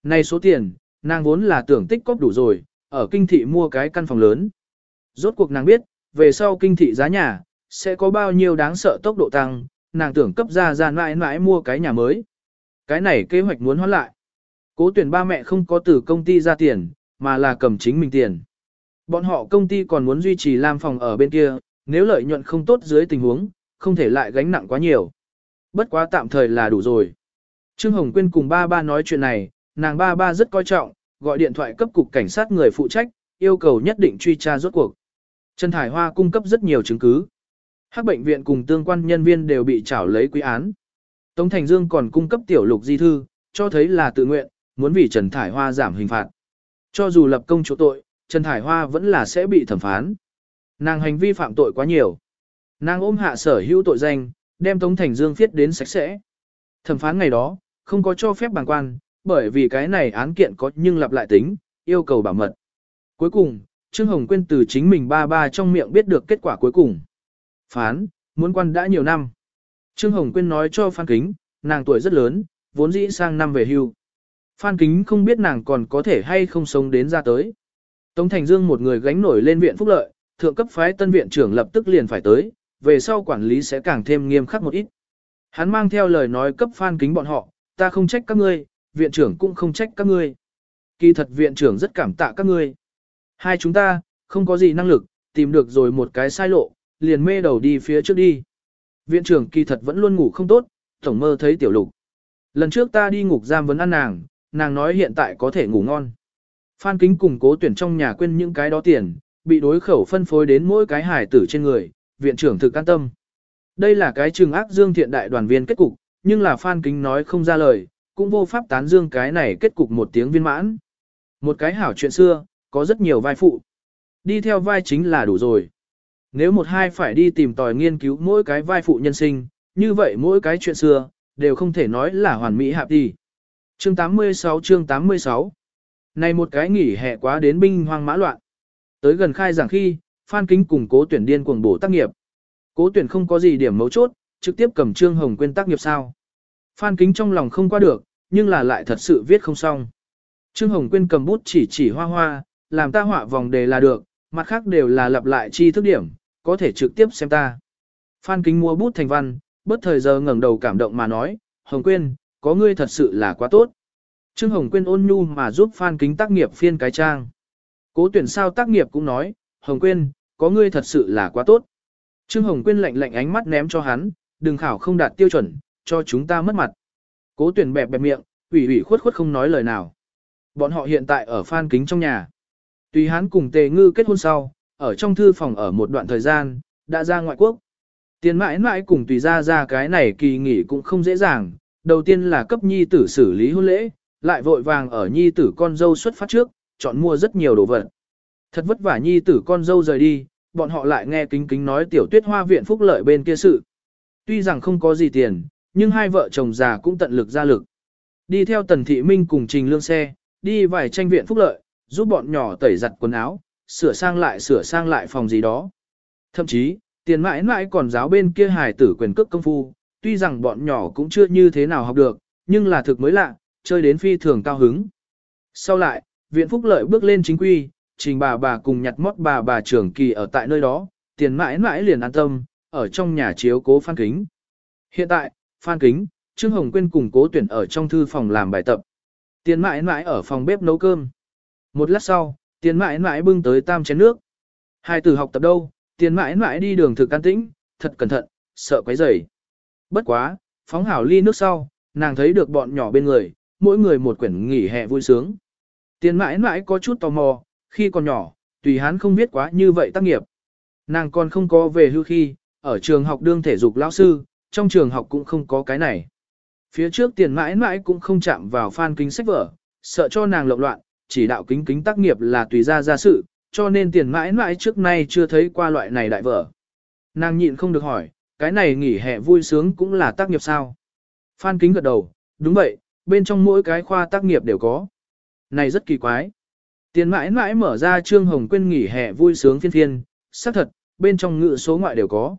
Này số tiền, nàng vốn là tưởng tích cóp đủ rồi, ở kinh thị mua cái căn phòng lớn. Rốt cuộc nàng biết, về sau kinh thị giá nhà, sẽ có bao nhiêu đáng sợ tốc độ tăng, nàng tưởng cấp ra ra mãi mãi mua cái nhà mới. Cái này kế hoạch muốn hoãn lại. Cố tuyển ba mẹ không có từ công ty ra tiền, mà là cầm chính mình tiền. Bọn họ công ty còn muốn duy trì làm phòng ở bên kia, nếu lợi nhuận không tốt dưới tình huống, không thể lại gánh nặng quá nhiều. Bất quá tạm thời là đủ rồi. Trương Hồng Quyên cùng ba ba nói chuyện này, nàng ba ba rất coi trọng, gọi điện thoại cấp cục cảnh sát người phụ trách, yêu cầu nhất định truy tra rốt cuộc. Trần Thải Hoa cung cấp rất nhiều chứng cứ. Hắc bệnh viện cùng tương quan nhân viên đều bị trảo lấy quý án. Tống Thành Dương còn cung cấp tiểu lục di thư, cho thấy là tự nguyện, muốn vì Trần Thải Hoa giảm hình phạt. Cho dù lập công chỗ tội, Trần Thải Hoa vẫn là sẽ bị thẩm phán. Nàng hành vi phạm tội quá nhiều. Nàng ôm hạ sở hữu tội danh, đem Tống Thành Dương viết đến sạch sẽ. Thẩm phán ngày đó, không có cho phép bằng quan, bởi vì cái này án kiện có nhưng lặp lại tính, yêu cầu bảo mật. Cuối cùng, Trương Hồng Quyên từ chính mình ba ba trong miệng biết được kết quả cuối cùng. Phán, muốn quan đã nhiều năm. Trương Hồng Quyên nói cho Phan Kính, nàng tuổi rất lớn, vốn dĩ sang năm về hưu. Phan Kính không biết nàng còn có thể hay không sống đến ra tới. Tống Thành Dương một người gánh nổi lên viện phúc lợi, thượng cấp phái tân viện trưởng lập tức liền phải tới, về sau quản lý sẽ càng thêm nghiêm khắc một ít. Hắn mang theo lời nói cấp Phan Kính bọn họ, ta không trách các ngươi, viện trưởng cũng không trách các ngươi. Kỳ thật viện trưởng rất cảm tạ các ngươi. Hai chúng ta, không có gì năng lực, tìm được rồi một cái sai lộ, liền mê đầu đi phía trước đi. Viện trưởng kỳ thật vẫn luôn ngủ không tốt, tổng mơ thấy tiểu lục. Lần trước ta đi ngục giam vấn ăn nàng, nàng nói hiện tại có thể ngủ ngon. Phan Kính cùng cố tuyển trong nhà quên những cái đó tiền, bị đối khẩu phân phối đến mỗi cái hải tử trên người, viện trưởng thực an tâm. Đây là cái trừng ác dương thiện đại đoàn viên kết cục, nhưng là Phan Kính nói không ra lời, cũng vô pháp tán dương cái này kết cục một tiếng viên mãn. Một cái hảo chuyện xưa, có rất nhiều vai phụ. Đi theo vai chính là đủ rồi. Nếu một hai phải đi tìm tòi nghiên cứu mỗi cái vai phụ nhân sinh, như vậy mỗi cái chuyện xưa, đều không thể nói là hoàn mỹ hạp đi. Chương 86 chương 86 Này một cái nghỉ hè quá đến binh hoang mã loạn. Tới gần khai giảng khi, Phan Kính cùng cố tuyển điên cuồng bổ tác nghiệp. Cố tuyển không có gì điểm mấu chốt, trực tiếp cầm trương hồng quên tác nghiệp sao. Phan Kính trong lòng không qua được, nhưng là lại thật sự viết không xong. Trương Hồng Quyên cầm bút chỉ chỉ hoa hoa, làm ta họa vòng đề là được, mặt khác đều là lặp lại chi thức điểm, có thể trực tiếp xem ta. Phan Kính mua bút thành văn, bất thời giờ ngẩng đầu cảm động mà nói, Hồng Quyên, có ngươi thật sự là quá tốt. Trương Hồng Quyên ôn nhu mà giúp Phan Kính tác nghiệp phiên cái trang. Cố tuyển sao tác nghiệp cũng nói, Hồng Quyên, có ngươi thật sự là quá tốt. Trương Hồng Quyên lạnh lạnh ánh mắt ném cho hắn, đừng khảo không đạt tiêu chuẩn, cho chúng ta mất mặt. Cố tuyển bẹp bẹp miệng, ủy ủy khuất khuất không nói lời nào. Bọn họ hiện tại ở Phan Kính trong nhà. Tùy hắn cùng Tề Ngư kết hôn sau, ở trong thư phòng ở một đoạn thời gian, đã ra ngoại quốc. Tiền mãi mãi cùng tùy ra ra cái này kỳ nghỉ cũng không dễ dàng, đầu tiên là cấp nhi tử xử lý hôn lễ, lại vội vàng ở nhi tử con dâu xuất phát trước, chọn mua rất nhiều đồ vật. Thật vất vả nhi tử con dâu rời đi, bọn họ lại nghe kính kính nói tiểu tuyết hoa viện phúc lợi bên kia sự. Tuy rằng không có gì tiền, nhưng hai vợ chồng già cũng tận lực ra lực. Đi theo tần thị minh cùng trình lương xe, đi vài tranh viện phúc lợi, giúp bọn nhỏ tẩy giặt quần áo, sửa sang lại sửa sang lại phòng gì đó. Thậm chí, tiền mãi mãi còn giáo bên kia hài tử quyền cước công phu, tuy rằng bọn nhỏ cũng chưa như thế nào học được, nhưng là thực mới lạ, chơi đến phi thường cao hứng. Sau lại, viện phúc lợi bước lên chính quy, trình bà bà cùng nhặt mót bà bà trưởng kỳ ở tại nơi đó, tiền mãi mãi liền an tâm, ở trong nhà chiếu cố phan kính. Hiện tại, phan kính, Trương Hồng Quyên cùng cố tuyển ở trong thư phòng làm bài tập. Tiền mãi mãi ở phòng bếp nấu cơm. Một lát sau, tiền mãi mãi bưng tới tam chén nước. Hai tử học tập đâu, tiền mãi mãi đi đường thực can tĩnh, thật cẩn thận, sợ quấy rầy. Bất quá, phóng hảo ly nước sau, nàng thấy được bọn nhỏ bên người, mỗi người một quyển nghỉ hè vui sướng. Tiền mãi mãi có chút tò mò, khi còn nhỏ, tùy hắn không biết quá như vậy tác nghiệp. Nàng còn không có về hưu khi, ở trường học đương thể dục lão sư, trong trường học cũng không có cái này. Phía trước tiền mãi mãi cũng không chạm vào phan kính sách vở, sợ cho nàng lộn loạn, chỉ đạo kính kính tác nghiệp là tùy ra ra sự, cho nên tiền mãi mãi trước nay chưa thấy qua loại này đại vở. Nàng nhịn không được hỏi, cái này nghỉ hè vui sướng cũng là tác nghiệp sao? Phan kính gật đầu, đúng vậy, bên trong mỗi cái khoa tác nghiệp đều có. Này rất kỳ quái. Tiền mãi mãi mở ra trương hồng quên nghỉ hè vui sướng phiên phiên, xác thật, bên trong ngự số ngoại đều có.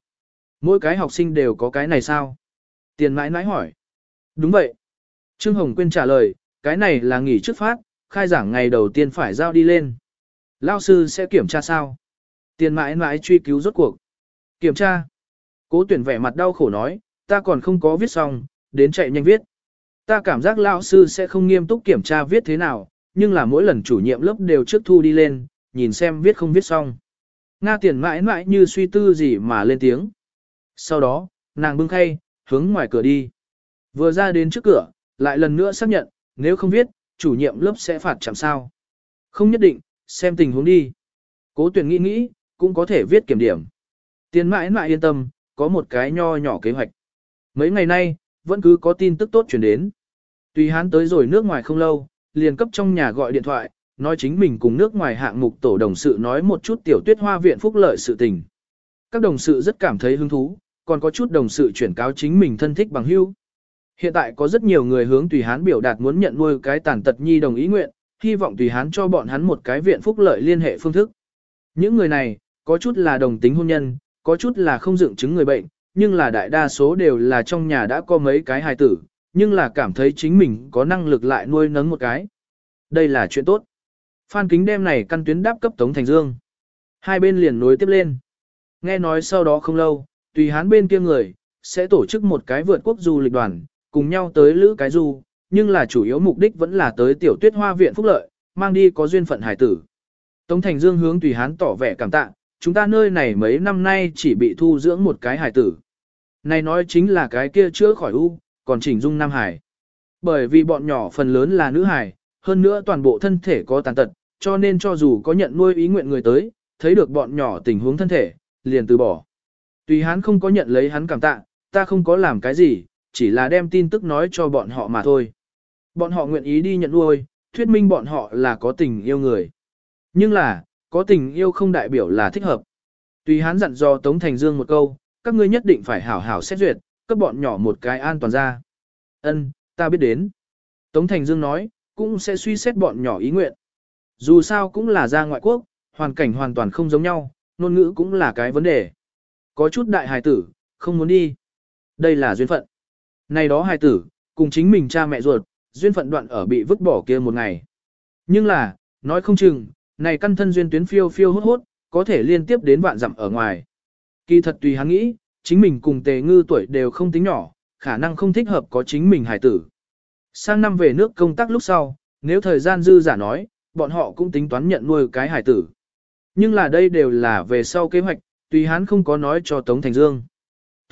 Mỗi cái học sinh đều có cái này sao? Tiền mãi mãi hỏi. Đúng vậy. Trương Hồng Quyên trả lời, cái này là nghỉ trước phát, khai giảng ngày đầu tiên phải giao đi lên. Lao sư sẽ kiểm tra sao? Tiền mãi mãi truy cứu rốt cuộc. Kiểm tra. Cố tuyển vẻ mặt đau khổ nói, ta còn không có viết xong, đến chạy nhanh viết. Ta cảm giác lão sư sẽ không nghiêm túc kiểm tra viết thế nào, nhưng là mỗi lần chủ nhiệm lớp đều trước thu đi lên, nhìn xem viết không viết xong. Nga tiền mãi mãi như suy tư gì mà lên tiếng. Sau đó, nàng bưng khay, hướng ngoài cửa đi. Vừa ra đến trước cửa, lại lần nữa xác nhận, nếu không viết, chủ nhiệm lớp sẽ phạt chạm sao. Không nhất định, xem tình huống đi. Cố tuyển nghĩ nghĩ, cũng có thể viết kiểm điểm. Tiền mãi mãi yên tâm, có một cái nho nhỏ kế hoạch. Mấy ngày nay, vẫn cứ có tin tức tốt chuyển đến. Tùy hắn tới rồi nước ngoài không lâu, liền cấp trong nhà gọi điện thoại, nói chính mình cùng nước ngoài hạng mục tổ đồng sự nói một chút tiểu tuyết hoa viện phúc lợi sự tình. Các đồng sự rất cảm thấy hứng thú, còn có chút đồng sự chuyển cáo chính mình thân thích bằng hữu. Hiện tại có rất nhiều người hướng Tùy Hán biểu đạt muốn nhận nuôi cái tàn tật nhi đồng ý nguyện, hy vọng Tùy Hán cho bọn hắn một cái viện phúc lợi liên hệ phương thức. Những người này, có chút là đồng tính hôn nhân, có chút là không dựng chứng người bệnh, nhưng là đại đa số đều là trong nhà đã có mấy cái hài tử, nhưng là cảm thấy chính mình có năng lực lại nuôi nấng một cái. Đây là chuyện tốt. Phan Kính đem này căn tuyến đáp cấp Tống Thành Dương. Hai bên liền nối tiếp lên. Nghe nói sau đó không lâu, tùy hán bên kia người, sẽ tổ chức một cái vượt quốc du lịch đoàn, cùng nhau tới lữ cái du, nhưng là chủ yếu mục đích vẫn là tới tiểu tuyết hoa viện phúc lợi, mang đi có duyên phận hải tử. Tống Thành Dương hướng tùy hán tỏ vẻ cảm tạ, chúng ta nơi này mấy năm nay chỉ bị thu dưỡng một cái hải tử. Này nói chính là cái kia chữa khỏi u, còn chỉnh dung nam hải. Bởi vì bọn nhỏ phần lớn là nữ hải, hơn nữa toàn bộ thân thể có tàn tật, cho nên cho dù có nhận nuôi ý nguyện người tới, thấy được bọn nhỏ tình huống thân thể, liền từ bỏ. Tùy hán không có nhận lấy hắn cảm tạ, ta không có làm cái gì, chỉ là đem tin tức nói cho bọn họ mà thôi. Bọn họ nguyện ý đi nhận nuôi, thuyết minh bọn họ là có tình yêu người. Nhưng là, có tình yêu không đại biểu là thích hợp. Tùy hắn dặn dò Tống Thành Dương một câu, các ngươi nhất định phải hảo hảo xét duyệt, cấp bọn nhỏ một cái an toàn ra. Ân, ta biết đến. Tống Thành Dương nói, cũng sẽ suy xét bọn nhỏ ý nguyện. Dù sao cũng là ra ngoại quốc, hoàn cảnh hoàn toàn không giống nhau, ngôn ngữ cũng là cái vấn đề. Có chút đại hài tử, không muốn đi. Đây là duyên phận. Này đó hài tử, cùng chính mình cha mẹ ruột, duyên phận đoạn ở bị vứt bỏ kia một ngày. Nhưng là, nói không chừng, này căn thân duyên tuyến phiêu phiêu hốt hốt, có thể liên tiếp đến vạn dặm ở ngoài. Kỳ thật tùy hắn nghĩ, chính mình cùng tề ngư tuổi đều không tính nhỏ, khả năng không thích hợp có chính mình hài tử. Sang năm về nước công tác lúc sau, nếu thời gian dư giả nói, bọn họ cũng tính toán nhận nuôi cái hài tử. Nhưng là đây đều là về sau kế hoạch, tùy hắn không có nói cho Tống Thành Dương.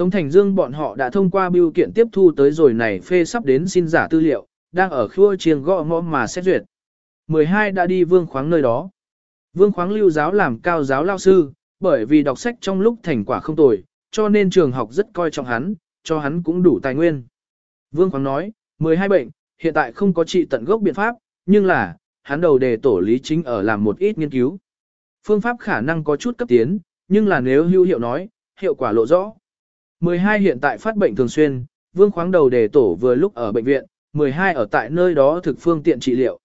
Tống Thành Dương bọn họ đã thông qua biêu kiện tiếp thu tới rồi này phê sắp đến xin giả tư liệu, đang ở khua chiêng gõ ngõ mà xét duyệt. 12 đã đi vương khoáng nơi đó. Vương khoáng lưu giáo làm cao giáo lao sư, bởi vì đọc sách trong lúc thành quả không tồi, cho nên trường học rất coi trọng hắn, cho hắn cũng đủ tài nguyên. Vương khoáng nói, 12 bệnh, hiện tại không có trị tận gốc biện pháp, nhưng là, hắn đầu đề tổ lý chính ở làm một ít nghiên cứu. Phương pháp khả năng có chút cấp tiến, nhưng là nếu hữu hiệu nói, hiệu quả lộ rõ. 12 hiện tại phát bệnh thường xuyên, vương khoáng đầu đề tổ vừa lúc ở bệnh viện, 12 ở tại nơi đó thực phương tiện trị liệu.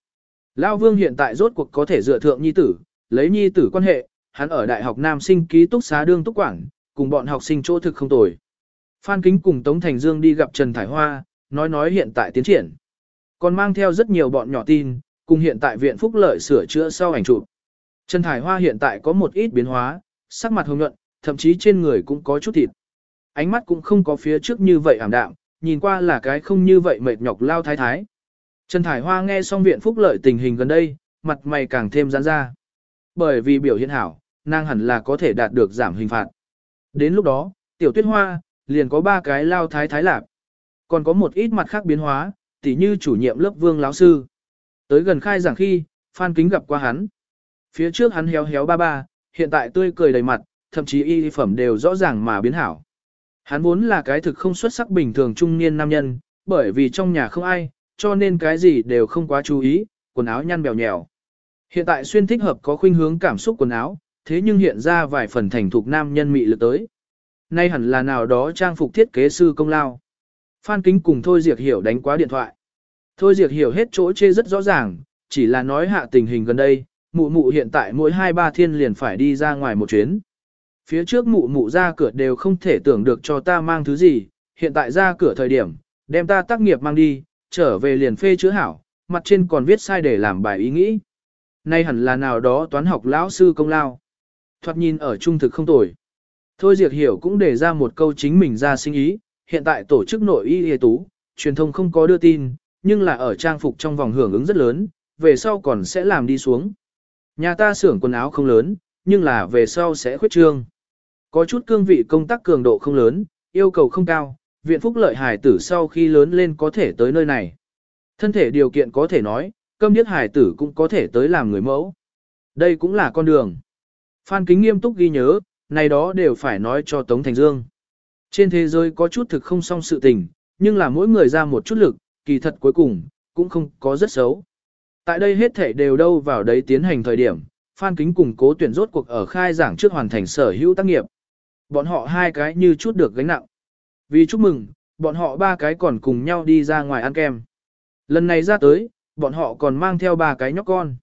Lao vương hiện tại rốt cuộc có thể dựa thượng nhi tử, lấy nhi tử quan hệ, hắn ở đại học Nam sinh ký túc xá đương túc quảng, cùng bọn học sinh chỗ thực không tồi. Phan Kính cùng Tống Thành Dương đi gặp Trần Thải Hoa, nói nói hiện tại tiến triển. Còn mang theo rất nhiều bọn nhỏ tin, cùng hiện tại viện phúc lợi sửa chữa sau ảnh chụp. Trần Thải Hoa hiện tại có một ít biến hóa, sắc mặt hồng nhuận, thậm chí trên người cũng có chút thịt. Ánh mắt cũng không có phía trước như vậy ảm đạm, nhìn qua là cái không như vậy mệt nhọc lao thái thái. Trần Thải Hoa nghe xong viện phúc lợi tình hình gần đây, mặt mày càng thêm giãn ra. Bởi vì biểu hiện hảo, nàng hẳn là có thể đạt được giảm hình phạt. Đến lúc đó, tiểu tuyết hoa, liền có ba cái lao thái thái lạp. Còn có một ít mặt khác biến hóa, tỉ như chủ nhiệm lớp vương lão sư. Tới gần khai giảng khi, Phan Kính gặp qua hắn. Phía trước hắn héo héo ba ba, hiện tại tươi cười đầy mặt, thậm chí y phẩm đều rõ ràng mà biến hảo. Hắn vốn là cái thực không xuất sắc bình thường trung niên nam nhân, bởi vì trong nhà không ai, cho nên cái gì đều không quá chú ý, quần áo nhăn bèo nhèo. Hiện tại xuyên thích hợp có khuynh hướng cảm xúc quần áo, thế nhưng hiện ra vài phần thành thục nam nhân mị lực tới. Nay hẳn là nào đó trang phục thiết kế sư công lao. Phan Kính cùng Thôi Diệt Hiểu đánh quá điện thoại. Thôi Diệt Hiểu hết chỗ chê rất rõ ràng, chỉ là nói hạ tình hình gần đây, mụ mụ hiện tại mỗi 2-3 thiên liền phải đi ra ngoài một chuyến. Phía trước mụ mụ ra cửa đều không thể tưởng được cho ta mang thứ gì, hiện tại ra cửa thời điểm, đem ta tác nghiệp mang đi, trở về liền phê chữa hảo, mặt trên còn viết sai để làm bài ý nghĩ. Nay hẳn là nào đó toán học lão sư công lao. Thoạt nhìn ở trung thực không tồi. Thôi Diệt Hiểu cũng để ra một câu chính mình ra sinh ý, hiện tại tổ chức nội y y tú, truyền thông không có đưa tin, nhưng là ở trang phục trong vòng hưởng ứng rất lớn, về sau còn sẽ làm đi xuống. Nhà ta xưởng quần áo không lớn, nhưng là về sau sẽ khuyết trương. Có chút cương vị công tác cường độ không lớn, yêu cầu không cao, viện phúc lợi hải tử sau khi lớn lên có thể tới nơi này. Thân thể điều kiện có thể nói, câm điếc hải tử cũng có thể tới làm người mẫu. Đây cũng là con đường. Phan Kính nghiêm túc ghi nhớ, này đó đều phải nói cho Tống Thành Dương. Trên thế giới có chút thực không song sự tình, nhưng là mỗi người ra một chút lực, kỳ thật cuối cùng, cũng không có rất xấu. Tại đây hết thể đều đâu vào đấy tiến hành thời điểm, Phan Kính cùng cố tuyển rốt cuộc ở khai giảng trước hoàn thành sở hữu tác nghiệp. Bọn họ hai cái như chút được gánh nặng. Vì chúc mừng, bọn họ ba cái còn cùng nhau đi ra ngoài ăn kem. Lần này ra tới, bọn họ còn mang theo ba cái nhóc con.